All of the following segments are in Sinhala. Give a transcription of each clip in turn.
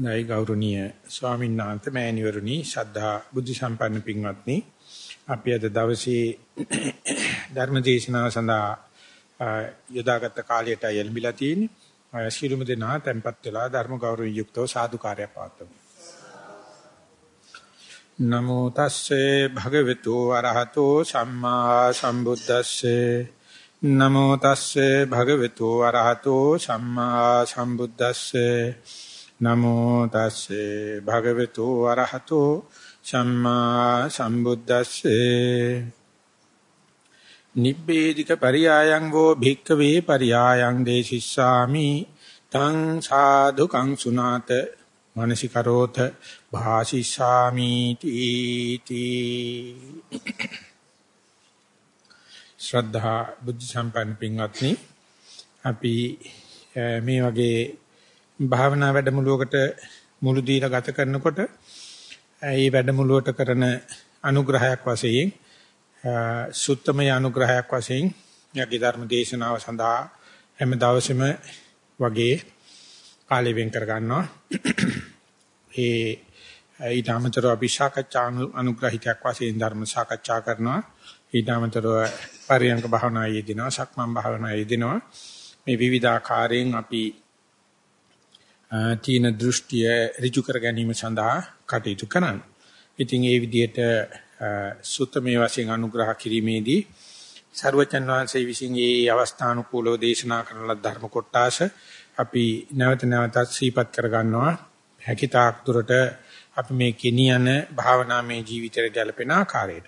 නයි ගෞරවනීය ස්වාමීන් වහන්සේ මෑණිවරණි ශ්‍රද්ධා බුද්ධ සම්පන්න පින්වත්නි. අපි අද දවසේ ධර්ම දේශනාව සඳහා යොදාගත් කාලයට යෙළඹිලා තියෙන්නේ. ශිරුම දෙනා tempත් වෙලා ධර්ම ගෞරවයෙන් යුක්තව සාදුකාරය පවත්වමු. නමෝ තස්සේ භගවතු වරහතෝ සම්මා සම්බුද්දස්සේ. නමෝ තස්සේ භගවතු වරහතෝ සම්මා සම්බුද්දස්සේ. නමෝ තස්සේ භගවතු අරහතෝ සම්මා සම්බුද්දස්සේ නිබ්බේධික පරියායං වෝ භික්ඛවේ පරියායං දේශිස්සාමි තං සාදුකං සුනාත මනසිකරෝත භාසිස්සාමි තීති ශ්‍රද්ධා බුද්ධ සම්පන්න පින්වත්නි අපි මේ වගේ භාවනා වැඩමුළුවකට මුළු දීලා ගත කරනකොට ඒ වැඩමුළුවට කරන අනුග්‍රහයක් වශයෙන් සුත්තමය අනුග්‍රහයක් වශයෙන් යගේ ධර්ම දේශනාව සඳහා හැම දවසෙම වගේ කාලය වෙන් කර ගන්නවා. ඒ ඊට අමතරව අපි සාකච්ඡා අනුග්‍රහිතයක් වශයෙන් ධර්ම සාකච්ඡා කරනවා. ඊට අමතරව පරියංග භාවනා යෙදිනවා, සක්මන් භාවනා යෙදිනවා. මේ විවිධාකාරයෙන් අපි තීන දෘෂ්ටිය ඍජු කර ගැනීම සඳහා කටයුතු කරන්න. ඉතින් ඒ විදිහට සුත්තමේ වශයෙන් අනුග්‍රහ කිරීමේදී ਸਰවචන් වහන්සේ විසින් මේ අවස්ථානුකූලව දේශනා කරන ලද ධර්ම කොටාස අපි නැවත නැවතත් සිහිපත් කර ගන්නවා. හැකිතාක් දුරට අපි මේ කිනියන භාවනාමය ජීවිතයට ගැලපෙන ආකාරයට.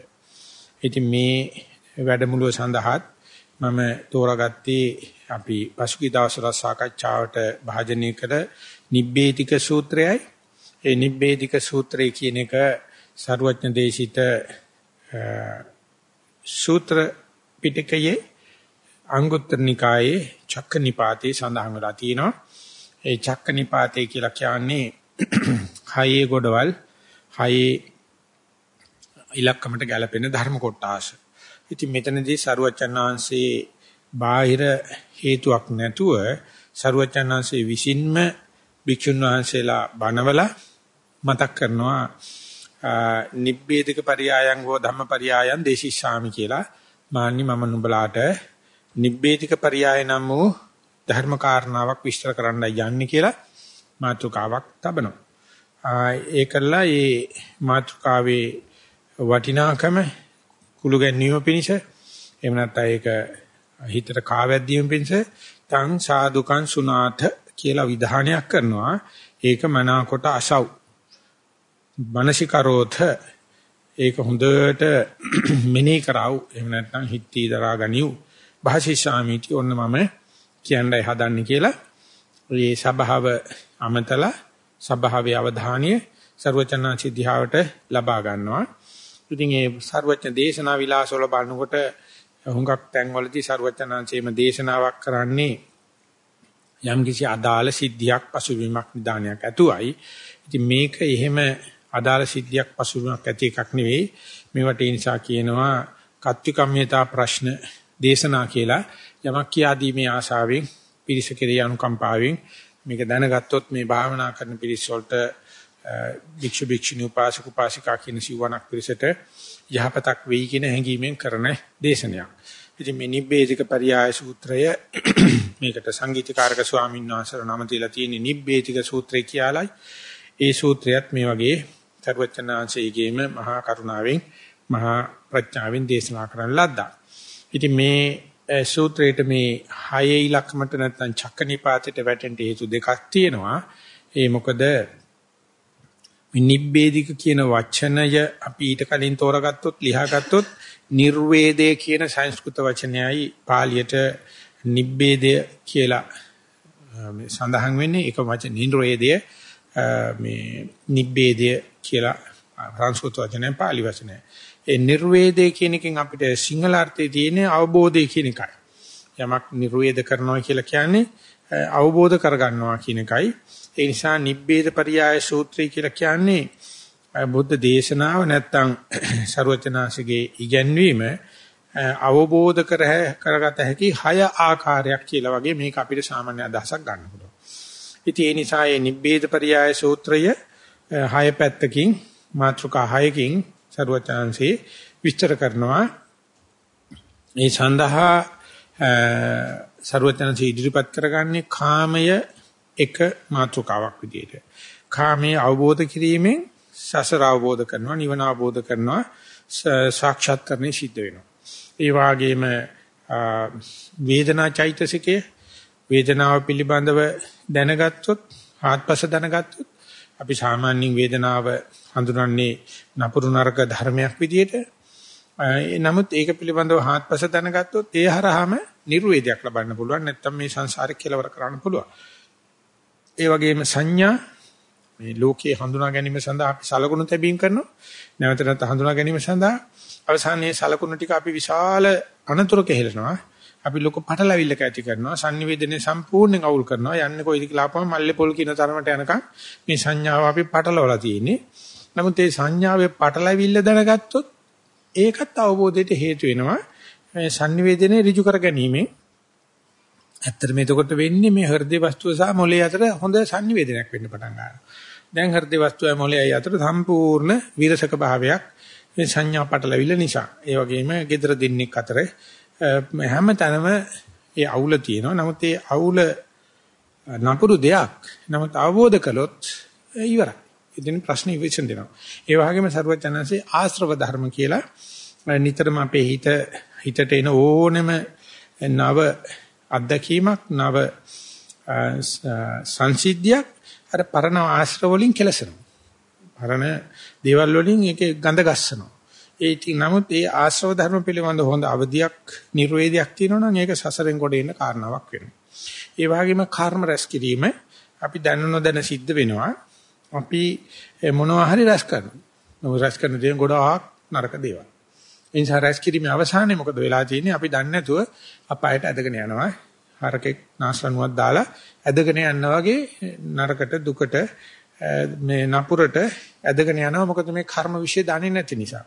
ඉතින් මේ වැඩමුළුව සඳහාත් මම තෝරාගත්තේ අපි පසුගිය දවස්වල සාකච්ඡාවට භාජනය කළ නිබ්බේධික සූත්‍රයයි ඒ නිබ්බේධික සූත්‍රය කියන එක සරුවඥ දේශිත සූත්‍ර පිටකයේ අංගුත්තර නිකායේ චක්කනිපාතේ සඳහන් වෙලා තියෙනවා ඒ චක්කනිපාතේ කියලා කියන්නේ හයේ ගොඩවල් හයේ ඉලක්කමට ගැලපෙන ධර්ම කොටාස. ඉතින් මෙතනදී සරුවචන් වහන්සේ බාහිර හේතුවක් නැතුව සරුවචනාංශයේ විසින්ම භික්ෂුන් වහන්සේලා බණවලා මතක් කරනවා නිබ්බේධික පරියායන් හෝ ධම්මපරියායන් දේශිස්සාමි කියලා මාන්නි මම නුඹලාට නිබ්බේධික පරියාය නම් වූ ධර්ම කාරණාවක් විස්තර කරන්න යන්නේ කියලා මාතෘකාවක් තබනවා. ඒ කළා මේ මාතෘකාවේ වටිනාකම කුළු ගැනීම පිණිස එහෙම නැත්නම් ඒක හිතට කාවැද්දීම පිණිස තං සාදුකං සුනාත කියලා විධානයක් කරනවා. ඒක මනාකොට අසව්. මනසිකරෝත ඒක හොඳට මෙනෙහි කරව. එහෙම නැත්නම් හිතී දරා ගනිව්. භාෂිෂාමිති ඔන්න මම කියන්නයි හදන්නේ කියලා. මේ සබාව අමතලා සබාවේ අවධානය ਸਰවචනාචි දිහාවට ලබා ගන්නවා. ඉතින් ඒ ਸਰවඥ දේශනා විලාසවල බලනකොට හුඟක් තැන්වලදී ਸਰවචනාංශයේම දේශනාවක් කරන්නේ යම් කිසි අදාළ සිද්ධියක් පසුබිමක් නිදානයක් ඇතුවයි. ඉතින් මේක එහෙම අදාළ සිද්ධියක් පසුබිමක් ඇති එකක් නෙවෙයි. මේවට ඒ නිසා කියනවා කත්විකම්මිතා ප්‍රශ්න දේශනා කියලා යමක් කියාදීමේ ආශාවෙන් පිරිස කෙරෙහි අනුකම්පාවෙන් මේක දැනගත්තොත් මේ භාවනා කරන පිරිස වලට භික්ෂු භික්ෂුණී උපාසක උපාසිකා කියන සිවණක් පිරිසට යහපතක් වෙයි කියන හැඟීමෙන් කරන දේශනයක්. ඉතින් මේ නිබ්බේධික පරියාය සූත්‍රය මේකට සංගීතකාරක ස්වාමීන් වහන්සේලා නම තියලා තියෙන නිබ්බේධික සූත්‍රය කියලායි. ඒ සූත්‍රයත් මේ වගේ සර්වචනාංශයේගේම මහා කරුණාවෙන් මහා ප්‍රඥාවෙන් දේශනා කරන ලද්දා. ඉතින් මේ සූත්‍රයේට මේ හයේ ඉලක්කමට නැත්නම් චක්කනිපාතයට වැටෙන්න හේතු දෙකක් තියෙනවා. ඒ මොකද නිබ්බේධික කියන වචනය අපි ඊට කලින් තෝරගත්තොත් ලියාගත්තොත් නිර්වේදය කියන සංස්කෘත වචනයයි පාලියට නිබ්බේදය කියලා මේ සඳහන් වෙන්නේ ඒක වචන නිර්වේදය මේ නිබ්බේදය කියලා සංස්කෘත වචනය පාලි වචනය. ඒ නිර්වේදය කියන එකෙන් අපිට සිංහල අර්ථයේ තියෙන අවබෝධය කියන එකයි. යමක් නිර්වේද කරනවා කියලා කියන්නේ අවබෝධ කරගන්නවා කියන එකයි. ඒ නිසා නිබ්බේද පරියාය සූත්‍රය කියලා කියන්නේ බුද්ධ දේශනාව නැත්තම් ਸਰවචනාසිගේ ඉගැන්වීම අවබෝධ කරගත හැකි හය ආකාරයක් කියලා වගේ මේක අපිට සාමාන්‍ය අදහසක් ගන්න පුළුවන්. ඉතින් ඒ නිසා මේ නිබ්බේද පරියාය සූත්‍රය හය පැත්තකින් මාත්‍රිකා හයකින් සරුවචාන්සේ විස්තර කරනවා. මේ සඳහා සරුවචාන්සේ ඉදිරිපත් කරගන්නේ කාමය එක මාත්‍රිකාවක් විදියට. කාමයේ අවබෝධ කිරීමෙන් සසර අවබෝධ කරනවා නිවන අවබෝධ කරනවා සාක්ෂාත් කරන්නේ සිද්ධ වෙනවා. ඒ වගේම වේදනා චෛතසිකය වේදනාව පිළිබඳව දැනගත්තොත් ආත්පස දැනගත්තොත් අපි සාමාන්‍යයෙන් වේදනාව හඳුනන්නේ නපුරු නරක ධර්මයක් විදියට නමුත් ඒක පිළිබඳව ආත්පස දැනගත්තොත් ඒ හරහාම නිර්වේදයක් ලබන්න පුළුවන් නැත්නම් මේ සංසාරේ කෙලවර කරන්න පුළුවන් ඒ වගේම සංඥා මේ ලෝකයේ හඳුනා ගැනීම සඳහා අපි සලකුණු තැබීම් කරනවා. නැවත නැවත හඳුනා ගැනීම සඳහා අවසානයේ සලකුණු ටික අපි විශාල අනතුරක හෙලනවා අපි ලොකු පටලැවිල්ලක ඇති කරනවා. sannivedanaye සම්පූර්ණයෙන් අවුල් කරනවා. යන්නේ කොයිද කියලා ආපම මල්ලේ පොල් කියන තරමට යනකම් මේ සංඥාව අපි පටලවලා තියෙන්නේ. නමුත් මේ සංඥාවේ පටලැවිල්ල දැනගත්තොත් ඒකත් අවබෝධයට හේතු වෙනවා. මේ sannivedanaye ඍජු කර ගැනීමෙන් ඇත්තටම එතකොට වෙන්නේ මේ හෘදේ වස්තුව සහ මොළයේ අතර හොඳ sannivedanayak වෙන්න පටන් ගන්නවා දැන් හෘදේ වස්තුවයි මොළයයි අතර සම්පූර්ණ විරසක භාවයක් මේ සංඥා පටලවිල්ල නිසා ඒ වගේම gedara දෙන්නෙක් අතර හැම තැනම ඒ අවුල තියෙනවා. නමුත් ඒ අවුල නපුරු දෙයක්. නමුත් අවබෝධ කළොත් ඉවරයි. ඉතින් ප්‍රශ්න ඉවිසෙන් දෙනවා. ඒ වගේම සරුවචනන්සේ ආශ්‍රව ධර්ම කියලා නිතරම අපේ හිත හිතට එන ඕනෙම නව අත්දැකීමක් නව සංසිද්ධියක් අර පරණ ආශ්‍රව වලින් කෙලසෙනවා. පරණ දේවල් වලින් ඒකේ ගඳ ගස්සනවා. ඒ ඉතින් නමුත් ඒ ආශ්‍රව ධර්ම පිළිබඳ හොඳ අවධියක් නිර්වේදයක් තියෙනවා නම් ඒක සසරෙන් කොට එන්න කාරණාවක් වෙනවා. ඒ වගේම කර්ම රැස් කිරීම අපි දැන නොදැන සිද්ධ වෙනවා. අපි මොනවා හරි රැස් කරනවා. මොකද රැස් කරන දේ ගොඩාක් නරක දේවල්. ඒ නිසා රැස් කිරීමේ අවසානයේ මොකද වෙලා තියෙන්නේ අපි දන්නේ නැතුව අපායට ඇදගෙන යනවා. හරකෙක් නාස්රණුවක් දාලා ඇදගෙන යනවා වගේ නරකට දුකට මේ නපුරට ඇදගෙන යනවා මොකද මේ කර්ම વિશે දන්නේ නැති නිසා.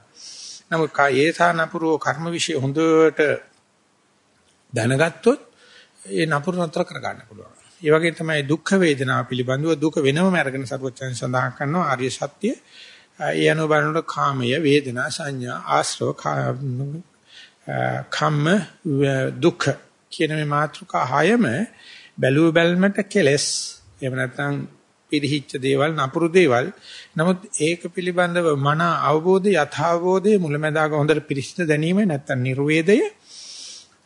නමුත් කායේසානපුරෝ කර්ම વિશે හොඳට දැනගත්තොත් ඒ නපුර නතර කර ගන්න පුළුවන්. ඒ වගේ තමයි දුක් වේදනාව පිළිබඳව දුක වෙනම අරගෙන සර්වචන් සඳහන් කරනවා ආර්ය සත්‍ය. ඒ අනුව බලනකොට කාමය, වේදනා, සංඥා, ආශ්‍රව, කම්ම, දුක් කියන මේ මාතෘකා හයම බැලුව බැලමට කෙලස් එහෙම නැත්නම් පිරිහිච්ච දේවල් නපුරු දේවල් නමුත් ඒක පිළිබඳව මන අවබෝධය යථාබෝධය මුලැමැදාක හොඳට පිරිසිදු දැනීම නැත්තම් නිර්වේදය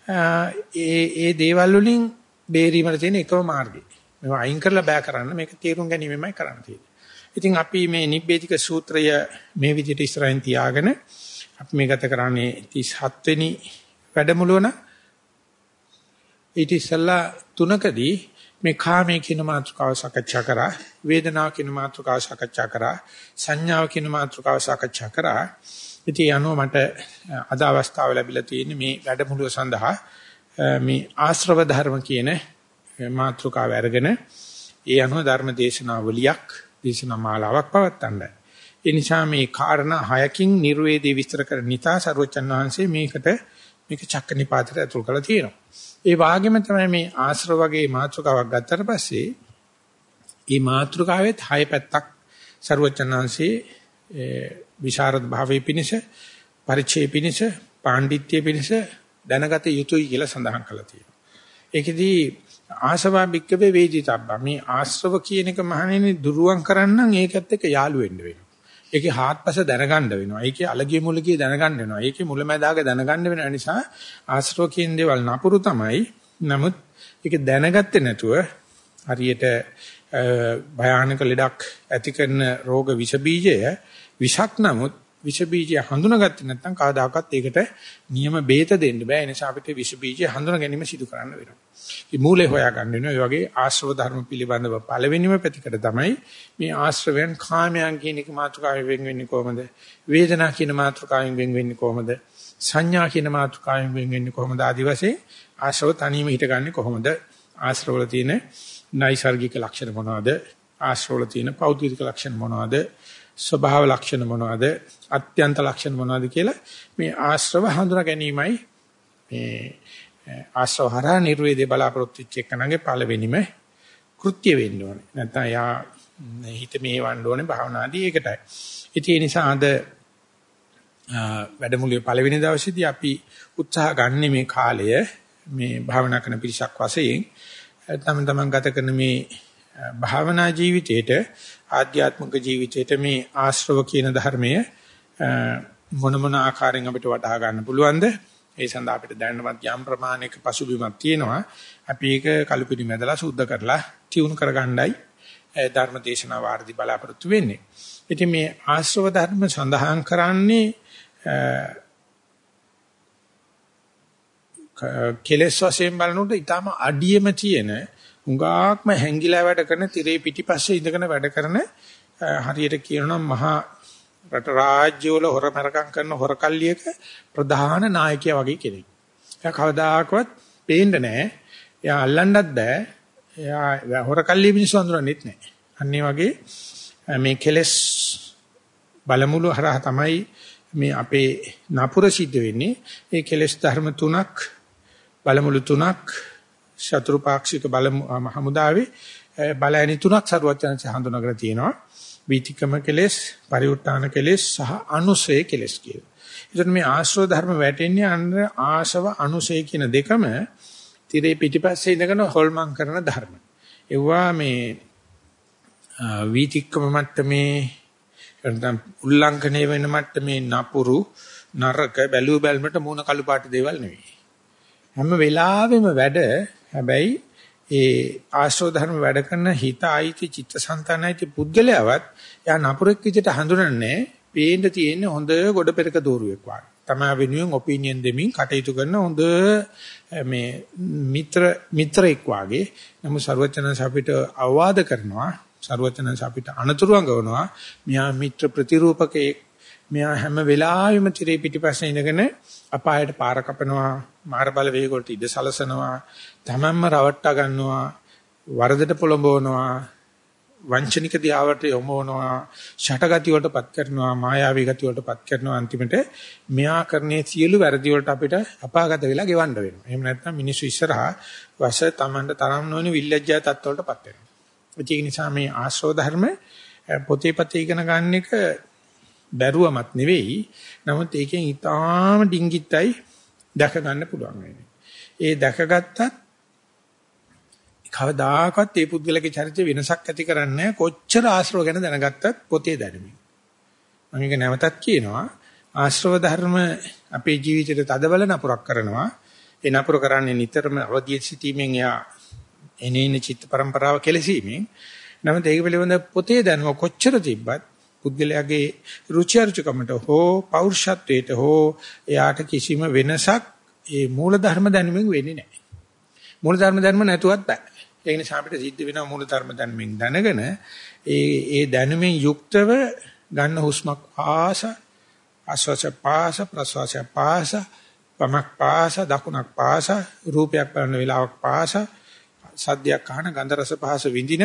ඒ ඒ දේවල් වලින් බේරීමට තියෙන එකම මාර්ගය. මේවා අයින් කරලා බෑ කරන්න මේක තේරුම් ගැනීමමයි කරන්න තියෙන්නේ. ඉතින් අපි මේ නිබ්බේධික සූත්‍රය මේ විදිහට ඉස්සරහින් තියාගෙන අපි මේ ගත කරන්නේ 37 වෙනි වැඩමුළුවන ඊට ඉස්සෙල්ලා තුනකදී මේ කාමයේ කියන මාතෘකාව සාකච්ඡා කරා වේදනාව කියන මාතෘකාව සාකච්ඡා කරා සංඥාව කියන මාතෘකාව සාකච්ඡා කරා. ඉතින් අනෝ මට අද අවස්ථාව ලැබිලා තියෙන්නේ මේ වැඩමුළුව සඳහා මේ ආශ්‍රව ධර්ම කියන මාතෘකාව අරගෙන ඒ අනුව ධර්ම දේශනාවලියක් දේශනා මාලාවක් පවත්වන්නයි ඒ නිසා මේ කාරණා හයකින් නිර්වේදී විස්තර කරන නිතා සරුවචන් වහන්සේ මේකට මේක චක්කනිපාතයට ඇතුල් කරලා තියෙනවා ඒ වාගෙම තමයි මේ ආශ්‍රව වගේ මාතෘකාවක් ගත්තට පස්සේ මේ මාතෘකාවෙත් හය පැත්තක් ਸਰුවචනාංශේ විශාරද භාවයේ පිනිස පරිචේ පිනිස පාණ්ඩිත්‍ය පිනිස දැනගත යුතුයි කියලා සඳහන් කරලා තියෙනවා. ඒකෙදී ආශවා බික්කවේ වේදිතබ්බා මේ ආශ්‍රව කියන එක මහණෙනි දුරුවන් කරන්නම් ඒකත් එක්ක යාළු වෙන්න වෙනවා. ඒකේ හාත්පස දැනගන්න වෙනවා. ඒකේ අලගිය මුලගිය දැනගන්න වෙනවා. ඒකේ මුලැමැදාග දැනගන්න වෙන නිසා ආශ්‍රව කියන දේවල් නපුරු තමයි. නමුත් ඒක දැනගත්තේ නැතුව හරියට භයානක ලෙඩක් ඇති කරන රෝග විස බීජය විෂක් නමුත් විෂ බීජය හඳුනාගත්තේ නැත්නම් කවදාකවත් ඒකට නියම බේත දෙන්න බෑ. ඒ නිසා අපිට විෂ බීජය හඳුනා ගැනීම සිදු කරන්න වෙනවා. මේ මූලය හොයාගන්න වෙනවා. ඒ වගේ ආශ්‍රව ධර්ම පිළිබඳව පළවෙනිම පැතිකඩ තමයි මේ ආශ්‍රවයන් කාමයන් කියන එක මාතෘකාවෙන් වෙන් වෙන්නේ කොහොමද? වේදනා කියන මාතෘකාවෙන් වෙන් වෙන්නේ කොහොමද? සංඥා කියන මාතෘකාවෙන් වෙන් වෙන්නේ කොහොමද? ආදි වශයෙන් ආශ්‍රව තනියම හිටගන්නේ කොහොමද? ආශ්‍රවවල තියෙන නයිසර්ගික ලක්ෂණ මොනවද? ආශ්‍රවවල තියෙන පෞද්ගලික ලක්ෂණ මොනවද? ස්වභාව ලක්ෂණ මොනවද? අත්‍යන්ත ලක්ෂණ මොනවද කියලා මේ ආශ්‍රව හඳුනා ගැනීමයි මේ ආශ්‍රව හරහා නිර්වේදේ බලාපොරොත්තු වෙච්ච එකනගේ පළවෙනිම කෘත්‍ය වෙන්න ඕනේ. නැත්නම් යා හිත මේවන්න ඕනේ භාවනාදී ඒකටයි. ඉතින් ඒ නිසා අද වැඩමුළුවේ පළවෙනි දවසේදී අපි උත්සාහ ගන්න මේ කාලය මේ භාවනා කරන පිරිසක් වශයෙන් තම තමන් ගත කරන මේ භාවනා ජීවිතේට ආධ්‍යාත්මික ජීවිතේට මේ ආශ්‍රව කියන ධර්මය මොන මොන ආකාරයෙන් අපිට වටහා ගන්න පුළුවන්ද? ඒ සඳහා අපිට දැනනවත් යම් ප්‍රමාණයක පසුබිමක් තියෙනවා. අපි ඒක කලුපිරි මැදලා සුද්ධ කරලා ටියුන් කරගන්නයි ධර්ම දේශනා වාර්ධි බලාපොරොත්තු වෙන්නේ. ඉතින් මේ ආශ්‍රව ධර්ම සඳහන් කරන්නේ කෙලස් වශයෙන් බලනකොට ඊටම අඩියෙම තියෙන හුඟාක්ම හැංගිලා වැඩ කරන tire පිටිපස්සේ ඉඳගෙන වැඩ කරන හරියට කියනනම් මහා රට රාජ්‍යවල හොරමරකම් කරන හොරකල්ලියක ප්‍රධාන නායකයා වගේ කෙනෙක්. එයා කවදාකවත් පේන්නේ නැහැ. එයා අල්ලන්නත් බෑ. එයා හොරකල්ලිය මිනිස්සු අඳුරන්නේත් නැහැ. අන්න වගේ මේ කෙලස් බලමුළු හරහා තමයි මේ අපේ නපුර සිද්ධ වෙන්නේ. ඒ කෙලස් ධර්ම තුනක් බලමුළු තුනක් ශත්‍රුපාක්ෂික බල හමුදාවේ බලයනි තුනක් සරුවචනස හඳුනාගෙන තියෙනවා. වීතිකම කෙලෙස්, පරිඋත් ทาน කෙලෙස් සහ අනුසය කෙලෙස් කියලා. ඒතර මේ ආශ්‍රව ධර්ම වැටෙන්නේ අන්න ආශව අනුසය කියන දෙකම tire පිටිපස්සේ ඉඳගෙන හොල්මන් කරන ධර්ම. ඒවා මේ වීතික්කම මට්ටමේ නැත්නම් උල්ලංඝනය වෙන මට්ටමේ නපුරු නරක බැලුව බැලමට මූණ කළු පාට දේවල් නෙවෙයි. හැම වෙලාවෙම වැඩ හැබැයි ඒ ආශ්‍රව ධර්ම වැඩ කරන හිත ආйти චිත්තසංතානයිති පුද්ගලයාවත් යා නපුරෙක් විදිහට හඳුනන්නේ පේන්න තියෙන හොඳ ගොඩ පෙරක දෝරුවෙක් වගේ. තමයි වෙනුවෙන් ඔපිනියන් දෙමින් කටයුතු කරන හොඳ මේ මිත්‍ර මිත්‍රෙක් වගේ. නමුත් ਸਰවචනස අපිට අවවාද කරනවා ਸਰවචනස අපිට අනතුරු අඟවනවා. මෙයා මිත්‍ර ප්‍රතිරූපකේ මෙයා හැම වෙලාවෙම tire පිටිපස්සේ ඉඳගෙන අපායට පාර කපනවා, මාර බල වේග වලට ඉඩ සලසනවා, තමන්ම රවට්ටා ගන්නවා වරදට පොළඹවනවා වංචනික දියාවට යොමවනවා ෂටගති වලටපත් කරනවා මායාවී ගති වලටපත් කරනවා අන්තිමට මෙයා කරන්නේ සියලු වැරදි වලට අපිට අපාගත වෙලා ගෙවන්න වෙනවා. එහෙම නැත්නම් මිනිස්සු ඉස්සරහා වශ තමන්ට තරම් නොවන විල්ලැජ්ජා තත්ත්වවලටපත් වෙනවා. ඒක නිසා මේ ආශ්‍රව ධර්ම පොතේ පතේ ඉගෙන ගන්න එක බැරුවමත් නෙවෙයි. නමුත් ඒකෙන් ඊටාම ඩිංගිත්යි දැක ගන්න පුළුවන් වෙන්නේ. ඒ දැකගත්තත් කවදාකවත් ඒ පුද්ගලගේ චරිතය වෙනසක් ඇති කරන්නේ කොච්චර ආශ්‍රව ගැන දැනගත්තත් පොතේ දැනුමින්. මම මේක නැවතත් කියනවා ආශ්‍රව ධර්ම අපේ ජීවිතේට තදබල නපුරක් කරනවා. ඒ නපුර කරන්නේ නිතරම අවදියේ සිටීමෙන් යා එනේන චිත්ත පරම්පරාව කෙලසීමෙන්. නමුත් ඒක පිළිබඳ පොතේ දැනුම කොච්චර තිබ්බත් පුද්ගලයාගේ රුචි අරුචිකමට හෝ පෞරුෂත්වයට හෝ එයාට කිසිම වෙනසක් ඒ මූල ධර්ම දැනුමින් වෙන්නේ නැහැ. මූල ධර්ම දැනුම නැතුවත් බෑ. ඒ නිසා අපිට සිද්ධ වෙනවා මූල ධර්ම දැනුමින් දැනගෙන ඒ ඒ දැනුමින් යුක්තව ගන්න හුස්මක් පාස ආශ්වාස පාස ප්‍රශ්වාස පාස වමක් පාස දකුණක් පාස රූපයක් බලන වෙලාවක් පාස සද්දයක් අහන ගන්ධ රස පහස විඳින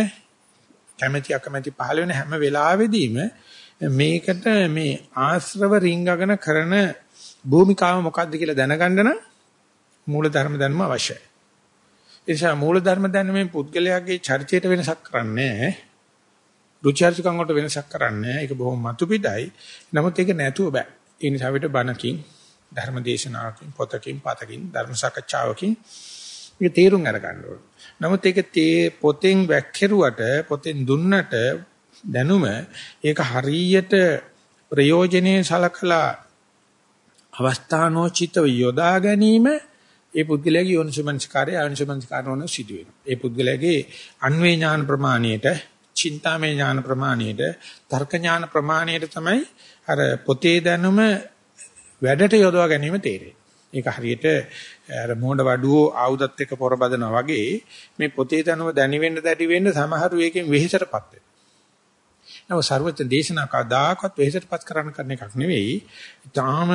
කැමැති අකමැති පහළ වෙන හැම වෙලාවෙදීම මේකට මේ ආශ්‍රව රිංගගෙන කරන භූමිකාව මොකක්ද කියලා දැනගන්න නම් මූල ධර්ම දැනුම අවශ්‍යයි. ඒ නිසා මූල ධර්ම දැනුමෙන් පුද්ගලයාගේ චරිතයට වෙනසක් කරන්නේ නැහැ. රුචර්ජකම් වලට වෙනසක් කරන්නේ ඒක බොහොම මතු පිටයි. නමුත් ඒක නැතුව බෑ. ඒ නිසා අපිට බණකින් ධර්ම දේශනාවකින් පොතකින් පතකින් ධර්ම සාකච්ඡාවකින් මේක තේරුම් අරගන්න ඕනේ. නමුත් ඒක තේ පොතෙන් වැක්කිරුවට පොතෙන් දුන්නට දැනුම ඒක හරියට ප්‍රයෝජනේ සලකලා අවස්ථානෝචිතව යොදා ගැනීම ඒ පුද්ගලයාගේ යෝනිසමංස්කාරය ආයෝනිසමංස්කාරවන සිදු වෙනවා. ඒ පුද්ගලයාගේ අන්වේ ඥාන ප්‍රමාණයට, චින්තාමය ඥාන ප්‍රමාණයට, තර්ක ඥාන ප්‍රමාණයට තමයි අර පොතේ දැනුම වැඩට යොදවා ගැනීම තේරෙන්නේ. ඒක හරියට අර මොහොඩ වඩුවෝ ආයුධත් එක්ක පොරබදනවා වගේ මේ පොතේ දැනුම දැනි වෙන්න දැටි වෙන්න සමහරු එකෙන් වෙහෙසටපත් වෙනවා. නම ਸਰවඥ දේශනා කදාකත් වෙහෙසටපත් කරන්න කරන එකක් නෙවෙයි. ඊටාම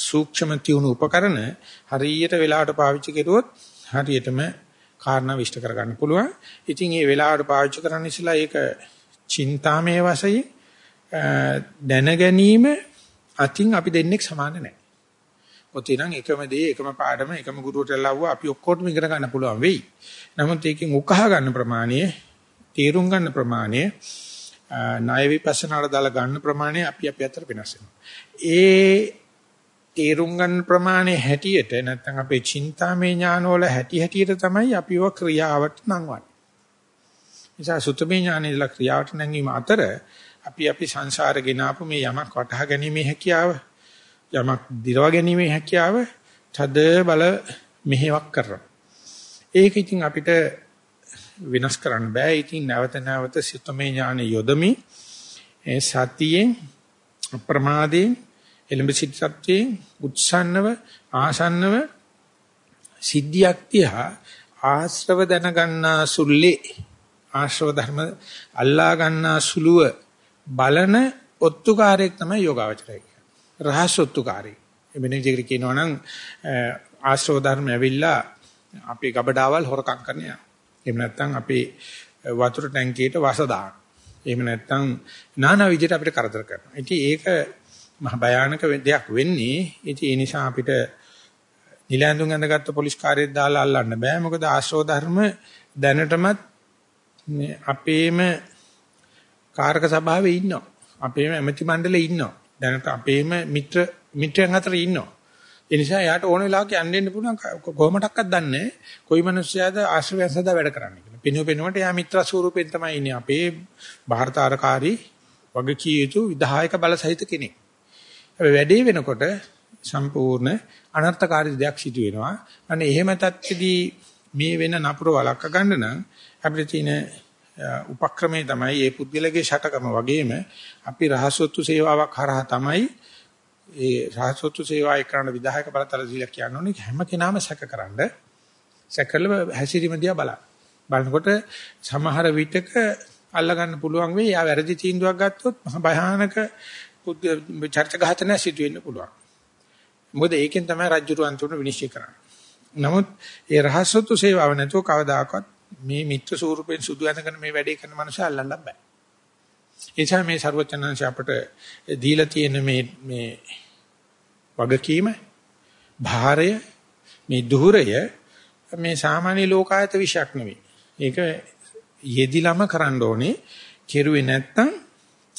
සූක්ෂම තියුණු උපකරණ හරියට වෙලාවට පාවිච්චි කරුවොත් හරියටම කාරණා විශ්ල කරගන්න පුළුවන්. ඉතින් මේ වෙලාවට පාවිච්චි කරන්න ඉස්සලා ඒක චින්තාමය වශයෙන් දැන ගැනීම අතින් අපි දෙන්නෙක් සමාන නැහැ. ඔතේ නම් එකම දේ එකම පාඩම එකම ගුරුවරට ලව්වා අපි ඔක්කොටම ඉගෙන ගන්න පුළුවන් වෙයි. නමුත් ඒකෙන් උකහා ගන්න ප්‍රමාණය තීරුම් ගන්න ප්‍රමාණය ණය විපස්සනාට දාලා ගන්න ප්‍රමාණය අපි අපි අතර වෙනස් වෙනවා. ඒ තීරුම් ගන්න ප්‍රමාණය හැටියට නැත්නම් අපේ චින්තාමය ඥාන වල හැටි හැටියට තමයි අපිව ක්‍රියාවට නංවන්නේ. නිසා සුතමේ ඥානෙදලා ක්‍රියාවට නැංවීම අතර අපි අපි සංසාරේ ගෙනාපු මේ යමක් වටහා ගැනීමේ හැකියාව යමක් දිරව ගැනීමේ හැකියාව තද බල මෙහෙවක් කරනවා. ඒක ඉතින් අපිට වෙනස් කරන්න බෑ. ඉතින් නැවත නැවත සුතමේ ඥානෙ යොදමි ඒ සතියෙන් අප්‍රමාදයෙන් එලඹ සිට සත්‍යයෙන් උත්සන්නව ආසන්නව සිද්ධියක් තියා ආශ්‍රව දැනගන්නා සුල්ලේ ආශ්‍රව ධර්ම අල්ලා ගන්නා සුළුව බලන ඔත්තුකාරයෙක් තමයි යෝගාවචරය කියන්නේ. රහස් ඔත්තුකාරයෙක්. එමෙන්න විදිහට කියනවා නම් ආශ්‍රව ධර්ම ඇවිල්ලා අපේ ගබඩාවල් හොරකම් කරන යනවා. එහෙම නැත්නම් අපේ වතුර ටැංකියට වස දාන. එහෙම නැත්නම් নানা විදිහට අපිට කරදර කරනවා. ඉතින් ඒක මහ භයානක දෙයක් වෙන්නේ. ඉතින් ඒ නිසා අපිට නිලැඳුම් ඇඳගත්තු පොලිස් කාර්යයක් දාලා අල්ලන්න බෑ. මොකද ආශ්‍රව ධර්ම දැනටමත් මේ අපේම කාරක සභාවේ ඉන්නවා. අපේම ඇමති මණ්ඩලේ ඉන්නවා. දැනට අපේම මිත්‍ර මිත්‍රයන් අතර ඉන්නවා. ඒ නිසා යාට ඕන වෙලාවක යන්න එන්න පුළුවන් කොහොමඩක්වත් දන්නේ කොයි මිනිස්සයාද ආශ්‍රවයන් සදා වැඩ කරන්නේ කියලා. පිනු පිනුවට යා මිත්‍ර ස්වරූපයෙන් තමයි ඉන්නේ අපේ භාරතාරකාරී වගකී යුතු විධායක බල සහිත කෙනෙක්. හැබැයි වැඩේ වෙනකොට සම්පූර්ණ අනර්ථකාරී දෙයක් සිදු වෙනවා. අනේ එහෙම තත්ත්වදී මේ වෙන නපුර වළක්ව ගන්න නම් අපිට තියෙන උපක්‍රමයේ තමයි මේ පුද්ගලගේ ෂටකම වගේම අපි රහසොත්තු සේවාවක් හරහා තමයි ඒ රහසොත්තු සේවාය කරන විධායක බලතල දීලා කියන්නේ හැම කෙනාම සැකකරනද සැකල හැසිරීම දිහා බලන්න. බලනකොට සමහර විටක අල්ලගන්න පුළුවන් වෙයි. යා වැරදි තීන්දුවක් ගත්තොත් මහ භයානක චර්ච ඝාතනය සිදු වෙන්න පුළුවන්. මොකද ඒකෙන් තමයි රජුරු අන්තිමට විනිශ්චය කරන්නේ. නමුත් ඒ රහසොත්තු සේවාව නැතුව කවදාකවත් මේ මිත්‍ර ස්වරූපෙන් සුදු ඇඳගෙන මේ වැඩේ කරන මනුස්සය අල්ලන්න බෑ. ඒ නිසා මේ ਸਰවචනංශ අපට දීලා තියෙන මේ මේ වගකීම භාරය මේ දුහරය මේ සාමාන්‍ය ලෝකායත විශයක් නෙවෙයි. ඒක යෙදිලම කරන්න ඕනේ. කෙරුවේ නැත්තම්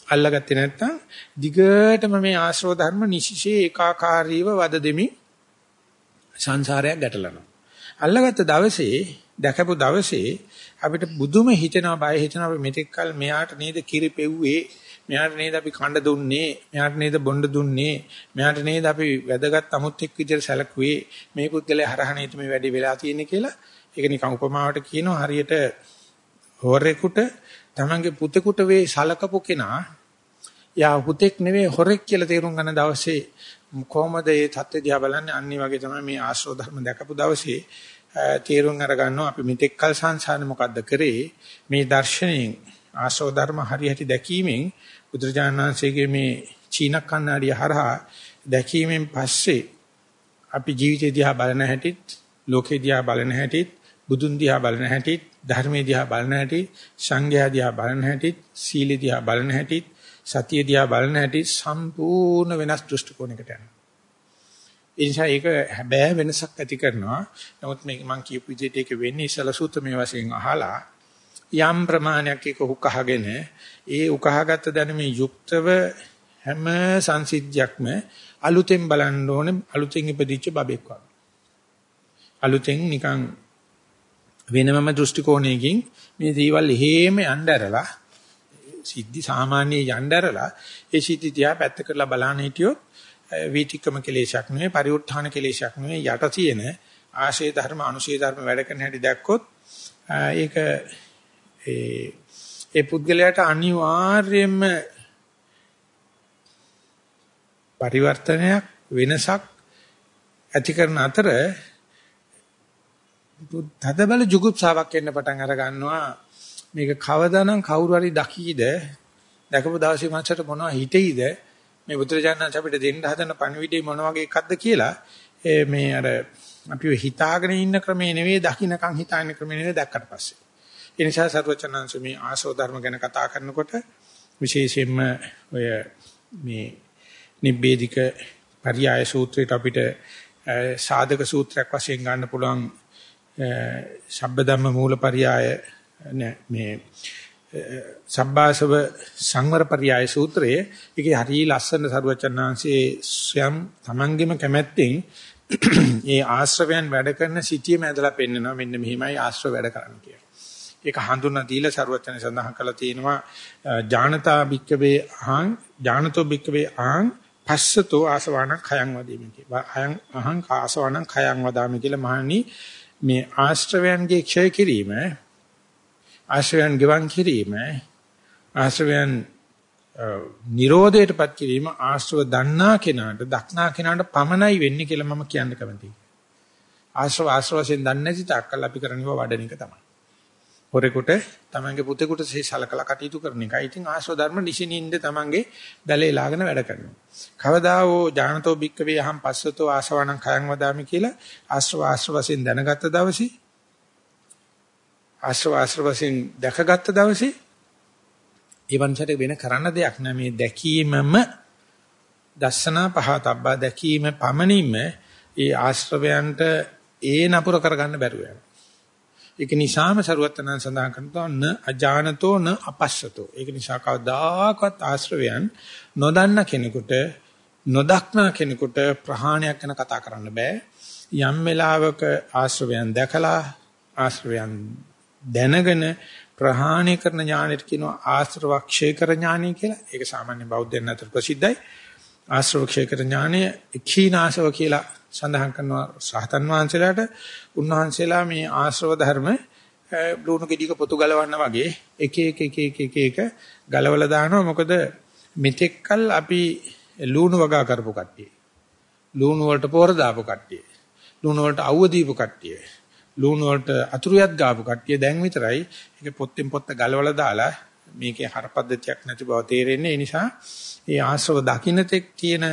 අල්ලගත්තේ නැත්තම් දිගටම මේ ආශ්‍රව ධර්ම නිසිසේ ඒකාකාරීව වද දෙමි සංසාරයක් ගැටලනවා. අල්ලගත්ත දවසේ දැකපු දවසේ අපිට බුදුම හිතෙනවා බය හිතෙනවා අපි මෙතෙක් කල මෙයාට නේද කිරි පෙව්වේ මෙයාට නේද අපි කණ්ඩ දුන්නේ මෙයාට නේද බොණ්ඩ දුන්නේ මෙයාට නේද අපි වැදගත් අමුත්‍යක් විදිහට සැලකුවේ මේ පුද්ගලයා හරහා නේද මේ වැඩේ වෙලා තියෙන්නේ කියලා. ඒක නිකන් උපමාවට කියනවා හරියට හොරෙකුට තමන්ගේ පුතෙකුට වේ සලකපු කෙනා යා පුතෙක් නෙවෙයි හොරෙක් කියලා තේරුම් ගන්න දවසේ කොහොමද මේ தත්ත්වය දිහා බලන්නේ? අනිත් වගේ තමයි මේ ආශ්‍රව ධර්ම දැකපු දවසේ තේරුම් අරගන්නවා අපි මෙතෙක් කල සංසාරේ මොකද්ද කරේ? මේ දර්ශනයෙන් ආශ්‍රව ධර්ම හරියට දැකීමෙන් බුදුරජාණන් වහන්සේගේ මේ චීන කන්නාඩිය හරහා දැකීමෙන් පස්සේ අපි ජීවිතය දිහා බලන හැටිත් ලෝකේ දිහා බලන හැටිත් බුදුන් දිහා බලන හැටිත් ධර්මයේ දිහා බලන හැටිත් සංඝයා දිහා බලන හැටිත් සීල දිහා බලන හැටිත් සතිය දිහා බලන හැටිත් සම්පූර්ණ වෙනස් දෘෂ්ටි කෝණයකට යනවා ඒ නිසා ඒක හැබෑ වෙනසක් ඇති කරනවා. නමුත් මේක මම කියපු විදිහට ඒක වෙන්නේ ඉසල සූත්‍රමේ වශයෙන් අහලා යම් ප්‍රමාණයක් එක උකහාගෙන ඒ උකහාගත් දැනුමේ යුක්තව හැම සංසිද්ධියක්ම අලුතෙන් බලන්න ඕනේ අලුතෙන් ඉපදිච්ච බබෙක් වගේ. අලුතෙන් නිකන් වෙනමම දෘෂ්ටි කෝණයකින් මේ දේවල් එහෙම යnderලා සිද්ධි සාමාන්‍ය යnderලා ඒ සිද්ධි තියා පැත්ත කරලා බලන්න හිටියොත් වීතික්‍රම කෙලේශයක් නෙවෙයි පරිඋත්ථාන කෙලේශයක් නෙවෙයි යට තියෙන ආශේ ධර්ම අනුශේ ධර්ම වැඩ කරන හැටි දැක්කොත් ඒක ඒ ඒ පුද්ගලයාට අනිවාර්යයෙන්ම පරිවර්තනයක් වෙනසක් ඇති කරන අතර තදබල ජුගුප්සාවක් එන්න පටන් අර ගන්නවා. මේක කවදානම් කවුරු හරි දකීද දැකපු දවසේ මනසට මොනවද හිතෙයිද? මේ බුදුරජාණන් අපිට දෙන්න හදන පණිවිඩේ මොන වගේ එකක්ද කියලා. මේ අර අපි හිතාගෙන ඉන්න ක්‍රමේ නෙවෙයි දකින්නකම් හිතාගෙන ක්‍රමේ නෙවෙයි දැක්කට පස්සේ. ඒ නිසා සර්වචනංශ මේ ආසෝ ධර්ම ගැන කතා කරනකොට විශේෂයෙන්ම ඔය මේ නිබ්බේධික පරියාය සූත්‍රයට අපිට සාධක සූත්‍රයක් වශයෙන් ගන්න පුළුවන් ශබ්බ ධම්ම මූල පරියාය මේ සබ්බාසව සංවර පරියාය සූත්‍රයේ ඒකේ හරිය ලස්සන සරුවචනාංශයේ ස්වයම් තමන්ගෙම කැමැත්තෙන් ඒ ආශ්‍රවයන් වැඩ කරන සිටියම ඇදලා පෙන්නනවා මෙන්න මෙහිමයි ආශ්‍රව වැඩ කරන්න කියලා. ඒක හඳුනා දීලා සරුවචන සඳහන් කළා තියෙනවා ඥානතා භික්කවේ අහං ඥානතෝ භික්කවේ අහං පස්සතෝ ආසවාණං khයං වදීමි කියලා. අහං අහං ආසවාණං khයං වදාමි කියලා මහණනි මේ ආශ්‍රවයන්ගේ ක්ෂය කිරීම ආශ්‍රවයන් ගෙවන් කිරීම ආශ්‍රවයන් නිරෝධයටපත් කිරීම ආශ්‍රව දන්නා කෙනාට දක්නා කෙනාට පමණයි වෙන්නේ කියලා මම කියන්න කැමතියි. ආශ්‍රව ආශ්‍රවයෙන් දන්නේ නැති තාක්කල් අපි කරන්නේ වඩන එක තමයි. හොරෙකුට තමන්ගේ පුතේකට සලකලා කටයුතු කරන එකයි. ඉතින් ආශ්‍රව ධර්ම නිසිනින්ද තමන්ගේ බැලේ ලාගෙන වැඩ කරනවා. කවදාවෝ ඥානතෝ භික්කවේ අහම් පස්සතෝ ආසවණං khයං වදාමි කියලා ආශ්‍රව ආශ්‍රවයෙන් දැනගත්ත දවසේ ආශ්‍රව ආශ්‍රවයෙන් දැකගත්ත දවසේ ඒ වන්සට වෙන කරන්න දෙයක් නෑ මේ දැකීමම දස්සනා පහතබ්බා දැකීම පමණින්ම ඒ ආශ්‍රවයන්ට ඒ නපුර කරගන්න බැරුව යනවා. ඒක නිසාම සරුවත්තනන් සඳහන් කරනවා න අජානතෝ න අපස්සතෝ. ඒක නිසා කවදාකවත් ආශ්‍රවයන් නොදන්න කෙනෙකුට නොදක්නා කෙනෙකුට ප්‍රහාණයක් ගැන කතා කරන්න බෑ. යම් වෙලාවක ආශ්‍රවයන් දැකලා ආශ්‍රවයන් දැනගෙන ප්‍රහාණය කරන ඥානෙට කියනවා ආශ්‍රවක්ෂය කර ඥානය කියලා. ඒක සාමාන්‍ය බෞද්ධයන් අතර ප්‍රසිද්ධයි. ආශ්‍රවක්ෂය කර ඥානය කීනාශව කියලා සඳහන් කරනවා සහතන් වහන්සේලාට. උන්වහන්සේලා මේ ආශ්‍රව ධර්ම බ්ලූනු කෙඩියක පොතු ගලවන්න වගේ එක එක එක එක එක එක ගලවලා දානවා. මොකද මෙතෙක්කල් අපි ලුණු වගා කරපු කට්ටිය ලුණු වලට පොර දාපු කට්ටිය ලුණු වලට අවුව දීපු කට්ටිය ලුණු වලට අතුරුයක් ගාපු කට්ටිය දැන් විතරයි ඒක පොත්තෙන් පොත්ත ගලවලා දාලා මේකේ හරපද්ධතියක් නැති බව තේරෙන්නේ ඒ නිසා ඒ ආශ්‍රව දකින්න තෙක් තියෙන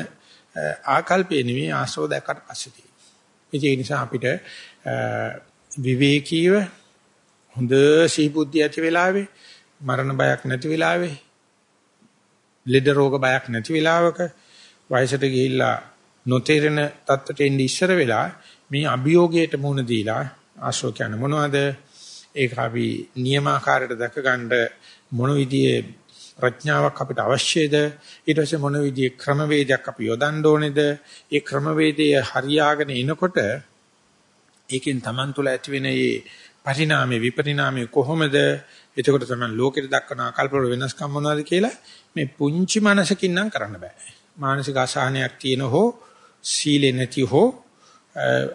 ආකල්පේ නෙවෙයි ආශ්‍රව දැක්කට පස්සේ තියෙන්නේ. ඒ නිසා අපිට විවේකීව හොඳ සිහිබුද්ධිය ඇති වෙලාවේ මරණ බයක් නැති වෙලාවේ ලෙඩ රෝග බයක් නැති වෙලාවක වයසට ගිහිල්ලා නොතේරෙන තත්ත්වයට එන්නේ ඉස්සර වෙලා මේ අභියෝගයට මුහුණ දීලා ආශ්‍රව කියන්නේ මොනවද ඒක අපි නියමාකාරයට දැක ගන්න මොන විදිහේ ප්‍රඥාවක් අපිට අවශ්‍යද? ඊට පස්සේ මොන විදිහේ ක්‍රමවේදයක් අපි යොදන්න ඕනේද? ඒ ක්‍රමවේදය හරියාගෙන එනකොට ඒකෙන් Taman තුල ඇති වෙන මේ පරිණාමයේ විපරිණාමයේ කොහොමද? එතකොට තමයි ලෝකෙට දක්වන ආකල්ප වල වෙනස්කම් මොනවද කියලා මේ පුංචි මනසකින් නම් කරන්න බෑ. මානසික අසහනයක් තියෙන හෝ සීලෙ නැති හෝ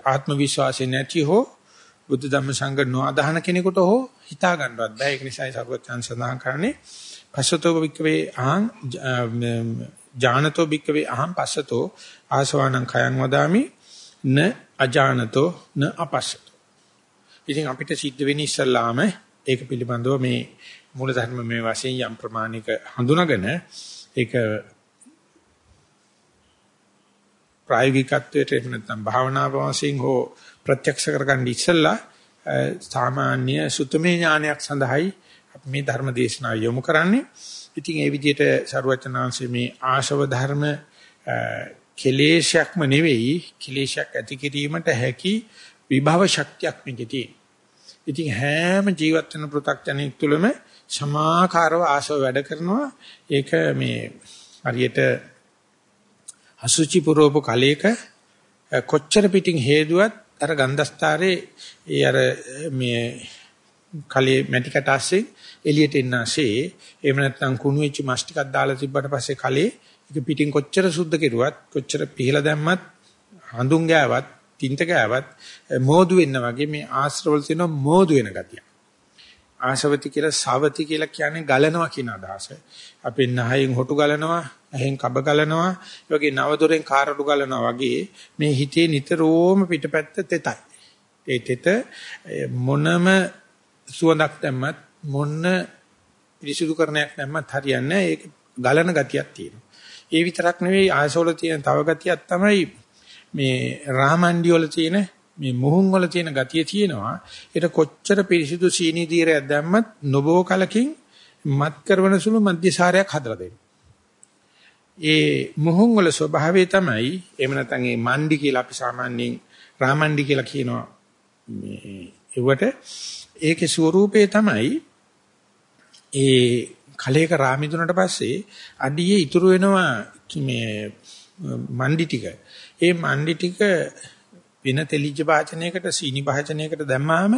ආත්ම විශ්වාසෙ නැති හෝ බුද්ධ ධම්ම සංඝ නොඅදහන කෙනෙකුට හෝ හිතා ගන්නවත් බෑ. ඒක නිසායි සරුවත් chance සඳහන් කරන්නේ. පස්සතෝ භික්කවේ අහං ඥානතෝ භික්කවේ අහං පස්සතෝ ආසවානං khයං වදාමි. න අජානතෝ න අපස්සතෝ. ඉතින් අපිට සිද්ධ වෙන්නේ ඉස්සල්ලාම ඒක පිළිබඳව මේ මූලධර්ම මේ වශයෙන් යම් ප්‍රමාණික හඳුනාගෙන ඒක ප්‍රායෝගිකත්වයට එහෙම නැත්නම් භාවනා වශයෙන් හෝ ප්‍රත්‍යක්ෂ කරගන්න ඉස්සල්ලා සාමාන්‍ය සුතමේ ඥානයක් සඳහායි මේ ධර්ම දේශනාව යොමු කරන්නේ. ඉතින් ඒ විදිහට සරුවචනාංශයේ මේ ආශව ධර්ම කෙලේශයක්ම නෙවෙයි කෙලේශයක් ඇති කිරීමට හැකි විභව ශක්තියක් මේකේ ඉතින් හැම ජීවත් වෙන පෘථග්ජනෙක් තුළම සමාකාරව ආශව වැඩ කරනවා. ඒක මේ හරියට අසුචි පුරෝප කලයක කොච්චර පිටින් හේදුවත් අර ගන්ධස්තරේ ඒ අර මේ කලයේ මැටි කටාස්සේ එළියට එන්නාසේ එහෙම නැත්නම් කුණු වෙච්ච මස් ටිකක් දාලා තිබ්බට පස්සේ කලේ ඒක පිටින් කොච්චර සුද්ධ කෙරුවත් කොච්චර පිහලා දැම්මත් හඳුන් ගෑවත් තින්ත ගෑවත් මෝදු වෙන්න වගේ මේ ආශ්‍රවල තියෙන මෝදු වෙන ගතිය. ආශවති කියලා සවති කියලා කියන්නේ ගලනවා කියන අදහස. අපේ නහයෙන් හොටු ගලනවා, ඇහෙන් කබ ගලනවා, ඒ වගේ නවදොරෙන් කාරඩු ගලනවා වගේ මේ හිතේ නිතරම පිටපැත්ත තෙතයි. ඒ තෙත මොනම සුවඳක් දැම්මත් මොන්න පිරිසුදුකරණයක් නැම්මත් හරියන්නේ ඒක ගලන ගතියක් තියෙනවා. ඒ විතරක් නෙවෙයි ආයසවල තියෙන තව ගතියක් තමයි මේ රාමණ්ඩි වල තියෙන මේ මුහුන් වල තියෙන ගතිය තියෙනවා. ඒක කොච්චර පිරිසුදු සීනි දීරයක් දැම්මත් නොබෝ කලකින් මත් කරවන සුළු මධ්‍යසාරයක් හදලා දෙනවා. ඒ මුහුන් වල ස්වභාවය තමයි එහෙම නැත්නම් ඒ මණ්ඩි කියලා අපි සාමාන්‍යයෙන් රාමණ්ඩි කියලා කියනවා. මේ ඒවට ඒකේ ස්වરૂපේ තමයි ඒ කලයක රාමිදුනට පස්සේ අඩියේ ඉතුරු වෙනවා මේ මණ්ඩි ටික. ඒ මණ්ඩි ටික වෙන තෙලිජ භාජනයකට සීනි භාජනයකට දැම්මාම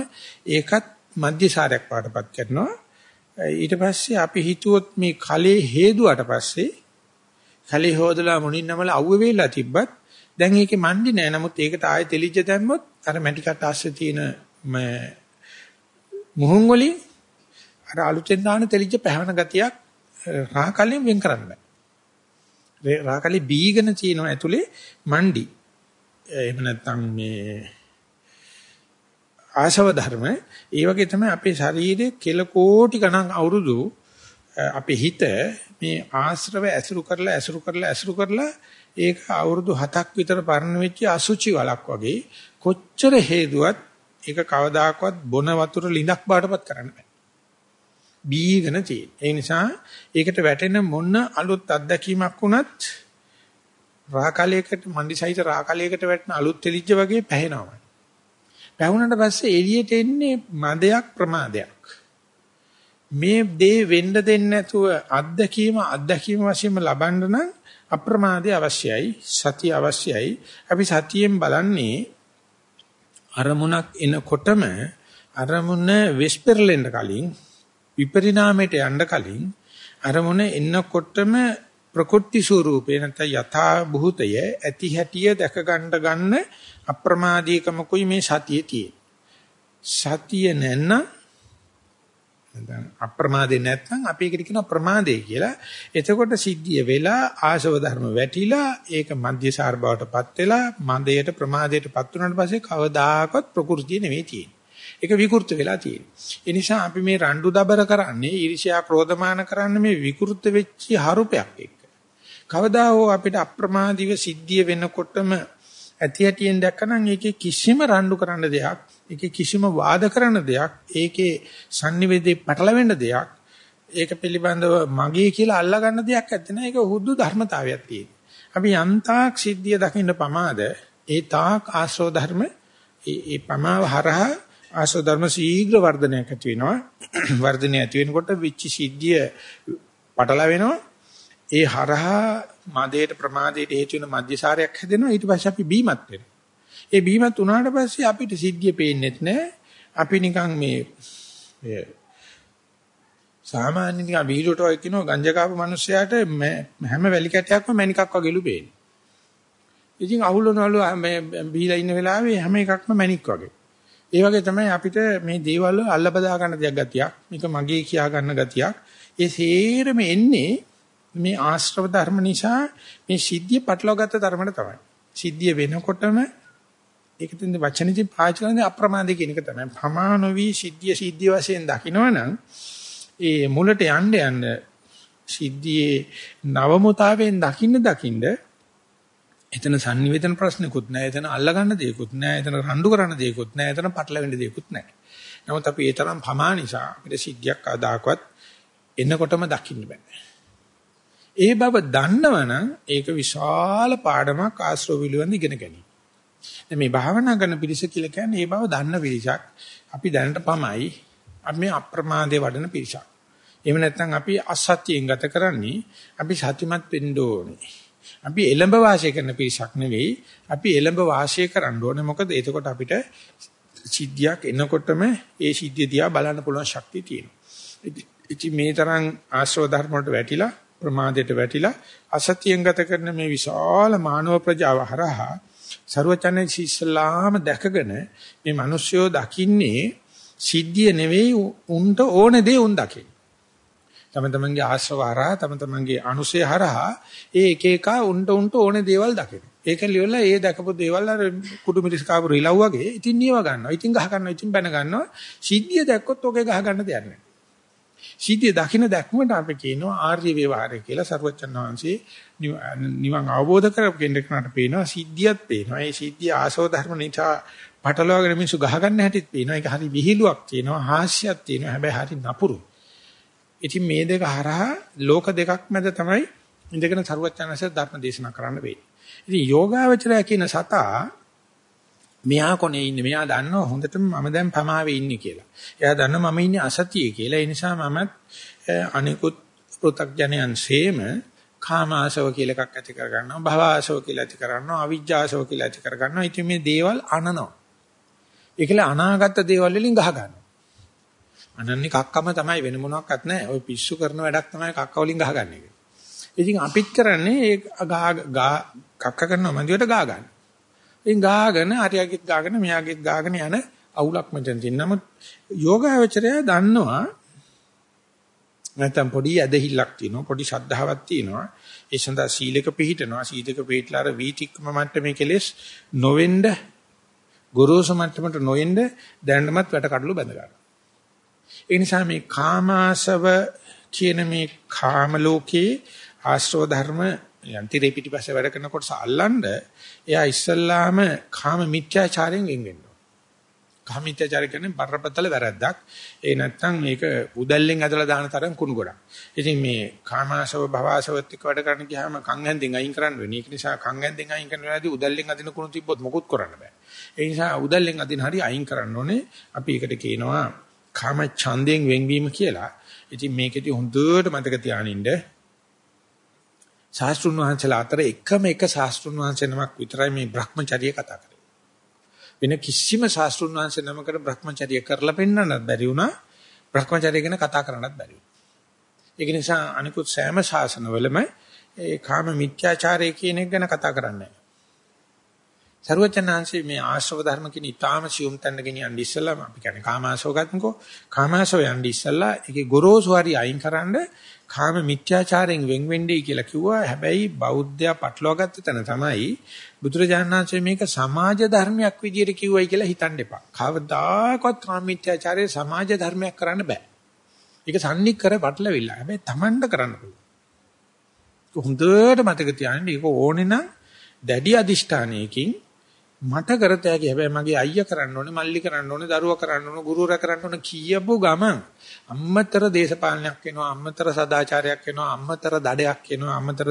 ඒකත් මධ්‍යසාරයක් පාටපත් කරනවා. ඊට පස්සේ අපි හිතුවොත් මේ කලේ හේදුවට පස්සේ කලේ හොදලා මුණින් නමල අවුව වෙලා තිබ්බත් දැන් ඒකේ මණ්ඩි නෑ. නමුත් ඒකට ආයෙ තෙලිජ දැම්මොත් අර මැටි කට ASCII තියෙන මුහුන් වලින් අර අලුතෙන් දාන තෙලිජ පැහැවන ගතියක් රා කලින් වෙන් කරන්න බෑ. රා කලේ බීගෙන තියෙනවා ඇතුලේ මණ්ඩි. එහෙම නැත්නම් මේ ආශව ධර්ම ඒ වගේ තමයි අපේ ශරීරයේ කෙල කෝටි ගණන් අවුරුදු අපේ හිත මේ ආශ්‍රව ඇසුරු කරලා ඇසුරු කරලා ඇසුරු කරලා ඒක අවුරුදු 7ක් විතර පරණ වෙච්ච අසුචි වලක් වගේ කොච්චර හේදුවත් ඒක කවදාකවත් බොන වතුර ලිඳක් බාටපත් කරන්න බෑ. බීගෙන තියෙන. ඒ නිසා ඒකට වැටෙන මොන අලුත් අත්දැකීමක් වුණත් රාකලයකට මන්දිසයිත රාකලයකට වැටෙන අලුත් තෙලිච්ච වගේ පැහැෙනවා. පැහුනට පස්සේ එළියට එන්නේ මදයක් ප්‍රමාදයක්. මේ දේ වෙන්න දෙන්නේ නැතුව අත්දැකීම අත්දැකීම වශයෙන්ම ලබන්න නම් අප්‍රමාදය අවශ්‍යයි සතිය අවශ්‍යයි අපි සතියෙන් බලන්නේ අරමුණක් එනකොටම අරමුණ වෙස්පෙරලෙන්න කලින් විපරිණාමයට යන්න කලින් අරමුණ එන්නකොටම ප්‍රකෘති ස්වરૂපේ නැත්නම් යථා භූතය ඇති හැටිය දැක ගන්න ගන්න අප්‍රමාදීකමකුයි මේ සතියේ තියෙන්නේ. සතිය නැත්නම් නැත්නම් අප්‍රමාදේ නැත්නම් අපි ඒකට කියන ප්‍රමාදේ කියලා. එතකොට සිද්ධිය වෙලා ආශව ධර්ම වැටිලා ඒක මධ්‍යසාර බවටපත් වෙලා මන්දයට ප්‍රමාදයටපත් වුණාට පස්සේ කවදාකවත් ප්‍රകൃතිය නෙවෙයි තියෙන්නේ. ඒක විකෘත වෙලා තියෙන්නේ. ඒ නිසා අපි මේ රණ්ඩු දබර කරන්නේ ඊර්ෂ්‍යා ක්‍රෝධමාන කරන්නේ මේ විකෘත වෙච්ච හරුපයක් එක්ක. කවදා හෝ අපිට අප්‍රමාදීව සිද්ධිය වෙනකොටම ඇති ඇටියෙන් දැක්කනම් ඒකේ කිසිම රණ්ඩු කරන්න දෙයක්, ඒකේ කිසිම වාද කරන දෙයක්, ඒකේ sannivedේ පටලවෙන්න දෙයක්, ඒක පිළිබඳව මගේ කියලා අල්ලා ගන්න දෙයක් නැත්නම් ඒක හුදු ධර්මතාවයක් තියෙනවා. අපි යන්තාක් සිද්ධිය දකින්න පමාද ඒ තාක් ආශ්‍රව ධර්ම ඒ ඒ පමාව හරහා ආශ්‍රව ධර්ම ශීඝ්‍ර වර්ධනයක් ඇති වෙනවා. වර්ධනය ඇති වෙනකොට විච්ච සිද්ධිය පටල වෙනවා. ඒ හරහා මදේට ප්‍රමාදයට හේතු වෙන මධ්‍යසාරයක් හැදෙනවා ඊට පස්සේ අපි බීමත් වෙනවා. ඒ බීමත් උනාට පස්සේ අපිට සිද්ධිය පේන්නේත් නැහැ. අපි නිකන් මේ සාමාන්‍ය නිකන් වීඩියෝට වගේ කියනවා ගංජා කාපු මිනිස්සයාට හැම වැලි කැටයක්ම මණිකක් වගේලු පේන්නේ. ඉතින් අහුලනවලු මේ බීලා ඉන්න වෙලාවේ හැම එකක්ම මණික් වගේ. ඒ වගේ තමයි අපිට මේ දේවල් වල අල්ල බදා ගන්න දෙයක් ගතියක්. මේක මගේ කියා ගන්න ගතියක්. ඒ සේරම එන්නේ මේ ආශ්‍රව ධර්ම නිසා මේ සිද්ධිය පටලවාගත්ත ධර්මයට තමයි. සිද්ධිය වෙනකොටම ඒක තියෙන වචනෙදි පාවිච්චි කරන්නේ අප්‍රමාදී කියන එක තමයි. ප්‍රමාණවි සිද්ධිය සිද්ධිය වශයෙන් දකිනවනම් ඒ මුලට යන්න යන්න සිද්ධියේ නවමුතාවෙන් දකින්න දකින්න එතන sannivedana ප්‍රශ්නකුත් නැහැ. එතන අල්ලගන්න දෙයක්කුත් නැහැ. එතන රණ්ඩු කරන්න දෙයක්කුත් නැහැ. එතන පටලවෙන්න දෙයක්කුත් නැහැ. නමුත් අපි ඒ තරම් ප්‍රමා නිසා අපිට සිද්ධියක් ආදාකවත් එන්නකොටම දකින්න බෑ. ඒ බව දන්නවනම් ඒක විශාල පාඩමක් ආශ්‍රව පිළිවෙඳ ඉගෙන ගැනීම. දැන් මේ භාවනා කරන පිරිස කියලා කියන්නේ ඒ බව දන්න පිරිසක්. අපි දැනට පමයි අපි මේ අප්‍රමාදයේ වඩන පිරිසක්. එහෙම නැත්නම් අපි අසත්‍යයෙන් ගත කරන්නේ අපි සත්‍යමත් වෙන්න ඕනේ. අපි එළඹ වාසය කරන පිරිසක් නෙවෙයි අපි එළඹ වාසය කරන්න ඕනේ. මොකද එතකොට අපිට සිද්ධියක් එනකොටම ඒ සිද්ධිය දිහා බලන්න පුළුවන් ශක්තිය තියෙනවා. ඉතින් මේ තරම් ආශ්‍රව ධර්ම වලට වැටිලා ප්‍රමාදයට වැටිලා අසතියෙන් ගත කරන මේ විශාල මානව ප්‍රජාව හරහා ਸਰවචන ඉස්ලාම දැකගෙන මේ මිනිස්සුયો දකින්නේ සිද්ධිය නෙවෙයි උන්ට ඕන දේ උන් දකින. තම තමන්ගේ ආශ්‍රව හරහා තම තමන්ගේ අනුසය හරහා ඒ එක එක උන්ට උන්ට ඕන දේවල් දකින. ඒක ලියලා ඒ දැකපු දේවල් අර කුඩු මිරිස් කාපු රිලව් වගේ ඉතින් නියව ගන්නවා. ඉතින් ගහ ගන්නවා. ඉතින් බැන ගන්නවා. සිද්ධිය දැක්කොත් ඔගේ ගහ ගන්න දෙයක් නැහැ. සීතිය දකින්න දැක්මට අපි කියනවා ආර්ය ව්‍යවહાරය කියලා සරුවචන් වහන්සේ නිවන් අවබෝධ කරගෙන කෙනාට පේනවා සිද්ධියක් පේනවා. ඒ සිද්ධිය ආසව ධර්ම නිසා පටලවාගෙන මිනිස්සු ගහගන්න හැටිත් පේනවා. ඒක හරි විහිළුවක් තියෙනවා, හාස්‍යයක් තියෙනවා. හැබැයි හරි නපුරු. ඉතින් මේ දෙක හරහා ලෝක දෙකක් මැද තමයි ඉඳගෙන සරුවචන්වහන්සේ ධර්ම දේශනා කරන්න වෙන්නේ. ඉතින් යෝගාවචරය කියන සතා මෙහා කොනේ ඉන්නේ. මෙයා දන්නවා හොඳටම මම දැන් පමාවේ ඉන්නේ කියලා. එයා දන්නවා මම ඉන්නේ අසතියේ කියලා. ඒ නිසා මමත් අනිකුත් පෘථග්ජනයන් සේම කාම ආශව කියලා එකක් ඇති කර ගන්නවා භව ආශව කියලා ඇති කර ගන්නවා අවිජ්ජා ආශව කියලා ඇති කර ගන්නවා ඉතින් මේ දේවල් අනනවා ඒකල අනාගත දේවල් වලින් ගහ ගන්නවා අනන්නේ කක්කම තමයි වෙන මොනවත් නැහැ ඔය පිස්සු කරන වැඩක් තමයි කක්ක වලින් ගහගන්න එක ඉතින් අපිත් කරන්නේ ඒ ගා කක්ක කරන මන්දියට ගා ගන්න ඉතින් ගාගෙන හරියගෙත් ගාගෙන මෙයාගෙත් ගාගෙන යන අවුලක් මෙතන තියෙන. නමුත් යෝගාවචරය දන්නවා නැත්නම් පොඩි ඇදහිල්ලක් තියෙනවා පොඩි ශද්ධාවක් තියෙනවා. ඒ සඳහා සීලක පිළිහිටනවා සීලක පිළිట్లా අර වීතික්ම මට්ටමේ කෙලෙස් නොවෙන්න ගොරෝසු මට්ටමට නොෙන්න දැනටමත් වැට කඩලු බඳ ගන්නවා. ඒ නිසා මේ කාමාසව කියන මේ කාම ලෝකේ ආශ්‍රව ධර්ම යන්තිරේ පිටිපස්සේ වැඩ කරන කොටස අල්ලන්න එයා ඉස්සල්ලාම කාම මිත්‍යාචාරයෙන් වෙන් වෙන්න කාමීත්‍යචාරය කියන්නේ බරපතල වැරද්දක්. ඒ නැත්තම් මේක උදැල්ලෙන් ඇදලා දාන තරම් කුණු ගොඩක්. ඉතින් මේ කාමාශව භවශවත් එක්ක වැඩ කරන්න ගියාම කන් හැන්දෙන් අයින් කරන්න වෙන්නේ. ඒක නිසා කන් හැන්දෙන් අයින් කරන වෙලාවදී උදැල්ලෙන් අදින කුණු තිබ්බොත් මොකුත් කරන්න බෑ. ඒ නිසා උදැල්ලෙන් අදින හරි අයින් කරන්න ඕනේ. අපි ඒකට කියනවා කාම ඡන්දයෙන් වෙන්වීම කියලා. ඉතින් මේකෙදි හොඳට මතක තියානින්න ශාස්ත්‍රුන් වහන්සේලා අතර එකම එක ශාස්ත්‍රුන් වහන්සේ නමක් විතරයි මේ Brahmacharya කතා කරන්නේ. වෙන කිසිම ශාස්ත්‍රුන් වහන්සේ නමකට Brahmacharya කරලා පෙන්වන්නත් බැරි වුණා. Brahmacharya ගැන කතා කරන්නත් බැරි වුණා. ඒක නිසා අනිකුත් සෑම ශාසනවලම ඒ කාම මිත්‍යාචාරය කියන එක ගැන කතා කරන්නේ නැහැ. සරුවචනාංශයේ මේ ආශ්‍රව ධර්ම කියන ඊටාම සියුම් තැන්න ගෙනියන්න ඉස්සලා අපි කියන්නේ කාමාශෝ ගන්නකෝ කාමාශෝ යන්නේ ඉස්සලා ඒකේ ගොරෝසු හරි අයින්කරනද කාම මිත්‍යාචාරයෙන් වෙන් වෙන්නේ කියලා කිව්වා හැබැයි බෞද්ධයා පටලවාගත්ත තැන තමයි බුදුරජාණන් වහන්සේ මේක සමාජ ධර්මයක් විදියට කිව්වයි කියලා හිතන්න එපා. කවදාකවත් කාම මිත්‍යාචාරය සමාජ ධර්මයක් කරන්න බෑ. ඒක සම්නික්කර පටලවිල්ල. හැබැයි Tamanට කරන්න පුළුවන්. හොඳට මතක තියාගන්න ඒක ඕනේ නම් දැඩි අදිෂ්ඨානයකින් මට කරත හැකි හැබැයි මගේ අයියා කරන්න ඕනේ මල්ලි කරන්න ඕනේ දරුවා කරන්න ඕනේ ගුරුවරයා කරන්න ඕනේ කියපු ගමන් අම්මතර දේශපාලනයක් වෙනවා අම්මතර සදාචාරයක් වෙනවා අම්මතර දඩයක් වෙනවා අම්මතර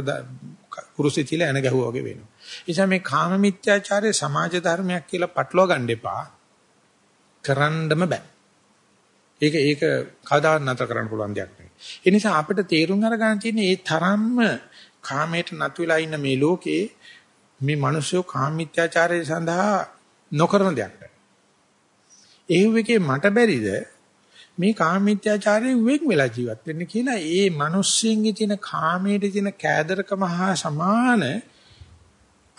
කුරුසෙතිල එන ගැහුවා වගේ වෙනවා. ඒ නිසා මේ කාම මිත්‍යාචාරය සමාජ ධර්මයක් කියලා පටලවා ගන්න එපා. කරන්නම බෑ. ඒක ඒක කවදාවත් නතර කරන්න පුළුවන් දෙයක් නෙවෙයි. ඒ නිසා අපිට තේරුම් අරගන්න තියෙන්නේ මේ තරම්ම කාමයට නතු වෙලා ඉන්න මේ ලෝකේ මේ මිනිස්සු කාමීත්‍යාචාරය සඳහා නොකරන දෙයක්. ඒ වෙකේ මට බැරිද මේ කාමීත්‍යාචාරයෙන් වෙන් වෙලා ජීවත් වෙන්න කියලා ඒ මිනිස්සුන්ගේ තියෙන කාමයේ තියෙන කෑදරකම හා සමාන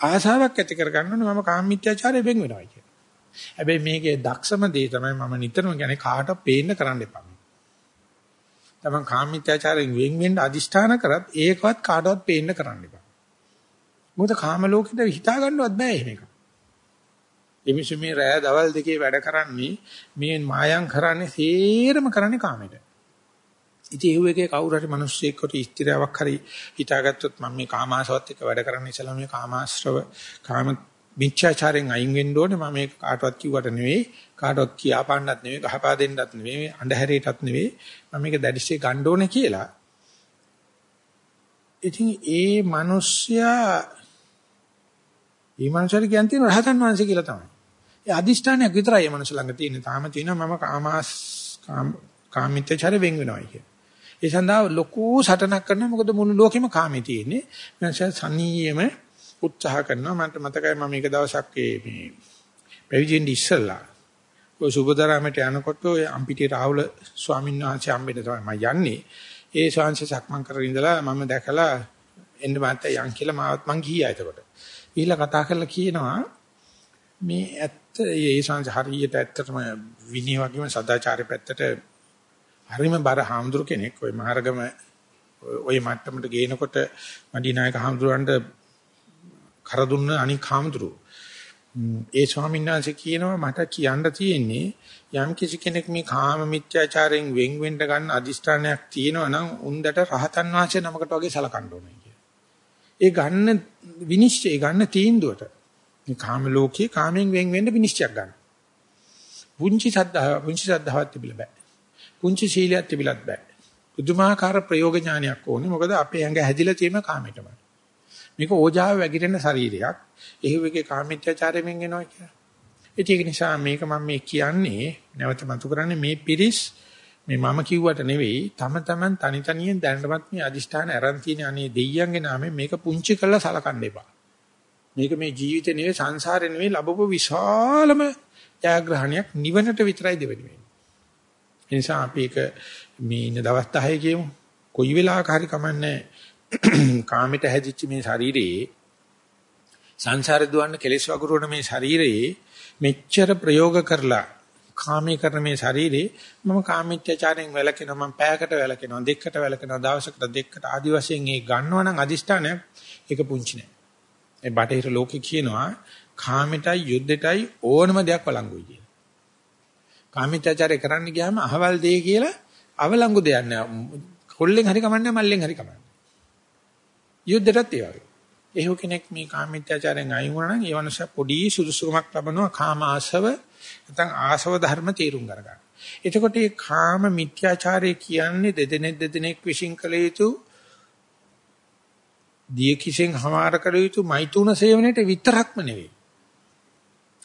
ආසාවක් ඇති කර ගන්න මම කාමීත්‍යාචාරයෙන් වෙන් වෙනවා කියන. හැබැයි මේකේ දක්ෂම දේ තමයි මම නිතරම කියන්නේ කාට පේන්න කරන්න එපා. තමන් කාමීත්‍යාචාරයෙන් වෙන් වෙන්න අදිෂ්ඨාන කරත් ඒකවත් කාටවත් පේන්න කරන්න එපා. මොකද කාම ලෝකෙට හිතා ගන්නවත් බෑ එහෙම එකක්. එමිසු මේ රෑ දවල් දෙකේ වැඩ කරන්නේ මේ මායම් කරන්නේ සේරම කරන්නේ කාමෙට. ඉතින් ඒ වගේ කවුරු හරි මිනිස්සෙක්ට ස්ථිරාවක් හරි හිතාගත්තොත් මම මේ කාමාශවත් එක්ක වැඩ කරන්න ඉස්සලා මේ කාමාශ්‍රව කාම මිච්ඡාචාරයෙන් අයින් වෙන්න ඕනේ මම මේක කාටවත් කිව්වට නෙවෙයි කාටවත් කියාපාන්නත් නෙවෙයි ගහපා දෙන්නත් නෙවෙයි අඳුරේටත් නෙවෙයි මම මේක දැඩිසේ ගන්න ඕනේ කියලා ඉතින් ඒ මිනිස්සයා මේ මනුස්සයර කියන්නේ රහතන් වහන්සේ කියලා තමයි. ඒ අදිෂ්ඨානයක් විතරයි මේ මනුස්ස ළඟ තියෙන්නේ. තාම තියෙනවා මම කාමාස් කාමිතචර වෙන් වෙනවා කිය. ඒ සඳහා ලොකු සටනක් කරනවා මොකද මුළු ලෝකෙම කාමේ තියෙන්නේ. මනුස්ස සනීයෙම උත්සාහ කරනවා. මට මතකයි මම එක දවසක් මේ පැවිදෙන්න ඉස්සෙල්ලා ඔය සුබදරාමයට යනකොට ඔය අම්පිටිය රාහුල ස්වාමීන් වහන්සේ හම්බෙන්න තමයි මම යන්නේ. ඒ ස්වාමීන් වහන්සේ සක්මන් කරගෙන ඉඳලා මම දැකලා එන්න මාත් යන් කියලා මාවත් මං ගියා එතකොට. ඊළඟ කතා කරලා කියනවා මේ ඇත්ත ඒ සංස හරියට ඇත්තටම විනය වගේම සදාචාරය පැත්තට හරිම බර හාමුදුර කෙනෙක් ওই මහරගම ওই මට්ටමට ගේනකොට මඩිනායක හාමුදුරන්ට කර දුන්න අනික් හාමුදුරු ඒ ස්වාමීන් වහන්සේ කියනවා මට කියන්න තියෙන්නේ යම් කිසි කෙනෙක් මේ කාම මිත්‍යාචාරයෙන් වෙන් වෙන්න ගන්න අදිෂ්ඨානයක් තියෙනවා නම් උන්දට රහතන් වහන්සේ නමකට වගේ සලකන්න ඕනේ කියලා. ඒ ගන්න විනිශ්චය ගන්න තීන්දුවට මේ කාම ලෝකයේ කාමෙන් වෙන් වෙන්න විනිශ්චයක් ගන්න. පුංචි සද්ධාව පුංචි සද්ධාවක් තිබිලා බෑ. පුංචි සීලයක් තිබිලත් බෑ. පුදුමාකාර ප්‍රයෝග ඥානයක් ඕනේ. මොකද අපේ ඇඟ හැදිලා තියෙන කාමයටමයි. මේක ඕජාව වැగిරෙන ශරීරයක්. එහෙව් එකේ කාමීත්‍යචාරයෙන් වෙනවා කියලා. ඒක නිසා මේක මම මේ කියන්නේ නැවත මතු කරන්නේ මේ පිරිස් මේ මම කිව්වට නෙවෙයි තම තමන් තනි තනියෙන් දැනටමත් මේ අදිෂ්ඨාන අරන් තියෙන අනේ දෙයියන්ගේ නාමයෙන් මේක පුංචි කරලා සලකන්න එපා. මේක මේ ජීවිතේ නෙවෙයි සංසාරේ නෙවෙයි ලැබපු විශාලම ජයග්‍රහණයක් නිවනට විතරයි දෙවෙනි වෙන්නේ. ඒ නිසා අපි ඒක මේ ඉන්න දවස් 10 කියමු. කොයි වෙලාවක හරි කමන්නේ කාමයට හැදිච්ච මේ ශරීරයේ සංසාර දුවන්න කෙලෙස් වගුරුවන මේ ශරීරයේ මෙච්චර ප්‍රයෝග කරලා කාමී කරන මේ ශරීරේ මම කාමීත්‍යචාරයෙන් වැළකෙනවා මම පැයකට වැළකෙනවා දෙකකට වැළකෙනවා දවසකට දෙකකට ආදි වශයෙන් ඒ ගන්නවා නම් අදිෂ්ඨානයක් ඒක පුංචි නෑ. ඒ බටහිර ලෝකේ කියනවා කාමයටයි යුද්ධයටයි ඕනම දෙයක් වළංගුයි කියලා. කාමීත්‍යචාරය කරන්න ගියාම අහවල් දෙය කියලා අවලංගු දෙයක් නෑ. කොල්ලෙන් හරි කමන්නේ මල්ලෙන් හරි කමන්නේ. යුද්ධයටත් ඒ වගේ. එහෙම කෙනෙක් මේ කාමීත්‍යචාරයෙන් අයින් වුණා නම් ඒ වනස පොඩි සුදුසුකමක් ලබනවා කාම ආශව නැත්නම් ආශව ධර්ම තේරුම් ගන්න. එතකොට මේ කාම මිත්‍යාචාරය කියන්නේ දෙදෙනෙක් දෙදෙනෙක් විශ්ින් කළ යුතු දිය කිසෙන් හමාර කළ යුතු මෛතුන සේවනයේ විතරක්ම නෙවෙයි.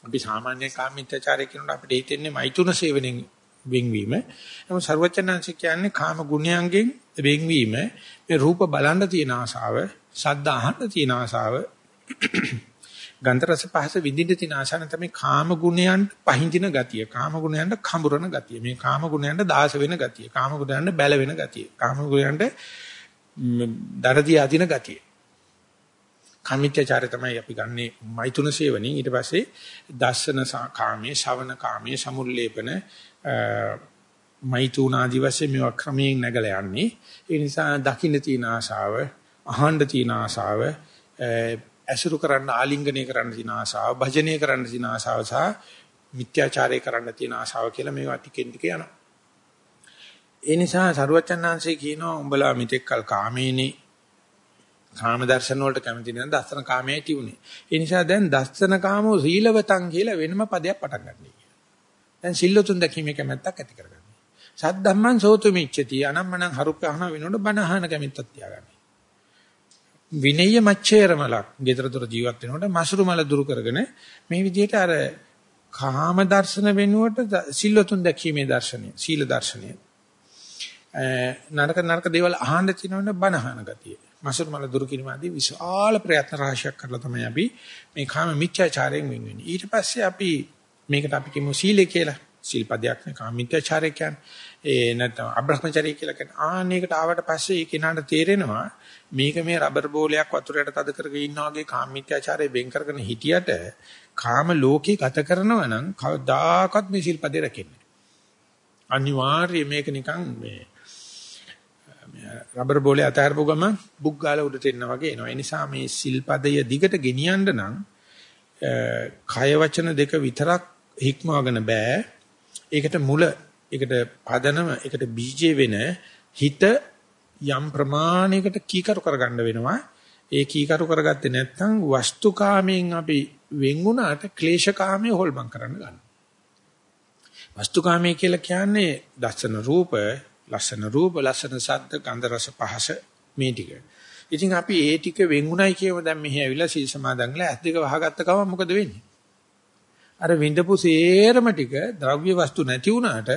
අපි සාමාන්‍ය කාම මිත්‍යාචාරය කියනකොට අපිට හිතෙන්නේ මෛතුන සේවනයෙන් වෙන්වීම. නමුත් ਸਰවචනංශ කියන්නේ කාම ගුණයන්ගෙන් වෙන්වීම මේ රූප බලන්න තියෙන ආසාව, ශබ්ද අහන්න තියෙන ආසාව, ගන්ධ රස පහස විඳින්න තියෙන ආසාව තමයි කාම ගුණයන්ට පහඳින ගතිය, කාම ගුණයන්ට කඹරන ගතිය, මේ කාම ගුණයන්ට දාස වෙන ගතිය, කාම ගුණයන්ට බැල වෙන ගතිය, කාම ගුණයන්ට දරදී අදින ගතිය. කාමිත්‍යචාරය තමයි අපි ගන්නේ මෛතුන සේවණින්. ඊට පස්සේ දර්ශන කාමයේ, ශවන කාමයේ, සමුල්ලේපන මෛතුන ආදි වශයෙන් මේවා ක්‍රමයෙන් නැගලා යන්නේ. ඒ නිසා දකින්න තියෙන ආශාව, අහන්න තියෙන ආශාව, ඇසුරු කරන්න ආලිංගනය කරන්න තියෙන ආශාව, භජනය කරන්න තියෙන ආශාව සහ මිත්‍යාචාරය කරන්න තියෙන ආශාව කියලා මේවා ටිකෙන් ටික යනවා. ඒ නිසා සරුවචනාංශේ කියනවා උඹලා මෙතෙක් කල් කාමේනේ කාම දර්ශන වලට කැමති නැත්නම් දස්සන කාමයේ තියුනේ. ඒ නිසා දැන් දස්සන කාමෝ සීලවතං කියලා වෙනම පදයක් පටන් ගන්නවා. දැන් සිල්ලුතුන් දැකීමේ කැමැත්තක් ඇති කරගන්න. සද්ධම්මං සෝතු මිච්ඡති අනම්මනම් හරුපහන වෙනකොට බණහන කැමැත්තක් තියාගන්න. විනය්‍ය මච්ඡේරමලක් ගෙදර දොර ජීවත් වෙනකොට මසුරු මල දුරු කරගෙන මේ විදිහට අර කාම දර්ශන වෙනුවට සිල්ලුතුන් දැකීමේ දර්ශනය සීල දර්ශනය නරක නරක දේවල් අහන්න තියෙනවනේ බණහන ගතිය. මසුරු මල දුරු කිරීම ආදී විශාල ප්‍රයත්න රාශියක් කරලා තමයි අපි මේ කාම මිත්‍යාචාරයෙන් වෙන් වෙන්නේ. ඊට පස්සේ අපි මේකට අපි කියමු සීලය කියලා. සීල්පදයක් නේ කාමිත්‍යාචාරය කියන්නේ. ඒ නැත්නම් අබ්‍රහ්මචාරය කියලා කියන ආනේකට ආවට පස්සේ ඒ කෙනාට තේරෙනවා මේක මේ රබර් බෝලයක් වතුරට තද කරගෙන ඉන්නා වගේ කාමිත්‍යාචාරය වෙන් කරගෙන හිටියට කාම ලෝකේ ගත කරනවා නම් කවදාකවත් මේ සීල්පදේ රැකෙන්නේ අනිවාර්යයෙන් මේක නිකන් මේ රබර් බෝලේ අතහැරපු ගම බුක් ගාලා උඩට එන්න වගේ එනවා. ඒ නිසා මේ සිල්පදය දිගට ගෙනියන්න නම් කය වචන දෙක විතරක් හික්මවගෙන බෑ. ඒකට මුල, ඒකට පදනම, ඒකට බීජේ වෙන හිත යම් ප්‍රමාණයකට කීකරු කරගන්න වෙනවා. ඒ කීකරු කරගත්තේ නැත්නම් වස්තුකාමයෙන් අපි වෙන් වුණාට ක්ලේශකාමයේ හොල්මන් කරන්න ගන්නවා. වස්තුකාමයේ කියලා කියන්නේ දර්ශන රූප, ලස්සන රූප, ලස්සන ශබ්ද, ගන්ධ රස පහස මේ ටික. ඉතින් අපි ඒ ටික වෙන්ුණයි කියව දැන් මෙහි ඇවිල්ලා සීල් සමාදන්ලා ඇස් දෙක වහගත්ත ගමන් මොකද වෙන්නේ? අර විඳපු සේරම ටික ද්‍රව්‍ය වස්තු නැති වුණාට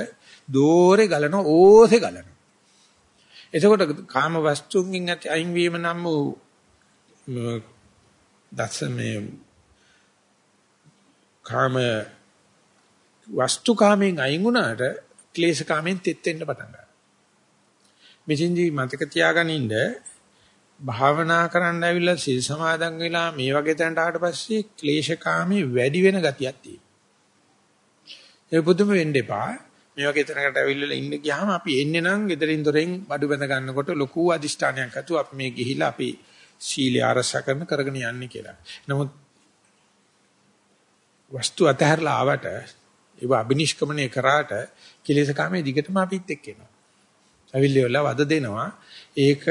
දෝරේ ගලන ඕසේ ගලන. එතකොට කාම වස්තුන්ගෙන් ඇති අයින් වීම නම් වූ දසමේ කාම වස්තු කාමෙන් අයින් වුණාට ක්ලේශ කාමෙන් තෙත් වෙන්න පටන් ගන්නවා. මෙසින්දී මතක තියාගනින්න භාවනා කරන්න ඇවිල්ලා සිල් සමාදන් වෙලා මේ වගේ තැනට ආවට පස්සේ ක්ලේශකාමී වැඩි වෙන ගතියක් තියෙනවා. ඒ පුදුම වෙන්න එපා. මේ වගේ තැනකට ඇවිල්ලා ඉන්න ගියාම අපි එන්නේ නම් gederin doren බඩු බැඳ ගන්නකොට ලොකු අදිෂ්ඨානයක් අතු අපි මේ ගිහිලා අපි සීලය ආරක්ෂා කරන කරගෙන යන්නේ කියලා. නමුත් වස්තු අතහැරලා ආවට ඒව අබිනිෂ්ක්‍මණය කරාට කිලේශකාමයේ දිගටම අපිත් එක්ක එනවා. අවිල්ලිවල වද දෙනවා. ඒක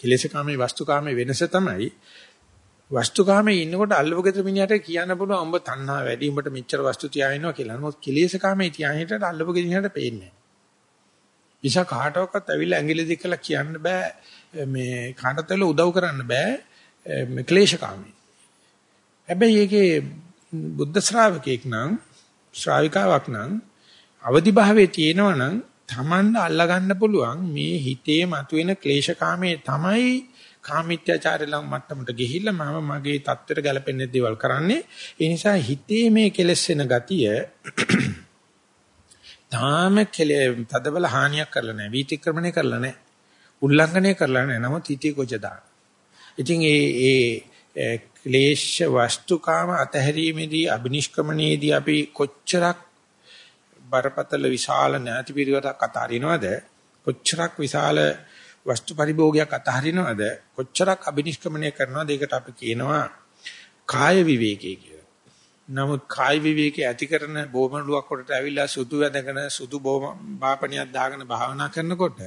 කිලේශකාමී වස්තුකාමී වෙනස තමයි වස්තුකාමී ඉන්නකොට අල්ලවගෙදර මිනිහට කියන්න පුළුවන් උඹ තණ්හා වැඩි උඹට මෙච්චර වස්තු තියාගෙනවා කියලා. නමුත් කිලේශකාමී තියාහිට අල්ලවගෙදර මිනිහට පේන්නේ නැහැ. නිසා කාටවත් ඇවිල්ලා ඇඟිලි දිකලා කියන්න බෑ මේ කාටතල උදව් කරන්න බෑ මේ ක්ලේශකාමී. හැබැයි ඒකේ බුද්ධ ශ්‍රාවකෙක් නම් ශ්‍රාවිකාවක් නම් අවදි භාවයේ තියෙනවා නම් Tamanne අල්ලගන්න පුළුවන් මේ හිතේ මතුවෙන ක්ලේශකාමයේ තමයි කාමීත්‍යාචාරය ලඟ මට්ටමට ගිහිල්ලා මම මගේ தත්වෙට ගැලපෙන්නේ දේවල් කරන්නේ. ඒ නිසා හිතේ මේ කෙලෙස් වෙන ගතිය තාම තදබල හානියක් කරලා නැහැ වීතික්‍රමණය කරලා නැහැ උල්ලංඝනය කරලා නැහැ. නමුත් හිතේ කොච්ච දාන. ඉතින් ඒ ඒ ක්ලේශ වස්තුකාම අතහැරීමේදී අබිනිෂ්ක්‍මණයේදී අපි කොච්චරක් බරපතල විශාල නැති පිරිවරක් අතහරිනවද කොච්චරක් විශාල වස්තු පරිභෝගයක් අතහරිනවද කොච්චරක් අබිනිෂ්ක්‍මණය කරනවද ඒකට අපි කියනවා කාය විවේකයේ කියලා. නමුත් කාය විවේකයේ ඇති කරන බොමණුවක් කොටට ඇවිල්ලා සුදු වැදගෙන සුදු බාපණියක් දාගෙන භාවනා කරනකොට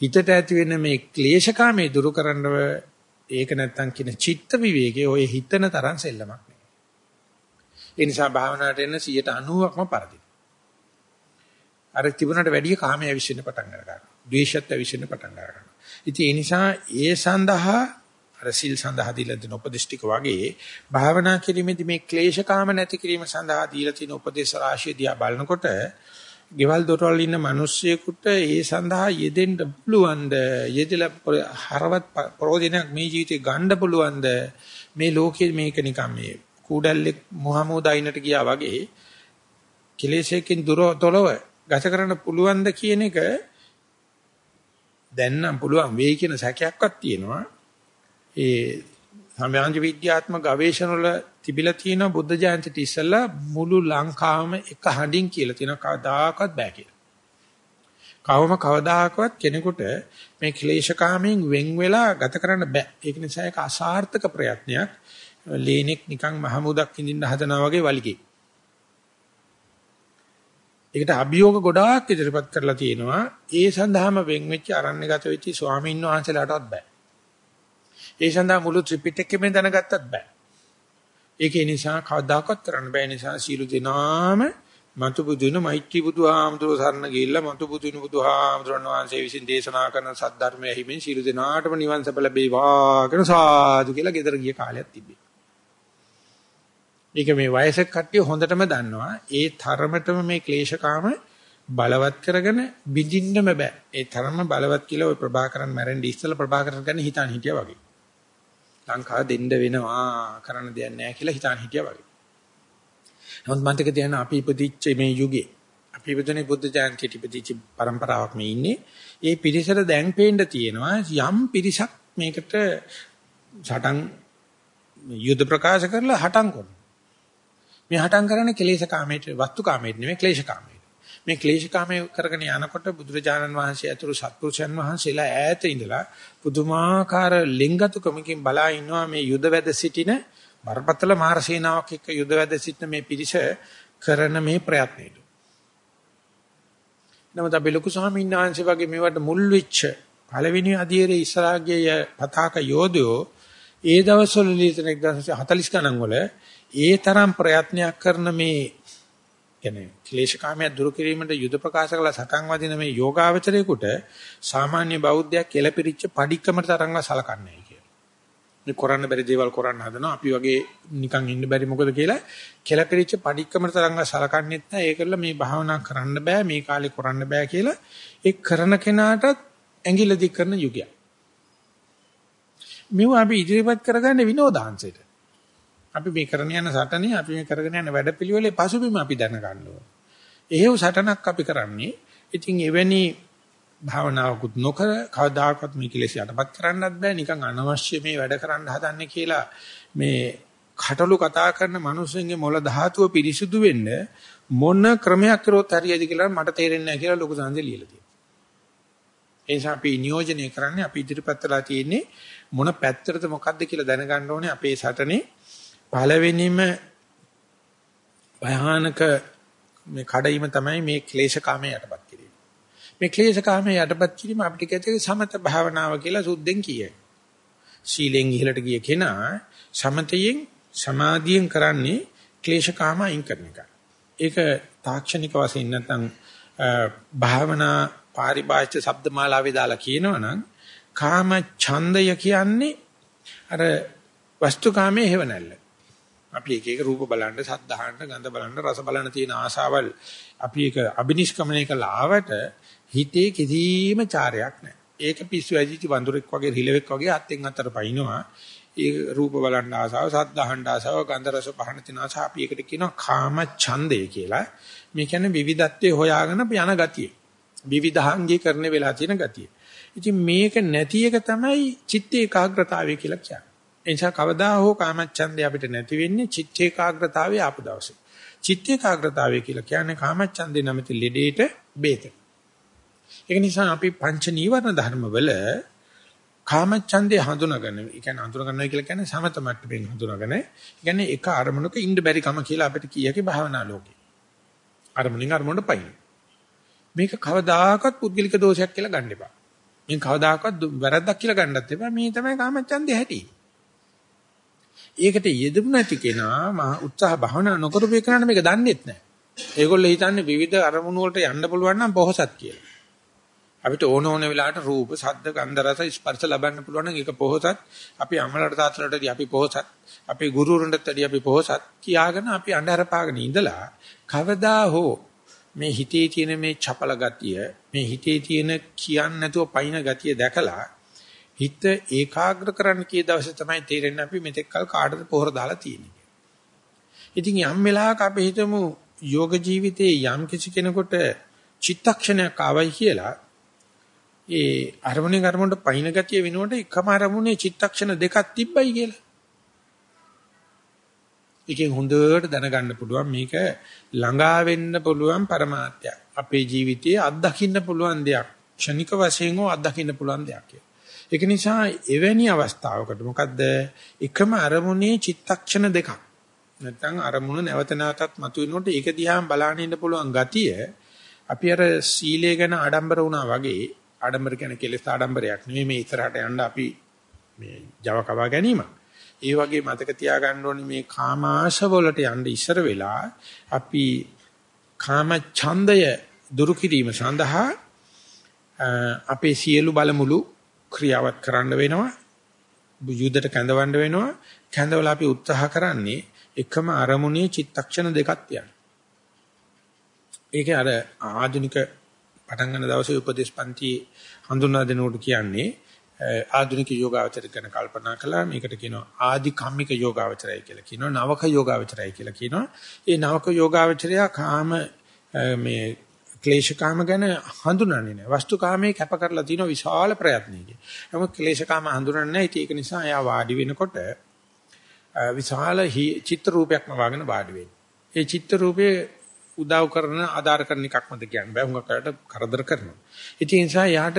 හිතට ඇති වෙන මේ ක්ලේශකාමයේ දුරු කරන්නව ඒක නැත්තම් කියන චිත්ත විවේකයේ ඔය හිතන තරම් සෙල්ලමක් නෑ. ඒ නිසා භාවනාවට එන්න 90%ක්ම පරදින. අර තිබුණට වැඩිය කාමයේ විශ්ින්න පටන් ගන්නවා. ද්වේෂයත් විශ්ින්න පටන් ගන්නවා. ඉතින් ඒ නිසා ඒ සඳහා අර සිල් සඳහා දීලා දෙන උපදේශ ටික වගේ භාවනා කිරීමේදී මේ ක්ලේශකාම නැති කිරීම සඳහා දීලා තියෙන උපදේශ රාශිය දිහා බලනකොට ගෙවල් දොරවල් ඉන්න මිනිස්සෙකුට ඒ සඳහා යෙදෙන්න පුළුවන්ද යෙදලා හරවත් ප්‍රෝධිනක් මේ ජීවිතේ ගන්න පුළුවන්ද මේ ලෝකයේ මේක නිකන් මේ කූඩල්ලෙක් මොහමෝදයින්ට ගියා වගේ කෙලෙසකින් දුර තොලව ගත කරන්න පුළුවන්ද කියන එක දැන් නම් පුළුවන් වෙයි කියන සැකයක්වත් තියෙනවා. ඒ සමාජ විද්‍යාත්මක ගවේෂණ වල තිබිලා තියෙන බුද්ධ ජයන්තිට ඉස්සෙල්ලා මුළු ලංකාවම එක හඬින් කියලා තියෙනවා කවදාකවත් බෑ කියලා. කවම කවදාකවත් කෙනෙකුට මේ ක්ලේශකාමයෙන් වෙන් වෙලා ගත කරන්න බෑ. ඒක නිසා ඒක අසාර්ථක ප්‍රයත්නයක්. ලේනෙක් නිකන් මහමුදක් ඉඳින්න හදනවා වගේ වලිගේ. ඒකට අභියෝග ගොඩාක් ඉදිරිපත් කරලා තියෙනවා. ඒ සඳහාම වෙන් වෙච්ච අරණ්‍යගත වෙච්ච ස්වාමීන් වහන්සේලාටවත් බෑ. ඒ සඳහා මුළු ත්‍රිපිටකෙම දැනගත්තත් බෑ. ඒකේ නිසා කවදාකවත් කරන්න බෑ නිසා සීල දිනාම මතු බුදුන මෛත්‍රී බුදුහාමුදුර සරණ ගිහිල්ලා මතු බුදුන බුදුහාමුදුරන් වහන්සේ විසින් දේශනා කරන සද්ධර්මය හිමින් සීල දිනාටම නිවන් සප ලැබේවා කියන සාදු කියලා ගෙදර ගිය කාලයක් තිබේ. ඒක මේ වයසක කට්ටිය හොඳටම දන්නවා. ඒ තරමටම මේ ක්ලේශකාම බලවත් කරගෙන බිඳින්නම බෑ. ඒ තරම බලවත් කියලා ඔය ප්‍රභාකරන් මැරෙන්න ඉස්සෙල්ලා ප්‍රභාකරන් ගන්න හිතාන හිටියා වගේ. ලංකාව දෙන්න වෙනවා කරන්න දෙයක් නැහැ කියලා හිතාන හිටියා වගේ. නමුත් මන්තක තියන අපි ඉපදිච්ච මේ යුගේ අපි ඉපදුනේ බුද්ධ ජයන්තියට ඉපදිච්ච પરම්පරාවක් මේ ඉන්නේ. ඒ පිරිසට දැන් පේන්න තියෙනවා යම් පිරිසක් මේකට සටන් යුද ප්‍රකාශ කරලා හටන් කරනවා. මේ හටන් කරන්නේ ක්ලේශ කාමයට වස්තු කාමයට නෙමෙයි ක්ලේශ කාමයට. මේ ක්ලේශ කාමයේ කරගෙන යනකොට බුදුරජාණන් වහන්සේ ඇතුළු සත්පුරුෂයන් වහන්සේලා ඈත ඉඳලා පුදුමාකාර ලිංගතුකමකින් බලා ඉන්නවා මේ යුද වැද සිටින බරපතල මාර සේනාවක් එක්ක යුද වැද සිටින මේ පිරිස කරන මේ ප්‍රයත්නයට. නමුත් අපි ලොකු ස්වාමීන් වහන්සේ වගේ මේවට මුල් වෙච්ච පළවෙනි අධීරේ ඉස්සරහගේ පතාක යෝධයෝ ඒ දවස්වල ලියන 1940 ගණන් වල ඒ තරම් ප්‍රයත්නයක් කරන මේ කියන්නේ ක්ලේශකාමයේ දුරු කිරීමට යුද ප්‍රකාශ කළ සටන් වදින මේ යෝගාවචරයේකට සාමාන්‍ය බෞද්ධයක් කෙලපිරිච්ච padikkaම තරංගව සලකන්නේ කියලා. මේ කරන්න බැරි දේවල් කරන්න හදනවා අපි වගේ නිකන් ඉන්න බැරි මොකද කියලා කෙලපිරිච්ච padikkaම තරංගව සලකන්නේත් නැහැ. ඒකල මේ භාවනා කරන්න බෑ මේ කාලේ කරන්න බෑ කියලා ඒ කරන කෙනාටත් ඇඟිල්ල දික් කරන යුගයක්. මෙව අපි ඉදිරිපත් කරගන්නේ විනෝදාංශයට. අපි මේ කරන යන සටනේ අපි මේ කරගෙන යන වැඩපිළිවෙලේ පසුබිම අපි දැනගන්න ඕනේ. එහෙව් සටනක් අපි කරන්නේ. ඉතින් එවැනි භාවනාවකුත් නොකර කවදාකවත් මේ කෙලෙස් යටපත් කරන්නත් බෑ. නිකන් අනවශ්‍ය මේ වැඩ කරන්න හදන්නේ කියලා මේ කටළු කතා කරන මිනිස්සුන්ගේ මොළ ධාතුව පිරිසුදු වෙන්න මොන ක්‍රමයක් කරොත් හරියද කියලා මට තේරෙන්නේ නැහැ කියලා ලොකු සංජය ලියලා තියෙනවා. ඒ නිසා අපි නියෝජනය කරන්නේ අපි ඉදිරිපත්ලා තියෙන්නේ මොන පැත්තටද මොකද්ද කියලා දැනගන්න ඕනේ අපේ සටනේ පළවෙනිම භයානක මේ කඩයිම තමයි මේ ක්ලේශකාමයේ යටපත් කිරීම. මේ ක්ලේශකාමයේ යටපත් කිරීම අපිට කියතේ සමත භාවනාව කියලා සුද්ධෙන් කියයි. සීලෙන් ඉහළට ගිය කෙනා සමතයෙන් සමාධියෙන් කරන්නේ ක්ලේශකාම අයින් කරන එක. ඒක තාක්ෂණික වශයෙන් නැත්නම් භාවනා පාරිභාෂිත શબ્දමාලාවේ දාලා කියනවනම් කාම ඡන්දය කියන්නේ අර වස්තුකාමයේ හේවණල්ල. අපි එක එක රූප බලන්න, සද්ද අහන්න, ගඳ බලන්න, රස බලන්න තියෙන ආසාවල් අපි ඒක අබිනිෂ්ක්‍මණය කළා ආවට හිතේ කිසිම චාරයක් නැහැ. ඒක පිස්සු ඇදිච්ච වඳුරෙක් වගේ රිලෙවෙක් වගේ අත්ෙන් අතට පයින්නවා. ඒ රූප බලන්න ආසාව, සද්ද අහන්න ආසාව, ගන්ධ රස පහන තියෙන ආසාව අපි ඒකට කියනවා කාම ඡන්දය කියලා. මේ කියන්නේ විවිධත්වයේ හොයාගෙන යන ගතිය. විවිධාංගීකරණ වෙලා තියෙන ගතිය. ඉතින් මේක නැති එක තමයි චිත්ත ඒකාග්‍රතාවය කියලා කියන්නේ. ඒ නිසා කවදා හෝ කාමච්ඡන්දය අපිට නැති වෙන්නේ චිත්ත ඒකාග්‍රතාවය ආපු දවසේ. චිත්ත ඒකාග්‍රතාවය කියලා කියන්නේ කාමච්ඡන්දේ නැමැති ලෙඩේට බේත. ඒක නිසා අපි පංච නීවරණ ධර්මවල කාමච්ඡන්දේ හඳුනාගෙන, ඒ කියන්නේ හඳුනාගන්නවා කියලා කියන්නේ සමත මට්ටමින් හඳුනාගෙන, ඒ කියන්නේ එක අරමුණක ඉන්න බැරි කම කියලා අපිට කියකේ භාවනා ලෝකේ. අරමුණින් අරමුණට පයින්. මේක කවදාකවත් පුද්ගලික දෝෂයක් කියලා ගන්න එපා. මේ කවදාකවත් වැරද්දක් කියලා ගන්නත් එපා. මේ තමයි කාමච්ඡන්දේ හැටි. ඒකට යෙදුණු නැති කෙනා මහ උත්සාහ භවනා නොකරපු එකනට මේක දන්නේත් නැහැ. ඒගොල්ලෝ හිතන්නේ විවිධ අරමුණු වලට යන්න පුළුවන් නම් බොහෝසත් කියලා. අපිට ඕන ඕන වෙලාවට රූප, ශබ්ද, ගන්ධ, රස, ස්පර්ශ ලබන්න පුළුවන් නම් ඒක පොහොසත්. අපි අමලට තාත්තලටදී අපි පොහොසත්. අපේ ගුරුවරුන්ටදී අපි පොහොසත් කියාගෙන අපි අnder පාගෙන ඉඳලා කවදා හෝ මේ හිතේ තියෙන මේ චපල ගතිය, මේ හිතේ තියෙන කියන්න නැතුව පයින් ගතිය දැකලා හිත ඒකාග්‍ර කරන්න කී දවසේ තමයි තේරෙන්නේ අපි මෙතෙක් කල කාටද පොහොර දාලා තියෙන්නේ. ඉතින් යම් වෙලාවක අපි හිතමු යෝග ජීවිතයේ යම් කිසි කෙනෙකුට චිත්තක්ෂණයක් ආවයි කියලා ඒ අරමුණේ අරමුණට පයින් ගතිය වෙනකොට එකම අරමුණේ චිත්තක්ෂණ දෙකක් තිබ්බයි කියලා. එකෙන් හොඳට දැනගන්න පුළුවන් මේක ළඟා වෙන්න පුළුවන් પરමාර්ථයක්. අපේ ජීවිතයේ අත්දකින්න පුළුවන් දෙයක්. ක්ෂණික වශයෙන් හෝ අත්දකින්න පුළුවන් දෙයක්. ඒක නිසා එවැනි අවස්ථාවකට මොකද්ද එකම අරමුණේ චිත්තක්ෂණ දෙකක්. නැත්නම් අරමුණ නැවත නැවතත් මතුවෙනකොට ඒක දිහා බලාගෙන ඉන්න පුළුවන් ගතිය අපි අර සීලය ගැන ආඩම්බර වුණා වගේ ආඩම්බර කියන්නේ කෙලෙස් ආඩම්බරයක් නෙමෙයි මේ ඉස්සරහට යන්න අපි මේ Java කවා ගැනීම. ඒ වගේ මතක තියාගන්න ඕනේ මේ කාමාශ වලට යන්න ඉස්සර වෙලා අපි කාම ඡන්දය දුරු කිරීම සඳහා අපේ සියලු බලමුළු ක්‍රියාවත් කරන්න වෙනවා. යුද්ධයට කැඳවන්න වෙනවා. කැඳවලා අපි උත්සාහ කරන්නේ එකම අරමුණේ චිත්තක්ෂණ දෙකක් තියන්න. ඒකේ අර ආධුනික පටන් ගන්න දවසේ උපදේශ පන්ති හඳුන්වා දෙනකොට කියන්නේ ආධුනික යෝගාවචර ගැන කල්පනා කළා මේකට කියනවා ආදි කම්මික යෝගාවචරය කියලා කියනවා නවක යෝගාවචරය කියලා කියනවා ඒ නවක යෝගාවචරය කාම මේ ක්ලේශකාම ගැන හඳුනන්නේ නැහැ. වස්තුකාමයේ කැප කරලා තියෙන විශාල ප්‍රයත්නයකින්. නමුත් ක්ලේශකාම හඳුනන්නේ නැහැ. ඒක නිසා එයා වාඩි වෙනකොට විශාල චිත්‍ර රූපයක්ම වගන වාඩි වෙන්නේ. ඒ චිත්‍ර රූපේ උදව් කරන ආධාර කරන එකක්මද කියන්නේ බෑ. හුඟකට කරදර කරනවා. ඉතින් ඒ නිසා යාට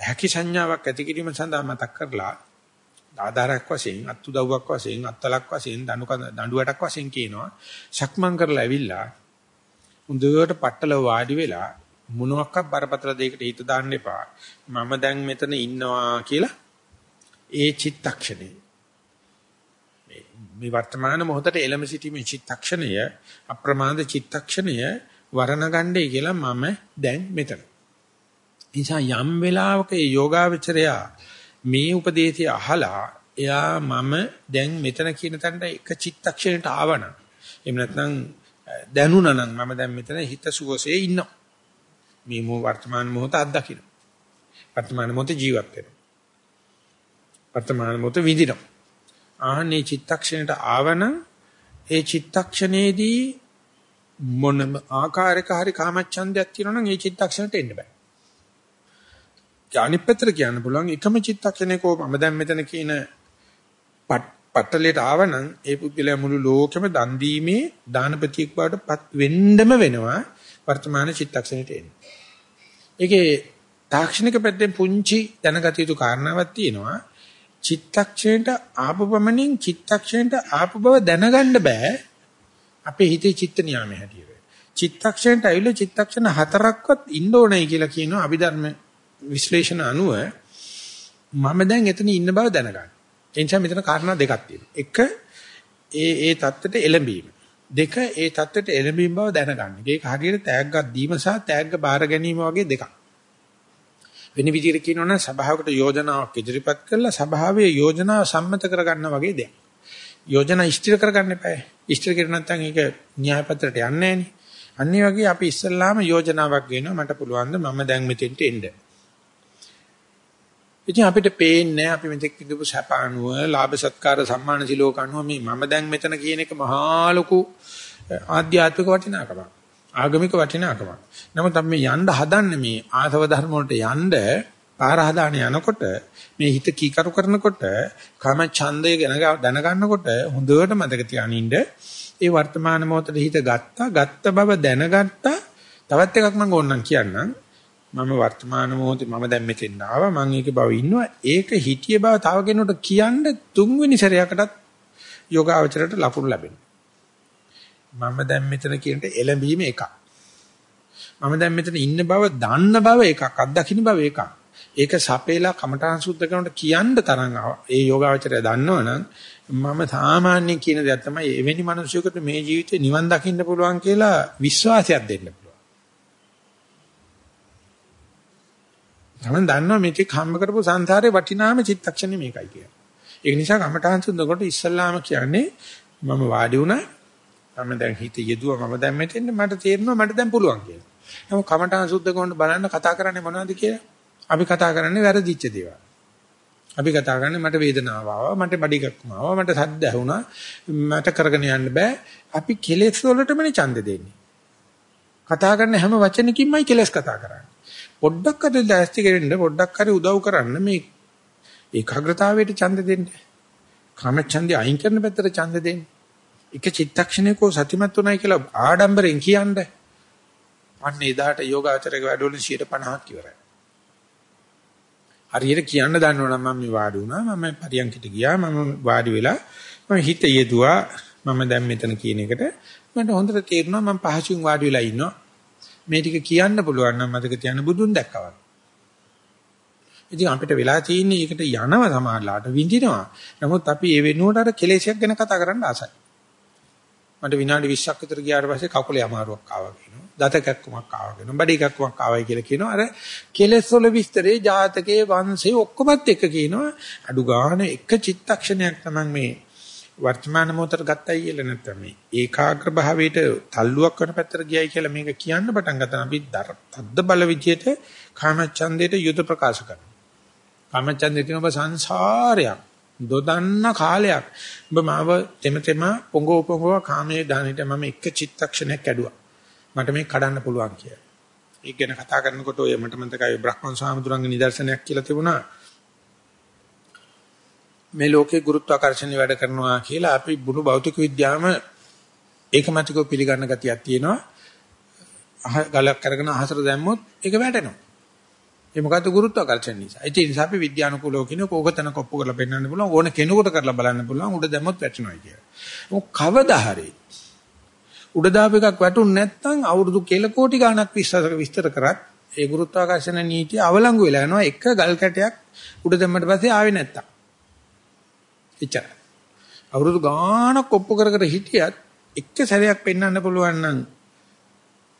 හැකි සංඥාවක් ඇති කිරීම සඳහා මතක් කරලා ආධාරයක් වශයෙන් අත්උදව්වක් වශයෙන් අත්තලක් වශයෙන් දඬු දඬුවටක් වශයෙන් කියනවා. සක්මන් කරලා ඇවිල්ලා හොඳට පట్టල වාඩි වෙලා මොනවාක් බරපතල දෙයකට හිත දාන්න එපා. මම දැන් මෙතන ඉන්නවා කියලා ඒ චිත්තක්ෂණේ මේ වර්තමාන මොහොතේ එළම සිටීමේ චිත්තක්ෂණය අප්‍රමාද චිත්තක්ෂණය වරණගණ්ඩේ කියලා මම දැන් මෙතන. නිසා යම් වෙලාවක ඒ යෝගාවචරයා මේ උපදේශය අහලා එයා මම දැන් මෙතන කියන තැනට එක චිත්තක්ෂණයට ආවනම් එහෙම නැත්නම් දැනුණා නම් මම දැන් මෙතන හිත සුවසේ ඉන්නවා. මේ මො වර්තමාන මොහොත අත්දකින්න වර්තමාන මොහොත ජීවත් වෙනවා. වර්තමාන මොහොත විඳිනවා. ආහනේ චිත්තක්ෂණයට ආවනම් ඒ චිත්තක්ෂණයේදී මොනම ආකාරයක හරි කාමච්ඡන්දයක් තියෙනවා නම් ඒ චිත්තක්ෂණයට එන්න බෑ. අනිත් පැත්තට කියන්න පුළුවන් එකම චිත්තක්ෂණයක මම දැන් මෙතන කියන පට්ටලයට ආවනම් ඒ පුද්ගලයා මුළු ලෝකෙම දන් දීමේ දානපතියෙක් බවට පත් වෙන්නම වෙනවා වර්තමාන චිත්තක්ෂණයට එන්නේ. ඒකේ තාක්ෂණික පැත්තෙන් පුංචි දැනගත යුතු කාරණාවක් තියෙනවා. චිත්තක්ෂණයට ආපු පමණින් චිත්තක්ෂණයට ආපු බව දැනගන්න බෑ. අපේ හිතේ චිත්ත නියාමයේ හැටියට. චිත්තක්ෂණයට ඇවිල්ලා චිත්තක්ෂණ හතරක්වත් ඉන්න ඕනේ කියලා කියනවා අභිධර්ම විශ්ලේෂණ අනුව මම දැන් එතන ඉන්න බව දැනගන්න. ඒ නිසා මෙතන කාරණා දෙකක් තියෙනවා. එක ඒ ඒ தත්ත්වයට එළඹීම. දෙක ඒ தත්ත්වයට එළඹීම බව දැනගන්න. ඒක හරියට තෑග්ගක් දීම සහ තෑග්ග බාර ගැනීම වගේ දෙකක්. වෙන විදිහට කියනවනම් සභාවකට යෝජනාවක් ඉදිරිපත් කරලා සභාවේ යෝජනාව සම්මත කරගන්න වගේ දෙයක්. යෝජනා ඉෂ්ටිර කරගන්න එපා. ඉෂ්ටිර කර නැත්නම් ඒක න්‍යාය පත්‍රයට යන්නේ නැහනේ. අනිත් වගේ අපි ඉස්සල්ලාම යෝජනාවක් ගේනවා මට පුළුවන් ද මම දැන් මෙතෙන්ට එන්න. ඉතින් අපිට පේන්නේ අපි මෙතෙක් ඉඳපු සැපානුව, ලාභ සත්කාර සම්මාන සිලෝක අනුව මේ මම දැන් මෙතන කියන එක මහා ලොකු ආධ්‍යාත්මික වටිනාකමක්. ආගමික වටිනාකමක්. නමුත් අපි මේ යන්න හදන්නේ මේ ආසව ධර්ම වලට යන්න පාර හදාන යනකොට මේ හිත කීකරු කරනකොට කාම ඡන්දය ගැන දැනගන්නකොට හොඳට මතක තියානින්න ඒ වර්තමාන මොහොතේ හිත ගත්තා ගත්ත බව දැනගත්තා තවත් එකක් මම ඕනනම් කියන්නම් මම වර්තමාන මොහොතේ මම දැන් මෙතෙන් ආවා මම ඒකේ බව ඉන්නවා. ඒක හිතිය බව තව කෙනෙකුට කියන්න තුන්වෙනි සැරයකටත් යෝගාවචරයට ලකුණු ලැබෙනවා. මම දැන් මෙතන කියනට එළඹීම එකක්. මම දැන් මෙතන ඉන්න බව දන්න බව එකක් අත්දකින්න බව එකක්. ඒක සපේලා කමඨාන් සුද්ධ කරනට කියන්න තරම් ඒ යෝගාවචරය දන්නවනම් මම සාමාන්‍යයෙන් කියන දෙයක් තමයි එවැනි මිනිසෙකුට මේ ජීවිතේ නිවන් දකින්න පුළුවන් කියලා විශ්වාසයක් දෙන්න. පුළුවන්. තමන් දන්නවා මේක හම්බ කරපු සංසාරේ වටිනාම චිත්තක්ෂණය මේකයි කියලා. ඒ නිසා කමඨාන් සුද්ධ කොට ඉස්සල්ලාම කියන්නේ මම වාඩි වුණා මම දැන් හිත යෙදුවා මම දැන් මෙතෙන් මට තේරෙනවා මට දැන් පුළුවන් කියලා. නමුත් කමඨාන් සුද්ධ කරනකොට බලන්න කතා කරන්නේ මොනවද කියලා අපි කතා කරන්නේ වැරදිච්ච දේවල්. අපි කතා කරන්නේ මට වේදනාව ආවා, මට බඩ එකක්ම ආවා, මට සද්ද ඇහුණා, මට කරගෙන යන්න බෑ. අපි කෙලෙස් වලටමනේ ඡන්ද දෙන්නේ. කතා කරන හැම වචනකින්මයි කෙලස් කතා කරන්නේ. පොඩ්ඩක් අද දැස්ති කෙරෙන්න පොඩ්ඩක් හරි උදව් කරන්න මේ ඒකාග්‍රතාවයට ඡන්ද දෙන්න. කාම ඡන්දය අයින් කරන පැත්තට ඡන්ද දෙන්න. එක චිත්තක්ෂණයකෝ සතිමත් උනායි කියලා ආඩම්බරෙන් කියන්නේ. අන්න එදාට යෝගාචරයේ වැඩවලින් 50ක් ඉවරයි. හරියට කියන්න දන්නවනම් මම මේ වාඩි වුණා මම පරියන්කිට ගියා මම වාඩි වෙලා මම හිත යෙදුවා මම දැන් මෙතන කියන එකට මට හොඳට තේරුණා මම පහසුවෙන් වාඩි වෙලා ඉන්නවා මේ ටික කියන්න පුළුවන් නම් මතක තියාගන්න බුදුන් දැක්කවා ඉතින් අපිට වෙලා තියෙන්නේ ඒකට යනවා සමාජලාට විඳිනවා නමුත් අපි ඒ වෙනුවට අර කෙලෙසයක් ගැන කතා කරන්න ආසයි මට විනාඩි 20ක් විතර ගියාට පස්සේ කකුලේ අමාරුවක් ආවා කියනවා දත කැක්කමක් ආවා කියනවා. බඩේ කැක්කමක් ආවයි කියලා කියනවා. අර කෙලෙස් වල විස්තරේ ජාතකයේ වංශේ ඔක්කොමත් එක කියනවා. අඩු ගන්න එක චිත්තක්ෂණයක් තමයි මේ වර්තමාන මොහොතට ගත්තයි කියලා නැත්නම් මේ ඒකාග්‍ර භාවයට තල්ලුවක් කරන පැත්තට ගියයි කියලා මේක කියන්න පටන් ගත්තා. අපි තද්ද බල විදියට කාමච්ඡන්දයට යුද ප්‍රකාශ කරනවා. කාමච්ඡන්දේ කියන ඔබ සංසාරයක් දොදන්න කාලයක් ඔබ මාව තෙම තෙම පොඟෝ පොඟෝ කාමයේ දානෙට මම එක චිත්තක්ෂණයක් ඇදුවා. මට මේක කඩන්න පුළුවන් කියලා. ඒක ගැන කතා කරනකොට ඔය මට මතකයි බ්‍රහ්මන් ස්වාමීතුරුන්ගේ නිදර්ශනයක් කියලා තිබුණා. මේ ලෝකේ ගුරුත්වාකර්ෂණය වැඩ කරනවා කියලා අපි බුදු භෞතික විද්‍යාවම ඒකමතිකව පිළිගන්න ගතියක් තියෙනවා. අහ ගලක් කරගෙන අහසට දැම්මොත් ඒක වැටෙනවා. ඒ මොකද්ද ගුරුත්වාකර්ෂණ නිසා. ඒ නිසා අපි විද්‍යානුකූලව කියන කෝකතන කොප්පු කරලා පෙන්වන්න පුළුවන් ඕන කෙනෙකුට කරලා බලන්න පුළුවන් උඩ දැම්මොත් වැටෙනවා කියලා. මොක කවදා හරි උඩ දාපු එකක් වැටුනේ නැත්නම් අවුරුදු කෙල කෝටි ගණක් විශ්වාස විස්තර කරත් ඒ ගුරුත්වාකර්ෂණ නීතිය අවලංගු වෙලා යනවා එක ගල් කැටයක් උඩ දැම්මට පස්සේ ආවේ නැත්තම්. එච්චර. අවුරුදු ගාණක් ඔප්පු කර කර හිටියත් එක සැරයක් පෙන්වන්න පුළුවන් නම්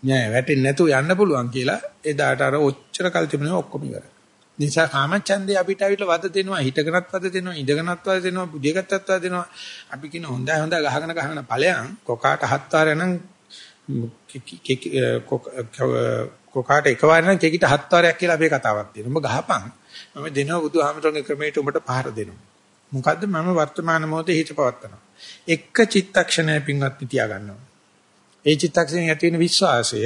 නෑ වැටෙන්නේ නැතුව යන්න පුළුවන් කියලා එදාට අර ඔච්චර කල් තිබුණේ ඔක්කොම ඉවරයි. නිසා කාමච්ඡන්දේ අපිට අවිල වද දෙනවා හිටගෙනත් වද දෙනවා ඉඳගෙනත් වද දෙනවා බුදියගතත් වද දෙනවා අපි කියන හොඳයි හොඳයි ගහගෙන ගහගෙන ඵලයන් කොකාට හත් වාරයක් නම් කොකාට එක වාරයක් නම් කෙකිට හත් වාරයක් කියලා අපේ කතාවක් තියෙනවා. ඔබ ගහපන් මම දෙනවා බුදුහාමරගේ ක්‍රමයට උඹට පහර දෙනවා. මොකද්ද මම වර්තමාන මොහොතේ හිත පවත්නවා. එක චිත්තක්ෂණය පින්වත් තියා ගන්නවා. ඒ චිත්තක්ෂණය ඇති වෙන විශ්වාසය,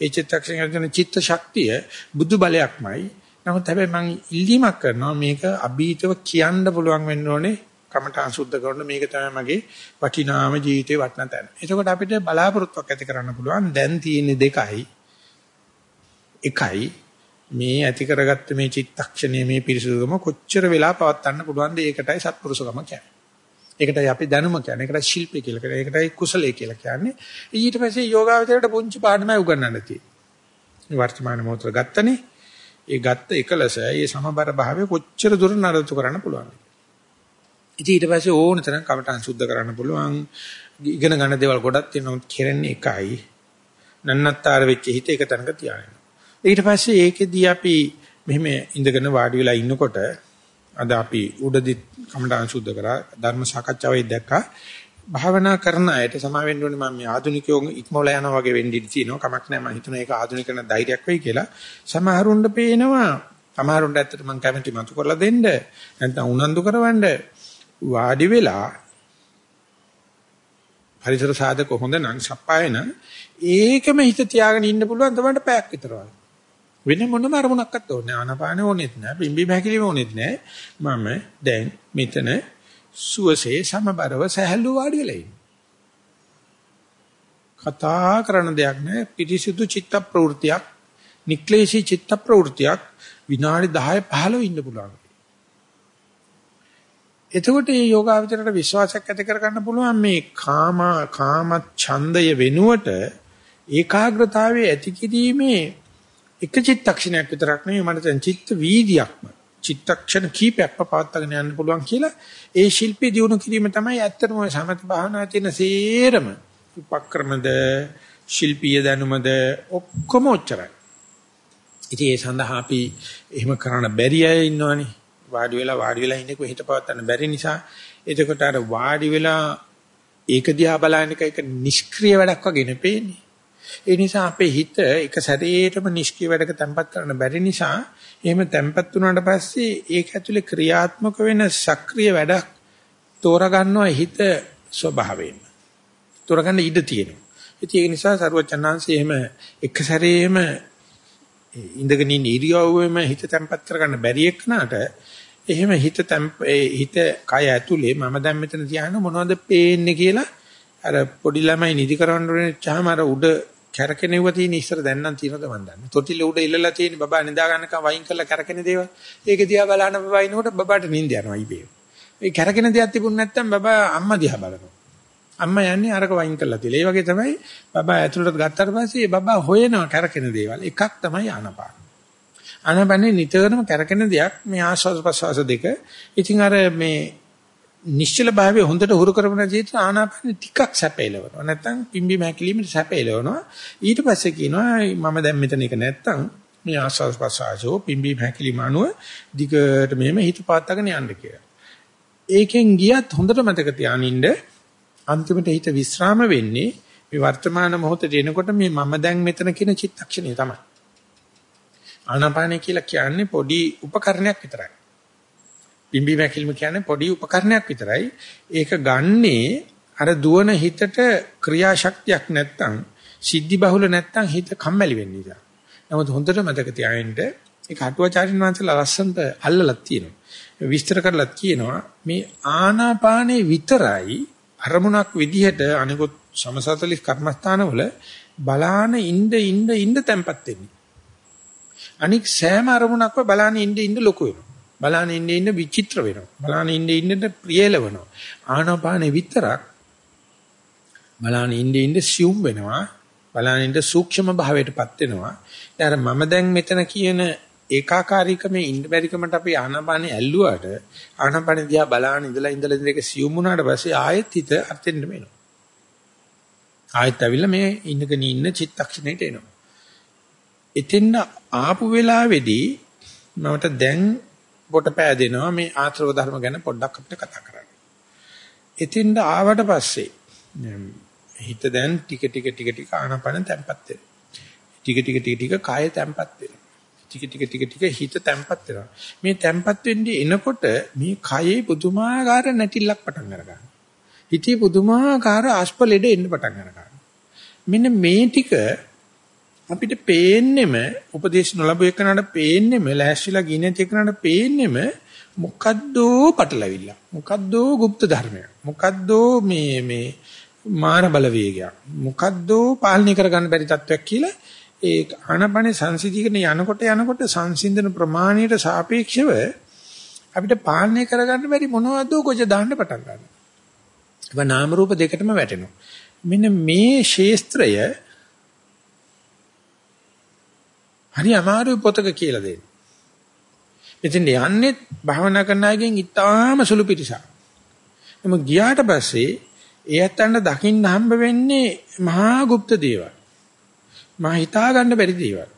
ඒ චිත්තක්ෂණය ඇති වෙන චිත්ත ශක්තිය බුදු බලයක්මයි. නමුත් හැබැයි මම ඉල්ලීමක් කරනවා මේක අභීතව කියන්න පුළුවන් වෙන්න ඕනේ කමඨාන් සුද්ධ කරන මේක තමයි මගේ වටිනාම ජීවිතේ වටින තැන. එතකොට අපිට බලාපොරොත්තුවක් ඇති කරන්න පුළුවන් දැන් තියෙන දෙකයි එකයි මේ ඇති කරගත්ත මේ චිත්තක්ෂණයේ මේ පිරිසුදුකම කොච්චර වෙලා පවත්වන්න පුළුවන්ද ඒකටයි සත්පුරුෂකම කියන්නේ. ඒකටයි අපි දැනුම කියන්නේ. ඒකටයි ශිල්පය කියලා කියන්නේ. ඒකටයි කුසලයේ කියලා කියන්නේ. ඊට පස්සේ යෝගාවචරයට පුංචි පාඩමයි උගන්වන්න තියෙන්නේ. වර්තමාන මොහොත ගත්තනේ ඒ ගත්ත එකලස ඒ සමබර භාවය කොච්චර දුර නඩත්තු කරන්න පුළුවන්. ඉතින් ඊට පස්සේ ඕන තරම් කමටහන් සුද්ධ කරන්න පුළුවන්. ඉගෙන ගන්න දේවල් ගොඩක් තියෙනවා කෙරෙන්නේ එකයි. නන්නත්තර වෙච්ච හිත එක තැනක තියාගෙන. ඊට පස්සේ ඒකෙදී අපි මෙහෙම ඉඳගෙන වාඩි වෙලා ඉන්නකොට අද අපි උඩදි කමඩාන් සුද්ධ කරා ධර්ම සාකච්ඡාවේ දැක්කා. භාවනා කරන අයට සමා වෙන්න ඕනේ මම මේ ආධුනිකයෝ ඉක්මවල යනවා වගේ වෙන්න ඉඩ තියෙනවා. කමක් නැහැ මම හිතනවා ඒක ආධුනිකන ධෛර්යයක් වෙයි කියලා. සමහරුන්ට පේනවා සමහරුන්ට ඇත්තට මම කැමති මතු කරලා දෙන්න නැත්නම් උනන්දු කරවන්න. වාඩි වෙලා පරිසර සාධක හොඳ නම් සප්පායන ඒකම හිත තියාගෙන ඉන්න පුළුවන්. තමයි පැයක් විතර වගේ වෙන මොනම අරමුණක්වත් ඕනේ ආනපාන ඕනෙත් නෑ පිම්බි බහැකිලිම ඕනෙත් නෑ මම දැන් මෙතන සුවසේ සමබරව සහැල්ලු වාඩි වෙලා ඉන්නේ. කතා කරන දෙයක් නෑ. පිරිසිදු චිත්ත ප්‍රවෘතියක් නික්ලේශී චිත්ත ප්‍රවෘතියක් විනාඩි 10 15 ඉන්න පුළුවන්. එතකොට මේ යෝගාවචරයට විශ්වාසයක් ඇති කර ගන්න පුළුවන් මේ කාම කාම ඡන්දය වෙනුවට ඒකාග්‍රතාවයේ ඇති කිරීමේ එක චිත්තක්ෂණයක් විතරක් නෙවෙයි මට දැන් චිත්ත වීදියක්ම චිත්තක්ෂණ කීපයක්ම පවත්වාගෙන යන්න පුළුවන් කියලා ඒ ශිල්පී දියුණු කිරීම තමයි ඇත්තටම ඔය සමත භාවනා තියෙන සේරම උපක්‍රමද ශිල්පීය දැනුමද ඔක්කොම ඔච්චරයි. ඉතින් ඒ සඳහා අපි එහෙම කරන්න බැරි අය ඉන්නවනේ. වාඩි වෙලා වාඩි වෙලා ඉන්නකෝ හිත පවත්වන්න බැරි නිසා එතකොට අර වාඩි වෙලා ඒක දිහා බලන එක එක නිෂ්ක්‍රීය වැඩක් වගේ නෙපෙන්නේ. ඒ නිසා අපේ හිත එක සැරේටම නිෂ්ක්‍රීය වැඩක තැම්පත් කරන්න බැරි නිසා එහෙම තැම්පත් වුණාට පස්සේ ඒක ඇතුලේ ක්‍රියාත්මක වෙන සක්‍රීය වැඩක් තෝරගන්නවා හිත ස්වභාවයෙන්. තෝරගන්න ඉඩ තියෙනවා. ඉතින් ඒ නිසා සරුවචනාංශය එහෙම එක සැරේම ඉඳගෙන ඉන්න ඉරියව්වෙම හිත තැම්පත් කරගන්න බැරි එක්කනට එහෙම හිත හිත කය ඇතුලේ මම දැන් මෙතන තියාගෙන මොනවද පේන්නේ කියලා අර පොඩි ළමයි නිදි කරවන්න ඕනෙච්චාම අර උඩ කැරකෙනෙව තියෙන ඉස්සර දැන් නම් තියෙනවද මන් දන්නේ. තොටිල උඩ ඉල්ලලා තියෙන බබා නිදා ගන්නකම් වයින් කරලා කැරකෙන දේවල්. ඒක දිහා බලන බබා ඉනකොට බබාට නිින්ද යනවා ඉබේ. ඒ කැරකෙන දෙයක් තිබුණ නැත්නම් බබා අම්මා දිහා බලනවා. අම්මා යන්නේ අරක වයින් කරලා තියලා. ඒ වගේ තමයි බබා ඇතුළට ගත්තාට පස්සේ බබා හොයනවා කැරකෙන දේවල්. එකක් තමයි ආනපාන. ආනපානේ නිතරම කැරකෙන දෙයක් මේ ආශ්වාස ප්‍රශ්වාස දෙක. ඉතින් අර මේ නිශ්චල භාවය හොඳට හුරු කරගෙන ජීවිත ආනාපාන ටිකක් සැපේලවනවා. නැත්තම් පිම්බි මහැකිලිමේ සැපේලවනවා. ඊට පස්සේ කියනවා මම දැන් මෙතන එක නැත්තම් මේ ආස්වාස් ප්‍රසආසෝ පිම්බි මහැකිලිම අනුව දිගට මෙහෙම හිත පාත්තගෙන යන්න කියලා. ඒකෙන් ගියත් හොඳට මතක තියානින්න අන්තිමට හිත විස්්‍රාම වෙන්නේ මේ වර්තමාන මොහොතේ එනකොට මේ මම දැන් මෙතන කියන චිත්තක්ෂණය තමයි. ආනාපානය කියලා කියන්නේ පොඩි උපකරණයක් විතරයි. පිම්බි මැකිල්ම කියන්නේ පොඩි උපකරණයක් විතරයි. ඒක ගන්නේ අර දුවන හිතට ක්‍රියාශක්තියක් නැත්තම් සිද්ධි බහුල නැත්තම් හිත කම්මැලි වෙන්න නිසා. නමුත් හොඳට මතක තියාගන්න ඒක අටුවාචාරින් වහන්සේලා ලස්සනට අල්ලලා තියෙනවා. විස්තර කරලා කියනවා මේ ආනාපානේ විතරයි අරමුණක් විදිහට අනිකුත් සමසතලිස් කර්මස්ථානවල බලාන ඉඳ ඉඳ ඉඳ තැම්පත් වෙන්නේ. අනික සෑම අරමුණක්ම බලාන ඉඳ ඉඳ ලොකු වෙනවා. බලන්න ඉන්න ඉන්න විචිත්‍ර වෙනවා. බලන්න ඉන්න ඉන්න ප්‍රියලවනවා. ආනාපානෙ විතරක් බලන්න ඉන්න ඉන්න සියුම් වෙනවා. බලන්න ඉන්න සූක්ෂම භාවයටපත් වෙනවා. ඊට මම දැන් මෙතන කියන ඒකාකාරීකමේ ඉන්න බැරිකමට අපි ආනාපානෙ ඇල්ලුවාට ආනාපානෙ දිහා බලන්න ඉඳලා ඉඳලා ඉඳලා ඒක සියුම් වුණාට පස්සේ ආයෙත් හිත අතෙන්ද වෙනවා. ආයෙත් ඇවිල්ලා මේ ඉන්නගෙන ඉන්න චිත්තක්ෂණයට එනවා. එතෙන් ආපු වෙලාවේදී මමට දැන් පොට පෑදෙනවා මේ ආශ්‍රව ධර්ම ගැන පොඩ්ඩක් අපිට කතා කරන්න. එතින්ද ආවට පස්සේ හිත දැන් ටික ටික ටික ටික ආනපන තැම්පත් වෙනවා. ටික ටික ටික ටික කාය තැම්පත් වෙනවා. ටික ටික ටික ටික හිත තැම්පත් වෙනවා. මේ තැම්පත් වෙන්නේ එනකොට මේ කයේ පුදුමාකාර නැටිල්ලක් පටන් ගන්නවා. හිතේ පුදුමාකාර ආස්පලෙඩ එන්න පටන් ගන්නවා. මෙන්න මේ ටික අපිට පේන්නෙම උපදේශ නොලබු එකනට පේන්නෙම ලෑස්තිලා ගිනේත් එකනට පේන්නෙම මොකද්දෝ පටලවිල්ල මොකද්දෝ গুপ্ত ධර්මයක් මොකද්දෝ මේ මේ මාන බලවේගයක් මොකද්දෝ පාලනය කරගන්න බැරි තත්වයක් කියලා ඒ ආනපනේ සංසිධිකන යනකොට යනකොට සංසිඳන ප්‍රමාණයට සාපේක්ෂව අපිට පාලනය කරගන්න බැරි මොනවද කොච්ච දාන්න පටන් ගන්නවා. ඒක නාම රූප දෙකටම වැටෙනවා. මෙන්න මේ ශේස්ත්‍රය හරි අමාරුයි පොතක කියලා දෙන්න. ඉතින් යන්නේ භවනා කරන අයගෙන් ඉතාම සුළු පිටසක්. එම ගියාට පස්සේ ඒ ඇත්තන්ට දකින්න හම්බ වෙන්නේ මහා গুপ্ত දේවල්. මා හිතා ගන්න බැරි දේවල්.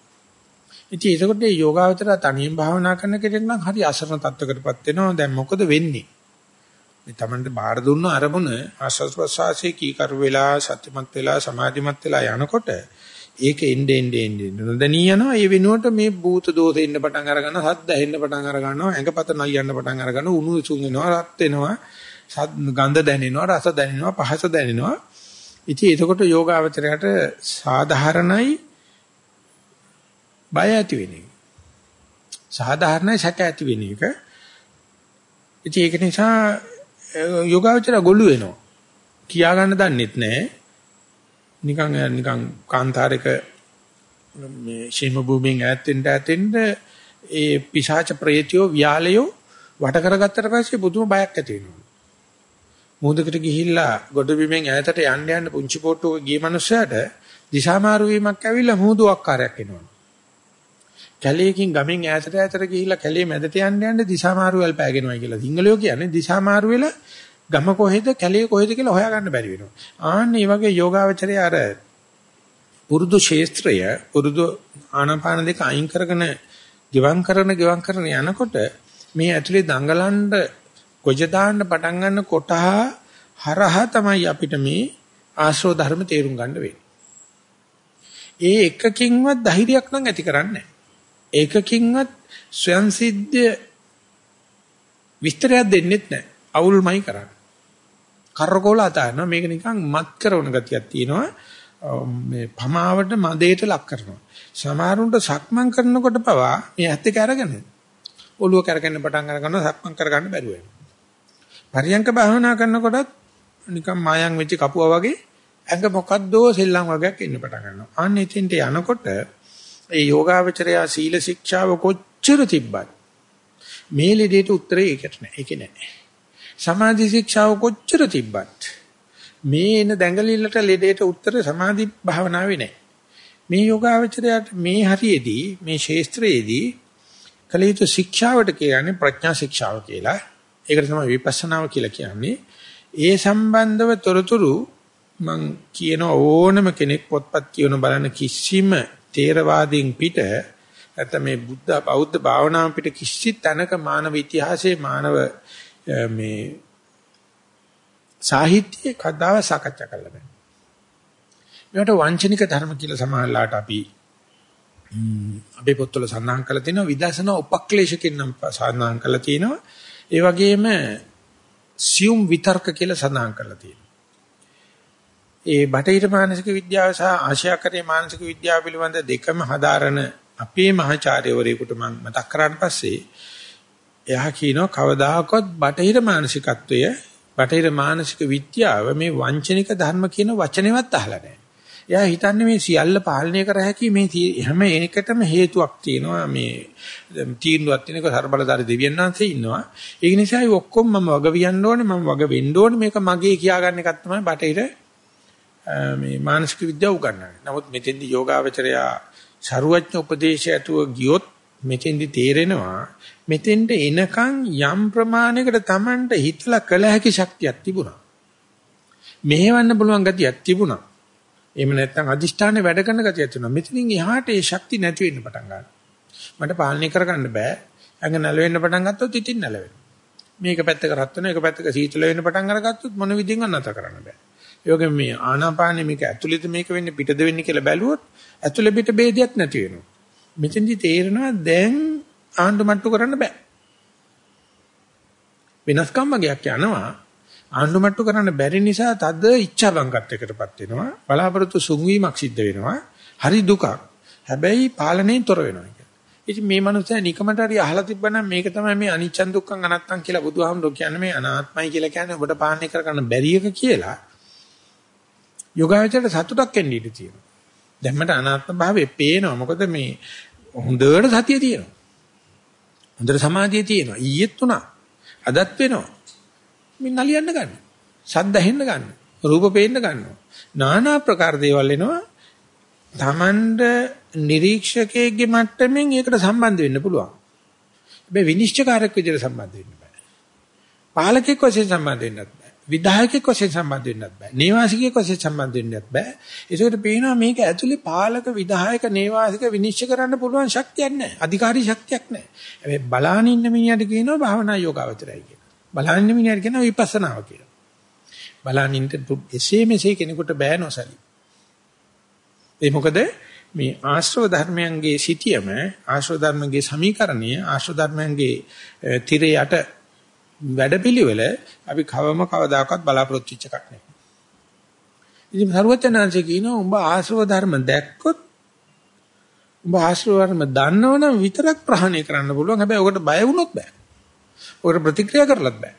ඉතින් ඒකට මේ යෝගාවචර තනියෙන් භාවනා කරන කෙනෙක් නම් හරි අසරණ තත්වයකටපත් වෙනවා. දැන් මොකද වෙන්නේ? මේ Tamanට බාහිර දුන්න අරමුණ ආස්වාද ප්‍රසආසයේ කීකරු වෙලා සත්‍යමත් වෙලා සමාධිමත් වෙලා යනකොට ඒක එnde ende ende නොදැනී යනවා ඒ වෙනුවට මේ භූත දෝෂෙ ඉන්න පටන් අර ගන්නවා සද්ද ඇහෙන්න පටන් අර ගන්නවා ඇඟපත නයියන්න පටන් අර ගන්නවා උණු උසුම් වෙනවා රත් වෙනවා ගඳ දැනෙනවා රස දැනෙනවා පහස දැනෙනවා. ඉතින් එතකොට යෝගාවචරයට සාධාරණයි බය ඇති වෙන එක. සාධාරණයි සැක ඇති වෙන එක. ඉතින් ඒක නිසා යෝගාවචර ගොළු වෙනවා. කියා ගන්න දන්නෙත් නැහැ නිකන් නිකන් කාන්තාරයක මේ ශීම භූමියෙන් ඈත් වෙන්න ඈත් වෙන්න ඒ පිශාච ප්‍රේතයෝ ව්‍යාලයෝ වට කරගත්තට පස්සේ පුදුම බයක් ඇති වෙනවා. මුහුදකට ගිහිල්ලා ගොඩ බිමෙන් ඈතට යන්න යන්න පුංචි පොට්ටුවක ගිය මනුස්සයාට දිශාමාරු වීමක් ඇවිල්ලා මුහුදුවක්කාරයක් එනවා. කැලේකින් ගමෙන් ඈතට ඈතට ගිහිල්ලා කැලේ මැදට යන්න යන්න දිශාමාරු වල පෑගෙනවයි කියලා. සිංහලයෝ කියන්නේ දිශාමාරු වෙලා ගම කොහෙද කැලේ කොහෙද කියලා හොයාගන්න බැරි වෙනවා. ආන්න මේ වගේ යෝගාවචරය අර පුරුදු ශේස්ත්‍රය පුරුදු ආනාපාන දෙක අයින් කරගෙන ගිවං කරන ගිවං කරන යනකොට මේ ඇතුලේ දඟලන්න කොජ දාන්න පටන් ගන්න කොටහ හරහා තමයි අපිට මේ ආශ්‍රව ධර්ම තේරුම් ගන්න වෙන්නේ. ඒ එකකින්වත් ධෛර්යයක් නම් ඇති කරන්නේ ඒකකින්වත් ස්වයන් සිද්ධ විස්තරයක් දෙන්නෙත් නැහැ. අවුල්මයි කරන්නේ. කරකෝල අතාරිනවා. මේක නිකන් මත් කරන ගතියක් තියෙනවා. මේ පමාවට මදේට ලක් කරනවා. සමහරුන්ට සක්මන් කරනකොට පවා මේ ඇත්ත එක අරගෙන ඔළුව කරගෙන පටන් අර ගන්නවා සක්මන් කරගන්න බැරුව වෙනවා. පරියංක භාවනා කරනකොටත් නිකන් මායම් වෙච්ච කපුවා වගේ ඇඟ මොකද්දෝ සෙල්ලම් වගේක් එන්න පටන් ගන්නවා. අන්න එතෙන්ට යනකොට ඒ යෝගාවචරය සීල ශික්ෂාව කොච්චර තිබ්බත් මේ ලෙඩේට උත්තරේ ඒකට නෑ. ඒකේ නෑ. සමාධි ශික්ෂාව කොච්චර තිබ්බත් මේ එන දැඟලිල්ලට ලෙඩේට උත්තර සමාධි භාවනාවේ නැහැ. මේ යෝගාවචරයට මේ හරියේදී මේ ශේස්ත්‍රයේදී කලිත ශික්ෂාවට කියන්නේ ප්‍රඥා ශික්ෂාව කියලා. ඒකට තමයි විපස්සනාව කියලා කියන්නේ. ඒ සම්බන්ධව තොරතුරු මං කියන ඕනම කෙනෙක් පොත්පත් කියවන බලන කිසිම තේරවාදීන් පිට නැත්නම් මේ බුද්ධ බෞද්ධ භාවනාව පිට කිසි තැනක මානව ඉතිහාසයේ මානව මේ සාහිත්‍යයේ කතාව සාකච්ඡා කරලා බෑ. මේකට වංචනික ධර්ම කියලා සමාහලාට අපි අපේ පොත්වල සඳහන් කරලා තිනවා විදර්ශනා උපක්ලේශකින් නම් සඳහන් කරලා තිනවා. ඒ වගේම සියුම් විතර්ක කියලා සඳහන් කරලා තියෙනවා. ඒ බටහිර මානසික විද්‍යාව සහ ආශ්‍යාකරයේ මානසික විද්‍යාව පිළිබඳ දෙකම හදාරන අපේ මහාචාර්යවරයෙකුට මම මතක් කරාට පස්සේ එයා කියනවා කවදාකවත් බටහිර මානසිකත්වය බටහිර මානසික විද්‍යාව මේ වංචනික ධර්ම කියන වචනේවත් අහලා නැහැ. එයා හිතන්නේ මේ සියල්ල පාලනය කර හැකි මේ හැම එකටම හේතුවක් තියෙනවා මේ තීන්දුවක් තියෙනක ਸਰබලදාරි දෙවියන් වහන්සේ ඉන්නවා. ඒ නිසා ඒ ඔක්කොම මම වග වියන්න ඕනේ මම වග වෙන්න ඕනේ මේක මගේ කියාගන්න එකක් තමයි බටහිර මේ මානසික විද්‍යාව උගන්වන්නේ. නමුත් මෙතෙන්දී යෝගාවචරයා ਸਰුවඥ උපදේශය ඇතුව ගියොත් මෙතෙන්දි තේරෙනවා මෙතෙන්ට එනකන් යම් ප්‍රමාණයකට Tamanට හිතලා කළ හැකි ශක්තියක් තිබුණා. මෙහෙවන්න පුළුවන් ගතියක් තිබුණා. එහෙම නැත්නම් අදිෂ්ඨානේ වැඩ කරන ගතියක් තිබුණා. මෙතනින් එහාට ඒ ශක්තිය නැති වෙන්න පටන් ගන්නවා. මට පාලනය කරගන්න බෑ. ඇඟ නැලවෙන්න පටන් ගත්තොත් ඉතින් නැලවෙනවා. මේක පැත්තක රත් වෙනවා, ඒක පැත්තක සීතල වෙන්න පටන් අරගත්තොත් මොන විදිහින්වත් නැතර කරන්න බෑ. ඒ වගේම මේ ආනාපානෙ මේක ඇතුළේද මේක වෙන්නේ පිටද වෙන්නේ කියලා බැලුවොත් ඇතුළේ පිට ભેදයක් නැති වෙනවා. මෙතෙන්දි තේරෙනවා දැන් ආණ්ඩු මට්ටු කරන්න බෑ. වෙනස්කම් වගේක් යනවා. ආණ්ඩු මට්ටු කරන්න බැරි නිසා තද ඉච්ඡා බංගත්වයකටපත් වෙනවා. බලාපොරොත්තු සුන්වීමක් සිද්ධ වෙනවා. හරි දුකක්. හැබැයි පාලනයෙන් තොර වෙනවා. ඉතින් මේ මනුස්සයා නිකමට හරි අහලා තිබ්බනම් මේක තමයි මේ අනිච්චන් දුක්ඛං අනත්තං කියලා බුදුහාමුදුරුවෝ කියන්නේ මේ අනාත්මයි කියලා කියන්නේ ඔබට පාලනය කරගන්න බැරි එක කියලා. යෝගාවචරයට සතුටක් එන්න ඉඩ තියෙනවා. දැන් මට අනාත්ම භාවයේ පේනවා. මොකද මේ හොඳට සතිය තියෙනවා. හොඳට සමාධිය තියෙනවා. ඊයේත් උනා. අදත් වෙනවා. මේ නලියන්න ගන්න. ශබ්ද ඇහෙන්න ගන්න. රූප පේන්න ගන්නවා. নানা ප්‍රකාර දේවල් එනවා. Tamand නිරීක්ෂකයෙක්ගේ මට්ටමින් ඒකට සම්බන්ධ වෙන්න පුළුවන්. හැබැයි විනිශ්චයකාරක විදිහට සම්බන්ධ වෙන්න බෑ. පාලකෙක් වශයෙන් සම්බන්ධ වෙන්නත් බෑ. විධායකෙක් වශයෙන් සම්බන්ධ වෙන්නත් බෑ. නේවාසිකයෙක් වශයෙන් සම්බන්ධ වෙන්නත් බෑ. ඒකට පේනවා මේක ඇතුලේ පාලක විධායක නේවාසික විනිශ්චය කරන්න පුළුවන් ශක්තියක් නැහැ. අධිකාරී ශක්තියක් නැහැ. හැබැයි බලාන ඉන්න මිනිහට කියනවා භාවනා යෝගාවචරයි කියලා. බලාන ඉන්න මිනිහට කියනවා විපස්සනාව කියලා. බලාන ඉන්න එසේ මෙසේ කෙනෙකුට බෑ නොසලී. ඒ මොකද මේ ආශ්‍රව ධර්මයන්ගේ සිටියම ආශ්‍රව ධර්මයේ සමීකරණය ආශ්‍රව ධර්මයන්ගේ tire යට වැඩපිළිවෙල අපි කවම කවදාකවත් බලාපොරොත්තු වෙච්ච එකක් නෙවෙයි. ඉතින් සරුවචනාංශේ කියනවා උඹ ආශ්‍රව ධර්ම දැක්කොත් උඹ ආශ්‍රව ධර්ම දන්නවනම් විතරක් ප්‍රහාණය කරන්න පුළුවන්. හැබැයි ඔකට බය වුණොත් බෑ. ඔකට ප්‍රතික්‍රියා කරලත් බෑ.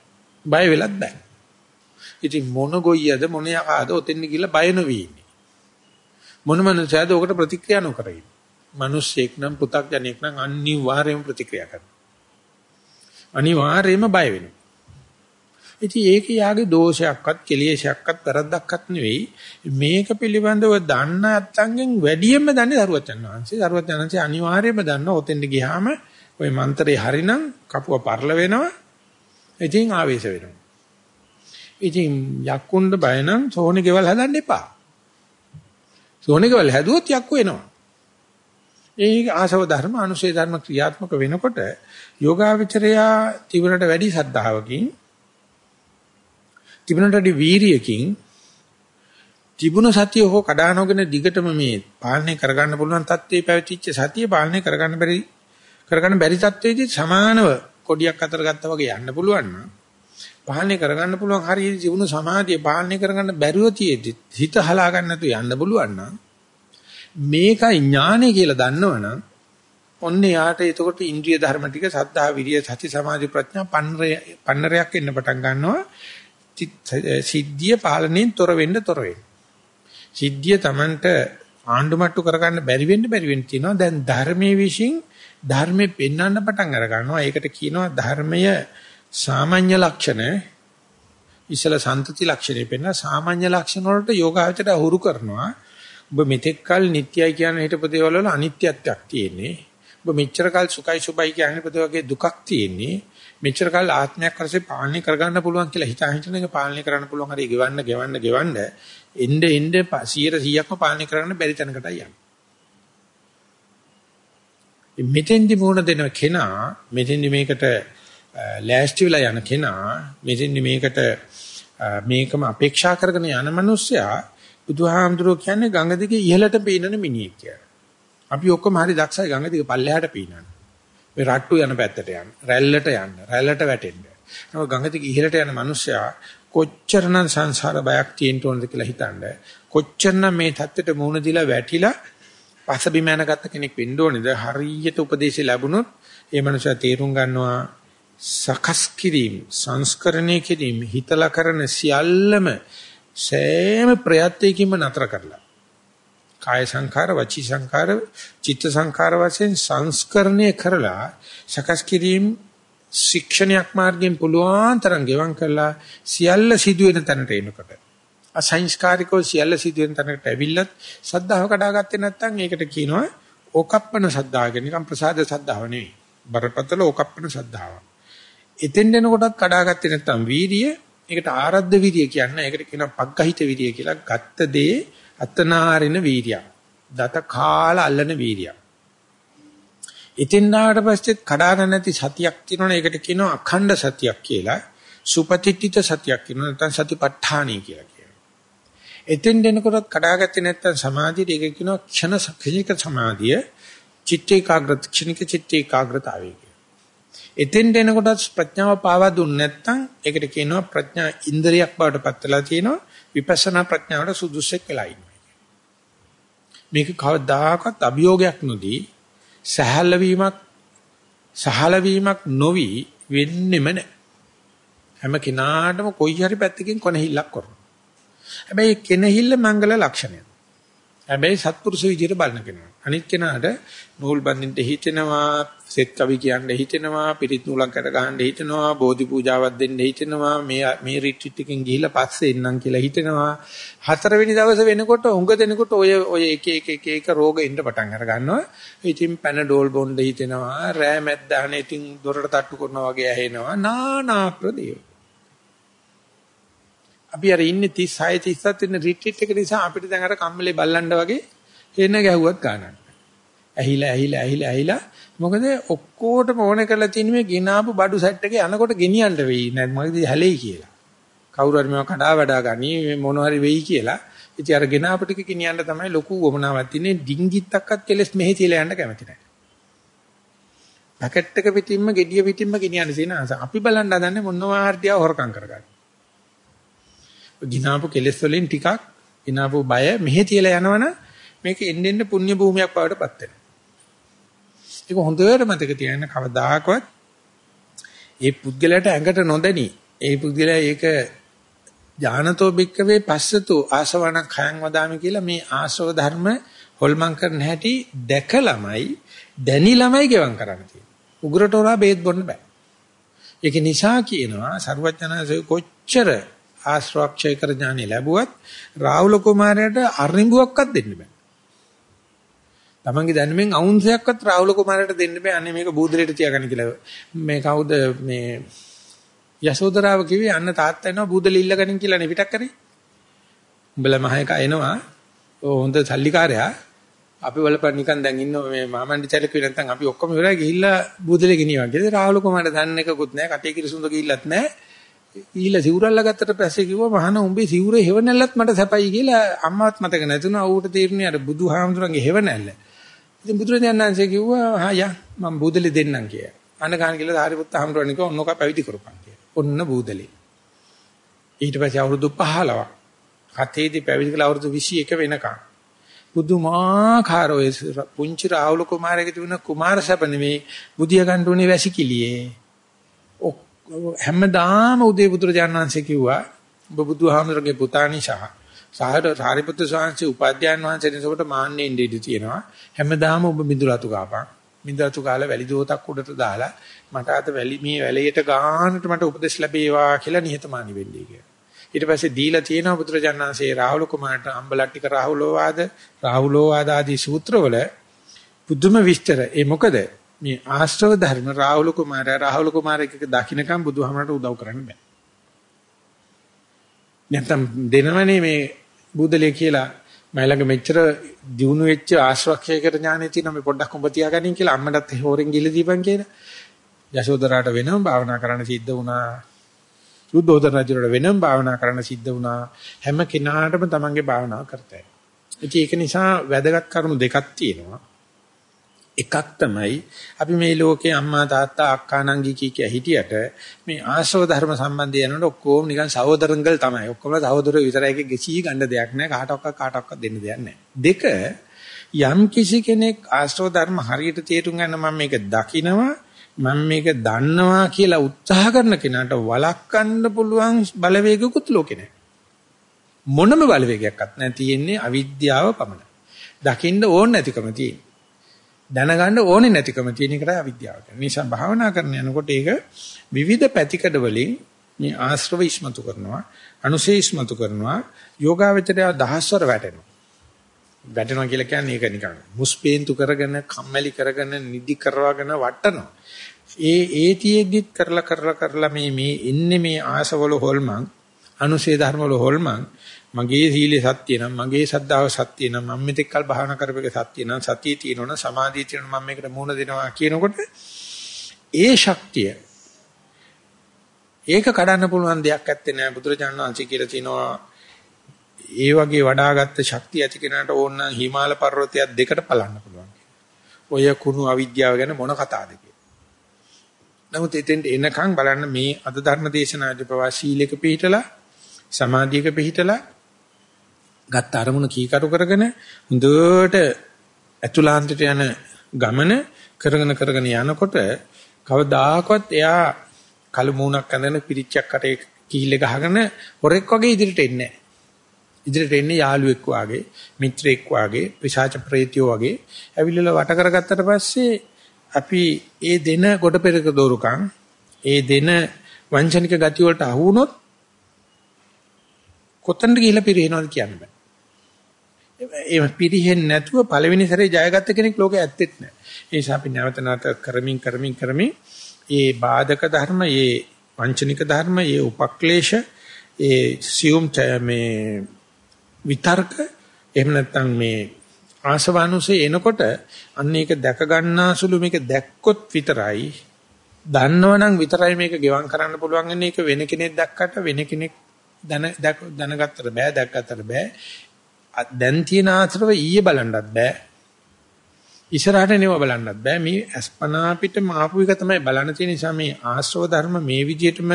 බය වෙලත් බෑ. ඉතින් මොන ගොයියද මොන යකාද ඔතෙන් ගිහලා බය නොවී ඉන්නේ. මොන මනුස්සයද ඔකට ප්‍රතික්‍රියා නොකර ඉන්නේ. මිනිස්සෙක් නම් පෘථග්ජනෙක් නම් අනිවාර්යයෙන්ම ප්‍රතික්‍රියා කරනවා. අනිවාර්යයෙන්ම බය වෙනවා. ඉතින් ඒක යාගේ දෝෂයක්වත් කෙලෙසයක්වත් වැරද්දක්වත් නෙවෙයි. මේක පිළිබඳව දන්න අත්තන්ගෙන් වැඩියෙන්ම දන්නේ දරුවචන් වහන්සේ. දරුවචන් වහන්සේ අනිවාර්යයෙන්ම දන්න ඔතෙන්ට ගියාම ওই මන්ත්‍රේ හරිනම් කපුව පරල වෙනවා. ඉතින් ආවේශ වෙනවා. ඉතින් යක්කුණ්ඩ බය නම් සෝනේ ගෙවල් හදන්න එපා. සෝනේ ගෙවල් හැදුවොත් යක්කු එනවා. ඒ ආසව ධර්ම අනුශේ ධර්ම ක්‍රියාත්මක වෙනකොට යෝගාවචරයා තිබුණට වැඩි සද්ධාවකින් තිබුණට වැඩි වීරියකින් තිබුණ සතිය හෝ කඩානෝගෙන දිගටම මේ පාලනය කරගන්න පුළුවන් තත්ත්වයේ පැවතිච්ච සතිය පාලනය කරගන්න බැරි කරගන්න බැරි තත්ත්වයේදී සමානව කොඩියක් අතර ගත්තා වගේ යන්න පුළුවන් නම් පාලනය කරගන්න පුළුවන් හරියට තිබුණු සමාධිය පාලනය කරගන්න බැරුව තියෙද්දි හිත හලා ගන්න නැතුව යන්න පුළුවන් නම් මේකයි ඥානය කියලා දන්නවනම් ඔන්න යාට එතකොට ඉන්ද්‍රිය ධර්ම ටික සද්ධා විරිය සති සමාධි ප්‍රඥා පන්නරය පන්නරයක් එන්න පටන් ගන්නවා. සිද්ධිය පාලනයෙන් තොර වෙන්න තොර වෙන්න. සිද්ධිය Tamanට ආණ්ඩුමට්ටු කරගන්න බැරි වෙන්න බැරි වෙන්න තියෙනවා. දැන් ධර්මයේ විශ්ින් ධර්මේ පෙන්වන්න පටන් අර ගන්නවා ඒකට කියනවා ධර්මය සාමාන්‍ය ලක්ෂණ. ඉසල සන්තති ලක්ෂණේ පෙන්වන සාමාන්‍ය ලක්ෂණ වලට යෝගාචරය හුරු කරනවා. ඔබ මෙතෙක් කල නිට්ටයයි කියන හිටපු දේවල් වල අනිත්‍යත්වයක් තියෙන්නේ. ඔබ මෙච්චර කල සුඛයි සුබයි කියන හිටපු වගේ දුකක් තියෙන්නේ. මෙච්චර කල ආත්මයක් කරසේ පාලනය කරගන්න පුළුවන් කියලා හිතා හිතන එක පාලනය කරන්න පුළුවන් හරි ගෙවන්න ගෙවන්න ගෙවන්න එnde එnde 100%ක්ම පාලනය කරන්න බැරි තැනකටයි යන්නේ. මෙතෙන්දි මුණ දෙන කෙනා මෙතෙන්දි මේකට ලෑස්ති වෙලා යන කෙනා මෙතෙන්දි මේකට මේකම අපේක්ෂා කරගෙන යන මිනිස්සයා බුදුහාමුදුරුවෝ කියන්නේ ගඟ දිගේ ඉහළට පීනන මිනිහෙක් කියලා. අපි ඔක්කොම හරි දක්ෂයි ගඟ දිගේ පල්ලෙහාට පීනන්න. මේ රට්ටු යන පැත්තට යන්න, රැල්ලට යන්න, රැල්ලට වැටෙන්න. නම ගඟ දිගේ ඉහළට යන මිනිස්සයා කොච්චරනම් සංසාර බයක් තියෙන්න ඕනද කියලා හිතනද කොච්චරනම් මේ தත්තෙට මුහුණ දීලා වැටිලා පසබිම යනගත්ත කෙනෙක් වෙන්න ඕනේද හරියට උපදේශය ලැබුණොත් ඒ මනුස්සයා තේරුම් ගන්නවා සකස් කිරීම සංස්කරණය කිරීම හිතලා කරන සියල්ලම සෑම ප්‍රයත්නයකින්ම නතර කරලා කාය සංඛාර වචී සංඛාර චිත්ත සංඛාර වශයෙන් සංස්කරණය කරලා සකස් කිරීම ශික්ෂණයක් මාර්ගයෙන් පුළුවන් තරම් ගෙවම් කරලා සියල්ල සිදුවෙන තැනට එනකොට අසංස්කාරිකව සියල්ල සිදුවෙන තැනකට ඇවිල්ලත් සද්ධාව කඩාගත්තේ නැත්නම් ඒකට කියනවා ඕකප්පන සද්ධාව කියන නිකම් ප්‍රසාද සද්ධාව නෙවෙයි බරපතල ඕකප්පන සද්ධාව. එතෙන් එනකොටත් කඩාගත්තේ නැත්නම් වීර්ය ඒකට ආරද්ධ විරිය කියන්නේ ඒකට කියනවා පග්ගහිත විරිය කියලා. ගත්ත දේ අතනාරින වීර්යය. දත කාලා අල්ලන වීර්යය. ඉතින් ආවට පස්සෙත් කඩාගෙන නැති සතියක් තියෙනවනේ ඒකට කියනවා අඛණ්ඩ සතියක් කියලා. සුපතිත්‍ිත සතියක් කියනවා නැත්නම් සතිපට්ඨානයි කියලා කියනවා. එතෙන් දෙනකොටත් කඩාගත්තේ නැත්නම් සමාධියට ඒක කියනවා ක්ෂණ ක්ෂණික සමාධිය. චිත්ත ඒකාග්‍රත ක්ෂණික චිත්ත ඒකාග්‍රතාවය. එතෙන් දෙනකොටත් ප්‍රඥාව පාවා දුන්නේ නැත්නම් ඒකට කියනවා ප්‍රඥා ඉන්ද්‍රියක් බවට පත් වෙලා තියෙනවා විපස්සනා ප්‍රඥාවට සුදුසෙක් වෙලා ඉන්නවා. මේක කවදාකවත් අභියෝගයක් නොදී සහල වීමක් සහල වීමක් නොවි වෙන්නෙම නැහැ. හැම කෙනාටම කොයි හරි පැත්තකින් කොනහිල්ලක් කරනවා. හැබැයි කෙනහිල්ල මංගල ලක්ෂණයක්. හැබැයි සත්පුරුෂ විදියට බලන කෙනා. අනිත් කෙනාට නූල් බඳින්න හිතෙනවා, සෙත් කවි කියන්න හිතෙනවා, පිරිත් නූලක් අට ගහන්න හිතෙනවා, බෝධි පූජාවක් දෙන්න හිතෙනවා, මේ මේ රිට්‍රීට් එකකින් ගිහිල්ලා පස්සේ එන්නම් කියලා හිතෙනවා. හතරවෙනි දවසේ වෙනකොට උඟ දෙනකොට ඔය ඔය එක එක එක එක රෝග එන්න පටන් අර ගන්නවා. ඉතින් පැනඩෝල් බොන්න හිතෙනවා, රෑ මැද්දාන ඉතින් දොරට තට්ටු කරනවා වගේ ඇහෙනවා. නානා ප්‍රදේව. අපි අර ඉන්නේ 36 37 වෙනි රිට්‍රීට් එක නිසා අපිට දැන් අර කම්මලේ බල්ලන්ඩ වගේ එන්න ගැහුවත් ගන්නන්න. ඇහිලා ඇහිලා ඇහිලා ඇහිලා මොකද ඔක්කොටම ඕනේ කරලා තියෙන මේ ගෙනාපු බඩු සෙට් එක යනකොට ගෙනියන්න වෙයි නැත්නම් මොකද හැලෙයි කියලා. කවුරු හරි මේව කඩා වඩා ගනි මොන හරි වෙයි කියලා. ඉතින් අර ගෙනාපු ටික ගෙනියන්න තමයි ලොකු වමනාවක් තියෙන්නේ. ඩිංගිත්තක්වත් කෙලස් මෙහි තියලා යන්න කැමති නැහැ. පැකට් එක පිටින්ම gediya පිටින්ම ගෙනියන්න තියෙන ආස. අපි බලන්න හදන්නේ මොනවා හරි දිහා හොරකම් කරගන්න. ගිනාපු කෙලස් වලින් ටිකක් ගිනාපු බය මෙහි තියලා යනවනම් මේක එන්න එන්න පුණ්‍ය භූමියක් බවට පත් වෙනවා. ඒක හොඳට මතක තියාගන්න කවදාකවත් ඒ පුද්ගලයාට ඇඟට නොදැනි ඒ පුද්ගලයා ඒක ඥානතෝ බික්කවේ පස්සතෝ ආසවණ khයන් වදාමි කියලා මේ ආශ්‍රව ධර්ම හොල්මන් කරන හැටි දැකලමයි දැනිලමයි ගෙවම් කරන්න තියෙන්නේ. උගරට හොරා බේත් බොන්න බෑ. ඒක නිසා කියනවා සරුවචනසේ කොච්චර ආශ්‍රවක්ෂය කර ඥානෙ ලැබුවත් රාහුල කුමාරයාට අරිඹුවක්වත් දෙන්න බෑ. තමන්ගේ දැනුමෙන් අවුන්සයක්වත් රාහුල කුමාරට දෙන්න බෑ. අනේ මේක බූදලයට තියාගන්න කියලා. මේ කවුද මේ යසෝදරාව කිව්වේ අන්න තාත්තා එනවා බූදල ඉල්ලගනින් කියලා නේ පිටක් කරේ. උඹලා මහ එක එනවා. ඕ හොඳ සල්ලිකාරයා. අපි වලපන් නිකන් දැන් ඉන්න මේ මාමණ්ඩි චලකුවේ නැත්නම් අපි ඔක්කොම ඉවරයි ගිහිල්ලා බූදලේ ගෙනියනවා කියලා. රාහුල කුමාරට දන්න එකකුත් නැහැ. කටේ කිරිසුඳ ගිහිල්ලත් නැහැ. ඊළ සිවුරල්ලා ගත්තට පස්සේ කිව්වා මහාන උඹේ සිවුරේ හෙවණැල්ලත් මට සැපයි කියලා අම්මවත් මතක නැතුණා ඌට තීරණේ අර බුදුහාමුදුරන්ගේ හෙවණැල්ල. ඉතින් බුදුරජාණන් වහන්සේ කිව්වා හා යා මම බූදලේ දෙන්නම් කියලා. අන්න ගන්න කියලා සාරිපුත්ත හාමුදුරන් කිව්වා ඔන්නෝක පැවිදි කරපන් කියලා. ඔන්න බූදලේ. ඊට පස්සේ අවුරුදු 15ක් හතේදී පැවිදි කළ අවුරුදු 21 වෙනකන් පුදුමාකාර ඔය පුංචි රාහුල කුමාරයෙක් තිබුණ කුමාර සැප නෙමේ බුදිය ගන්න උනේ වැසිකිළියේ. හැමදාම උදේ බුදුරජාණන් වහන්සේ කිව්වා ඔබ බුදුහාමුදුරගේ පුතා නිසා සාහර සාරිපුත්‍ර ස්වාමීන් උපාධ්‍යයන් වහන්සේ නසකට මාන්නේ ඉඳ ඉඳ තියෙනවා. හැමදාම ඔබ බිඳුලතු ගාපන්. බිඳුලතු ගාලා වැලි දෝතක් උඩට දාලා මට අත වැලි මේ වැලයට ගානට මට උපදෙස් ලැබේවා කියලා නිහතමානී වෙන්නේ කියලා. ඊට පස්සේ දීලා තියෙනවා බුදුරජාණන්සේ රාහුල කුමාරට අම්බලට්ටික රාහුලෝවාද රාහුලෝවාද ආදී සූත්‍රවල පුදුම විස්තර. ඒ මොකද? මේ ආශ්‍රව ධර්ම රාහුල කුමාරයා රාහුල කුමාරයෙක් දකින්නකම් බුදුහමරට උදව් කරන්න බෑ. නැත්තම් දෙනවනේ මේ බුදලිය කියලා මයිලඟ මෙච්චර දිනු වෙච්ච ආශ්‍රක්ෂයකට ඥානෙ තියෙන මේ පොඩ්ඩක් උඹ තියාගනින් කියලා අම්මටත් හොරෙන් ගිල දීපන් කියලා. යශෝදරාට වෙනම භාවනා කරන්න සිද්ධ වුණා. සුද්ධෝදන රජුට වෙනම භාවනා කරන්න සිද්ධ වුණා. හැම කෙනාටම තමන්ගේ භාවනාව කරතයි. ඒක නිසා වැදගත් කරුණු දෙකක් තියෙනවා. එකක් තමයි අපි මේ ලෝකේ අම්මා තාත්තා අක්කා නංගි කී කිය හිටියට මේ ආශ්‍රව ධර්ම සම්බන්ධය යනකොට ඔක්කොම නිකන් සහෝදරංගල් තමයි. ඔක්කොම සහෝදරයෝ විතරයි එක ගෙසී ගන්න දෙයක් නෑ. කාටවත් කාටවත් දෙන්න දෙයක් නෑ. දෙක යම් කිසි කෙනෙක් ආශ්‍රව ධර්ම හරියට තේරුම් ගන්න මම මේක දකිනවා මම මේක දන්නවා කියලා උත්සාහ කරන කෙනාට වළක්වන්න පුළුවන් බලවේගකුත් ලෝකේ නැහැ. මොනම බලවේගයක්වත් නැහැ. තියෙන්නේ අවිද්‍යාව පමණයි. දකින්න ඕන නැතිකම තියෙන්නේ. දැනගන්න ඕනේ නැතිකම තියෙන එකට අවිද්‍යාව කියන්නේ. නිසා භාවනා කරන යනකොට ඒක විවිධ පැතිකඩ වලින් මේ ආශ්‍රව ඉස්මතු කරනවා, අනුසේ ඉස්මතු කරනවා, යෝගාවචරය දහස්වර වැටෙනවා. වැටෙනවා කියලා කියන්නේ ඒක නිකන් මුස්පේන්තු කරගෙන, කම්මැලි කරගෙන, නිදි කරවගෙන වටනවා. ඒ ඒතියෙද්දිත් කරලා කරලා කරලා මේ මේ ඉන්නේ මේ ආසවල හොල්මන්, අනුසේ ධර්මවල හොල්මන් මගේ සීලේ සත්‍ය නම් මගේ සද්ධාව සත්‍ය නම් මම මෙතෙක් කල් භාවනා කරපේක සත්‍ය නම් සතිය තියෙනවනම් සමාධිය තියෙනවනම් මම මේකට මුහුණ දෙනවා කියනකොට ඒ ශක්තිය ඒක කඩන්න පුළුවන් දෙයක් ඇත්තේ නෑ. බුදුරජාණන් වහන්සේ කියලා තිනවා ඒ වගේ වඩාගත්ත ශක්තිය ඇති කෙනාට ඕන නම් හිමාල පර්වතයක් දෙකට පලන්න පුළුවන් ඔය කුණු අවිද්‍යාව ගැන මොන කතාවද නමුත් එතෙන්ට එනකන් බලන්න මේ අද ධර්ම දේශනාදී පවා සීලෙක පිළිහිටලා සමාධියක පිළිහිටලා ගත්ත අරමුණ කීකරු කරගෙන හොඳට ඇතුළාන්තයට යන ගමන කරගෙන කරගෙන යනකොට කවදාකවත් එයා කළු මූණක් අඳගෙන පිරිච්චක් කටේ කීල්ල ගහගෙන හොරෙක් වගේ ඉදිරියට එන්නේ නැහැ. ඉදිරියට එන්නේ යාළුවෙක් වාගේ, මිත්‍රෙක් වාගේ, පිශාච ප්‍රේතියෝ වගේ ඇවිල්ලා වට කරගත්තට පස්සේ අපි ඒ දෙන කොට පෙරක දෝරුකම්, ඒ දෙන වංචනික ගති වලට අහු වුණොත් කොතනද ගිහිල්ලා පිරිනවද කියන්න බෑ. ඒ පිරිහෙන්නේ නැතුව පළවෙනි සැරේ ජයගත්ත කෙනෙක් ලෝකේ ඇත්තෙත් නැහැ. ඒ නිසා අපි නැවත නැවත කරමින් කරමින් කරමින් මේ බාධක ධර්ම, මේ වංචනික ධර්ම, මේ උපක්ලේශ, ඒ සියුම් මේ විතර්ක එහෙම නැත්නම් මේ ආසවනුසේ එනකොට අන්න ඒක දැක ගන්නාසුළු මේක දැක්කොත් විතරයි. දන්නවනම් විතරයි මේක ගෙවම් කරන්න පුළුවන්. වෙන්නේ ඒක වෙන කෙනෙක් දැක්කට වෙන කෙනෙක් දැන දැනගත්තට බෑ දැක්කත්තට බෑ. දැන් තියෙන ආශ්‍රව ඊයේ බලන්නත් බෑ. ඉස්සරහට නෙව බලන්නත් බෑ. මේ අස්පනා පිට මාපු එක තමයි බලන්න තියෙන නිසා මේ ආශ්‍රව ධර්ම මේ විදිහටම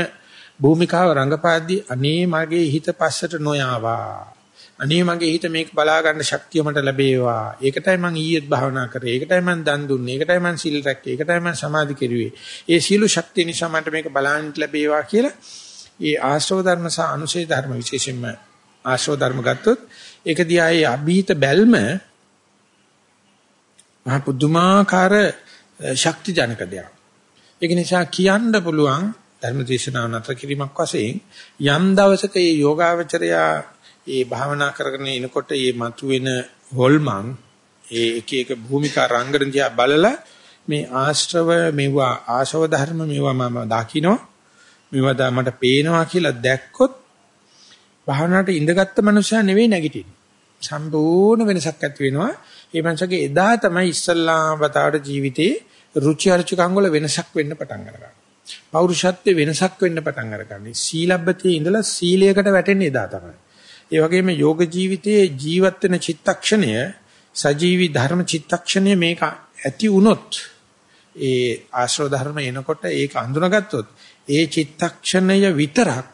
භූමිකාව රංගපාද්දී අනේ මගේ හිත පස්සට නොයාවා. අනේ මගේ හිත මේක බලා ගන්න ශක්තිය මට ලැබේවා. ඒකටයි මම ඊයේත් භාවනා කරේ. ඒකටයි මම දන් දුන්නේ. ඒකටයි මම සීල් රැක්කේ. ඒකටයි මම සමාධි කෙරුවේ. ඒ සීල ශක්තිය නිසා මට මේක බලන්න ලැබේවා කියලා ඒ ආශ්‍රව ධර්ම සහ අනුශේධ ධර්ම විශේෂයෙන්ම ආශ්‍රව ධර්ම ගත්තොත් ඒක දිහා ඒ අභීත බැල්ම මහ පුදුමාකාර ශක්ති ජනක දෙයක්. ඒක නිසා කියන්න පුළුවන් ධර්ම දේශනාව නතර කිරීමක් වශයෙන් යම් දවසක මේ යෝගාවචරයා ඒ භාවනා කරගෙන එනකොට මේ මතුවෙන හොල්මන් ඒ එක එක භූමිකා රංගන දිහා බලලා මේ ආශ්‍රව මේවා ආශව ධර්ම මේවා මම දකින්න මේවා මට පේනවා කියලා දැක්කොත් භාවනාවට ඉඳගත්තු මනුස්සයා නෙවෙයි නැගිටින්නේ. සම්පූර්ණ වෙනසක් ඇති වෙනවා. ඒ මනුස්සගේ එදා තමයි ඉස්සල්ලාම වතාවට ජීවිතේ රුචි අරුචිකම් වල වෙනසක් වෙන්න පටන් ගන්නවා. පෞරුෂත්වයේ වෙනසක් වෙන්න පටන් අරගන්නේ. සීලබ්බතියේ ඉඳලා සීලයකට වැටෙන්නේ එදා තමයි. ඒ වගේම යෝග ජීවිතයේ ජීවත් වෙන චිත්තක්ෂණය සජීවි ධර්ම චිත්තක්ෂණය මේක ඇති වුණොත් ඒ ආශ්‍රව ධර්ම එනකොට ඒක අඳුනගත්තොත් ඒ චිත්තක්ෂණය විතරක්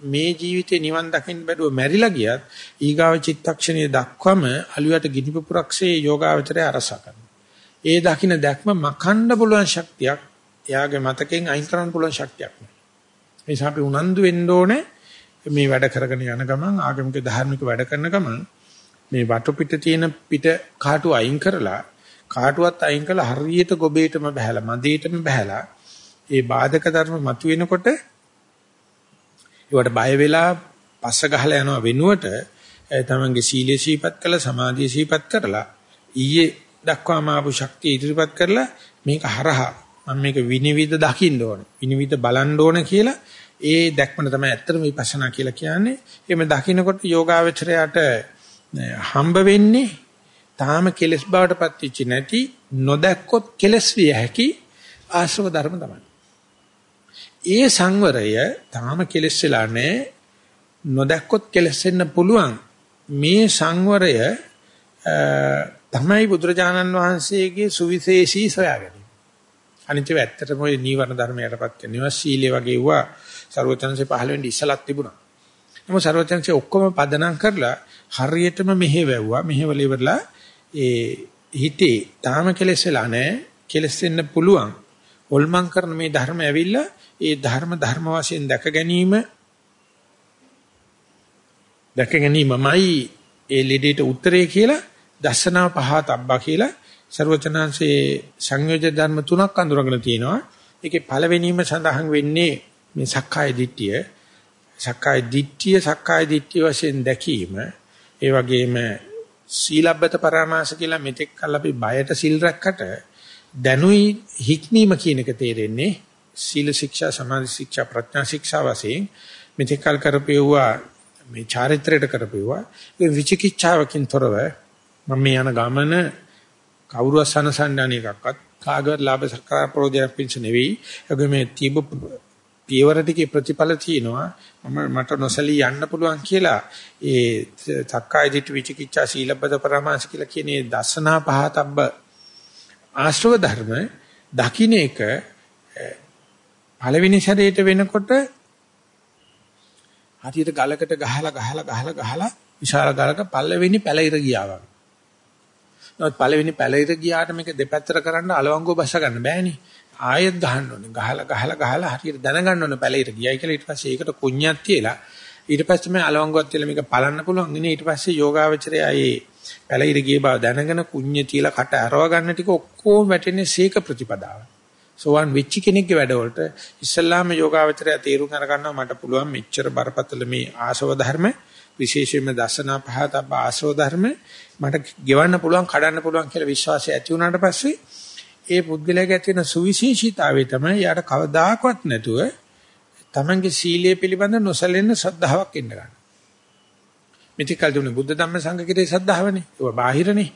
මේ ජීවිතේ නිවන් දකින්න බැරුව මැරිලා ගියත් ඊගාව චිත්තක්ෂණයේ දක්වම අලුයට ගිනිපුරක්ෂේ යෝගාවචරය අරසා කරනවා. ඒ දකින්න දැක්ම මකන්න පුළුවන් ශක්තියක් එයාගේ මතකෙන් අයින් කරන්න පුළුවන් ශක්තියක් නෑ. ඒ නිසා අපි උනන්දු වෙන්න ඕනේ මේ වැඩ කරගෙන යන ගමන් ආගමික ධාර්මික වැඩ කරන ගමන් මේ වටු පිට තියෙන පිට කාටු අයින් කරලා කාටුවත් අයින් කළා හරියට ගොබේටම බහැලා මදේටම බහැලා ඒ බාධක ධර්ම මතුවෙනකොට ඒවට බය වෙලා පස්ස ගහලා යනවා වෙනුවට තමන්ගේ සීලයේ සීපත් කළා සමාධියේ සීපත් කරලා ඊයේ දක්වාම ආපු ශක්තිය ඉදිරිපත් කරලා මේක හරහා මම මේක විනිවිද දකින්න ඕන විනිවිද බලන්න ඕන කියලා ඒ දැක්මන තමයි ඇත්තටම විපස්සනා කියලා කියන්නේ. එහෙම දකින්නකොට යෝගාවචරයට හම්බ වෙන්නේ තාම කෙලස් බවට පත්වෙච්ච නැති නොදැක්කොත් කෙලස් විය හැකි ආශ්‍රව ධර්ම තමයි. ඒ සංවරය තාම කෙලස් වෙලා නැහැ. නොදැක්කොත් කෙලස් වෙන්න පුළුවන්. මේ සංවරය තමයි බුදුරජාණන් වහන්සේගේ සුවිශේෂී සොයාගැනීම. අනිත්‍යව ඇත්තටම ওই නීවරණ ධර්මයටපත් වෙනවා සීලය වගේ වුණා. ਸਰවචන්සේ පහළ වෙන්නේ ඉස්සලක් තිබුණා. නමුත් ਸਰවචන්සේ ඔක්කොම පදනම් කරලා හරියටම මෙහෙවැව්වා. මෙහෙවල ඉවරලා ඒ හිතේ තාම කෙලස් වෙලා නැහැ. කෙලස් වෙන්න පුළුවන්. හොල්මන් කරන මේ ධර්ම ඇවිල්ලා ඒ ධර්ම ධර්ම වශයෙන් දැක ගැනීම දැක ගැනීමමයි ඒ ලෙඩේට උත්තරේ කියලා දර්ශනා පහතබ්බා කියලා ਸਰවචනාංශයේ සංයෝජන ධර්ම තුනක් අඳුරගෙන තියෙනවා. ඒකේ පළවෙනිම සඳහන් වෙන්නේ මේ සක්කාය දිට්ඨිය. සක්කාය දිට්ඨිය සක්කාය දිට්ඨිය වශයෙන් දැකීම. ඒ වගේම සීලබ්බත පරාමාස කියලා මෙතෙක් කල් අපි බයට සිල් රැක්කට දැනුයි හික්මීම කියන එක තේරෙන්නේ සීල ශික්ෂා සමාධි ශික්ෂා ප්‍රඥා ශික්ෂා වශයෙන් මෙතෙක් කල් කරපෙව්වා මේ චාරිත්‍රයට කරපෙව්වා. ඒ විචිකිච්ඡාවකින් තොරව මම මේ යන ගමන කවුරු අසනසන්න එකක්වත් කාගවත් ලාභ සත්කාර ප්‍රෝජනක් පිංස නෙවෙයි. ඒගොල්ලෝ මේ තිබ පියවර ටිකේ ප්‍රතිඵල තියෙනවා. මම මට නොසලී යන්න පුළුවන් කියලා. ඒ සක්කාය දිට්ඨි විචිකිච්ඡා සීලබ්බත පරමාංශ කියලා කියන ඒ දසනා පහතබ්බ ආශ්‍රව ධර්ම දකින්න එක පළවෙනි සැරේට වෙනකොට හරියට ගලකට ගහලා ගහලා ගහලා ගහලා විශාල ගලක පළවෙනි පැලිර ගියා වගේ. නමුත් පළවෙනි පැලිර ගියාට මේක දෙපැත්තට කරන්න අලවංගුව බස ගන්න බෑනේ. ආයෙත් ගහන්න ඕනේ. ගහලා ගහලා ගහලා හරියට දැනගන්න ඕනේ පැලිර ගියයි කියලා ඊට පස්සේ ඒකට කුණ්‍යක් තියලා ඊට පස්සේ මේ අලවංගුවක් තියලා මේක පලන්න පුළුවන්. ඉන්නේ ඊට පස්සේ යෝගාවචරය ආයේ පැලිර ගිය බව දැනගෙන කුණ්‍ය තියලා කට අරව ගන්න ටික ඔක්කොම වැටෙන්නේ සීක ප්‍රතිපදාවට. සෝවන් වෙච්ච කෙනෙක්ගේ වැඩවලට ඉස්සල්ලාම යෝගාවචරය තීරුම් අරගන්නවා මට පුළුවන් මෙච්චර බරපතල මේ ආශව ධර්ම විශේෂයෙන්ම දසනා පහතබ්බ ආශව ධර්ම මට ගෙවන්න පුළුවන් කඩන්න පුළුවන් කියලා විශ්වාසය ඇති වුණාට පස්සේ ඒ පුද්ගලයාගේ තියෙන සුවිශේෂීතාවය තමයි යාට කවදාකවත් නැතුව තමන්ගේ සීලය පිළිබඳ නොසැලෙන ශ්‍රද්ධාවක් එන්න ගන්නවා. මෙතිකල් දුන්නේ බුද්ධ ධම්ම සංඝ කිරේ ශ්‍රද්ධාවනේ. ඒක බාහිරනේ.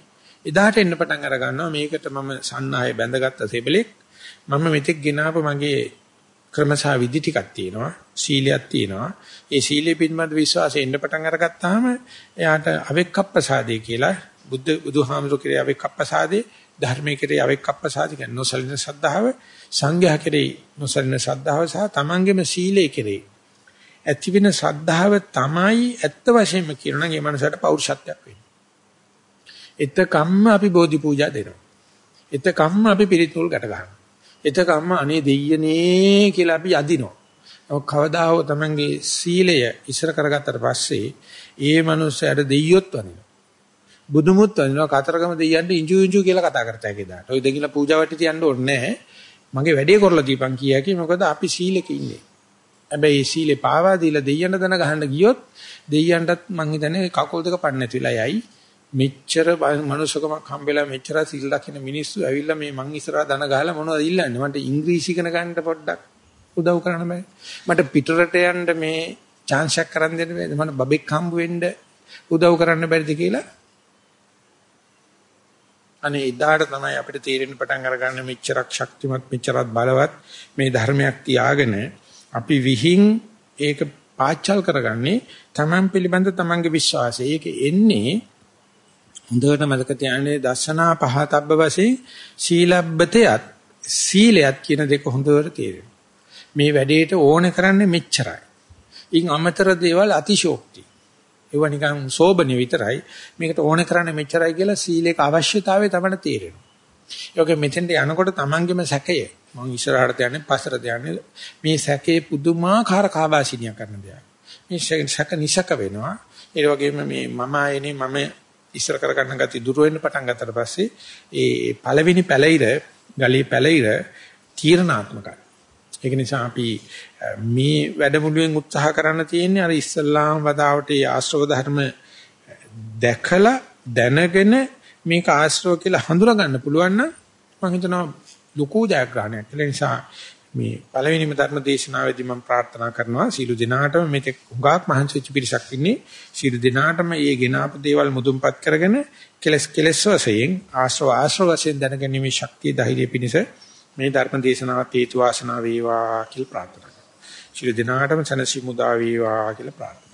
එදාට එන්න පටන් අර ගන්නවා මේකට මම සන්නාය බැඳගත්ත සෙබලෙක් මම මෙතෙක් ගෙනාව මගේ ක්‍රමසා විදි ටිකක් තියෙනවා සීලයක් තියෙනවා ඒ සීලේ පින්මත් විශ්වාසය එන්න පටන් අරගත්තාම එයාට අවෙක්කප්පසාදේ කියලා බුද්ධ බුදුහාමුදුරු කිරේ අවෙක්කප්පසාදේ ධර්මයේ කිරේ අවෙක්කප්පසාදේ කියන නොසලින ශ්‍රද්ධාව සංඝයා කිරේ නොසලින ශ්‍රද්ධාව සහ තමන්ගේම සීලේ කිරේ ඇති වෙන ශ්‍රද්ධාව තමයි ඇත්ත වශයෙන්ම කියනවා නම් ඒ මනසට පෞරුෂත්වයක් වෙන්නේ. එතකම්ම අපි බෝධි පූජා දෙනවා. එතකම්ම අපි පිරිතුල් ගැට ගන්නවා. එතකම්ම අනේ දෙයියනේ කියලා අපි යදිනවා. ඔක් කවදා හෝ තමන්ගේ සීලය ඉස්සර කරගත්තට පස්සේ ඒ මනුස්සයාට දෙයියොත් වනිනවා. බුදුමුත් වනිනවා කතරගම දෙයියන්ට ඉංජු ඉංජු කියලා කතා කරතයි කියදාට. ඔය දෙකිලා පූජාවට තියන්න ඕනේ නැහැ. මගේ වැඩේ කරලා දීපන් කියකි මොකද අපි සීලෙක ඉන්නේ. හැබැයි සීලේ පාවා දීලා දෙයියන්ට දන ගහන්න ගියොත් දෙයියන්ටත් මං හිතන්නේ කකුල් දෙක පන්න නැතිලා යයි. මෙච්චර මනුස්සකමක් හම්බෙලා මෙච්චර සිල් දකින්න මිනිස්සු ඇවිල්ලා මේ මං ඉස්සරහා දන ගහලා මොනවද ඉල්ලන්නේ? මට ඉංග්‍රීසි ඉගෙන ගන්න පොඩ්ඩක් උදව් කරන්න බෑ. මට පිටරට යන්න මේ chance එකක් කරන් දෙන්න බෑද මට බබෙක් හම්බ වෙන්න උදව් කරන්න බැරිද කියලා? අනේ එදාට තමයි අපිට තීරණ පටන් අරගන්න මෙච්චරක් ශක්තිමත් මෙච්චරක් බලවත් මේ ධර්මයක් තියාගෙන අපි විහිං ඒක පාච්චල් කරගන්නේ තමන් පිළිබඳ තමන්ගේ විශ්වාසය. ඒක එන්නේ හොඳට මතක තියාගන්න දර්ශනා පහතබ්බ වශයෙන් සීලබ්බතයත් සීලයත් කියන දෙක හොඳට තේරෙනවා. මේ වැඩේට ඕන කරන්නේ මෙච්චරයි. ඉන් අමතර දේවල් අතිශෝක්ති. ඒව නිකන් සෝබනේ විතරයි. මේකට ඕන කරන්නේ මෙච්චරයි කියලා සීලේක අවශ්‍යතාවය තමයි තේරෙනවා. ඒක මෙතෙන්ට යනකොට තමන්ගේම සැකය මම ඉස්සරහට යන්නේ පස්සට යන්නේ මේ සැකේ පුදුමාකාර කාබාසිනිය කරන දෙයක්. මේ සැක නිසක වෙනවා. ඒ වගේම මේ මම ආයනේ මම ඉස්සර කරගන්න ගතිය දුර වෙන්න පටන් ගත්තට පස්සේ ඒ පළවෙනි පැලිර ගලේ පැලිර තීරණාත්මකයි. ඒක නිසා අපි මේ වැඩමුළුවෙන් උත්සාහ කරන්න තියෙන්නේ අර ඉස්සල්ලාම වදාවට ඒ ආශ්‍රව ධර්ම දැකලා දැනගෙන මේක ආශ්‍රව කියලා හඳුනා ගන්න පුළුවන් නම් මම හිතනවා ලොකු ජයග්‍රහණයක්. ඒ නිසා මේ පළවෙනිම ධර්ම දේශනාවේදී මම ප්‍රාර්ථනා කරනවා සීල දිනාටම මේක හුඟක් මහන්සි වෙච්ච පිරිසක් ඉන්නේ සීල දිනාටම මේ ගෙනාපු දේවල් මුදුන්පත් කරගෙන කෙලස් කෙලස් වශයෙන් ආශ්‍රව ආශ්‍රව වශයෙන් දැනගැනීමේ ශක්තිය ධෛර්යය පිණිස මේ ධර්ම දේශනාවත් හේතු වාසනා වේවා කියලා ප්‍රාර්ථනා කරනවා. සීල දිනාටම සනසි මුදා වේවා කියලා ප්‍රාර්ථනා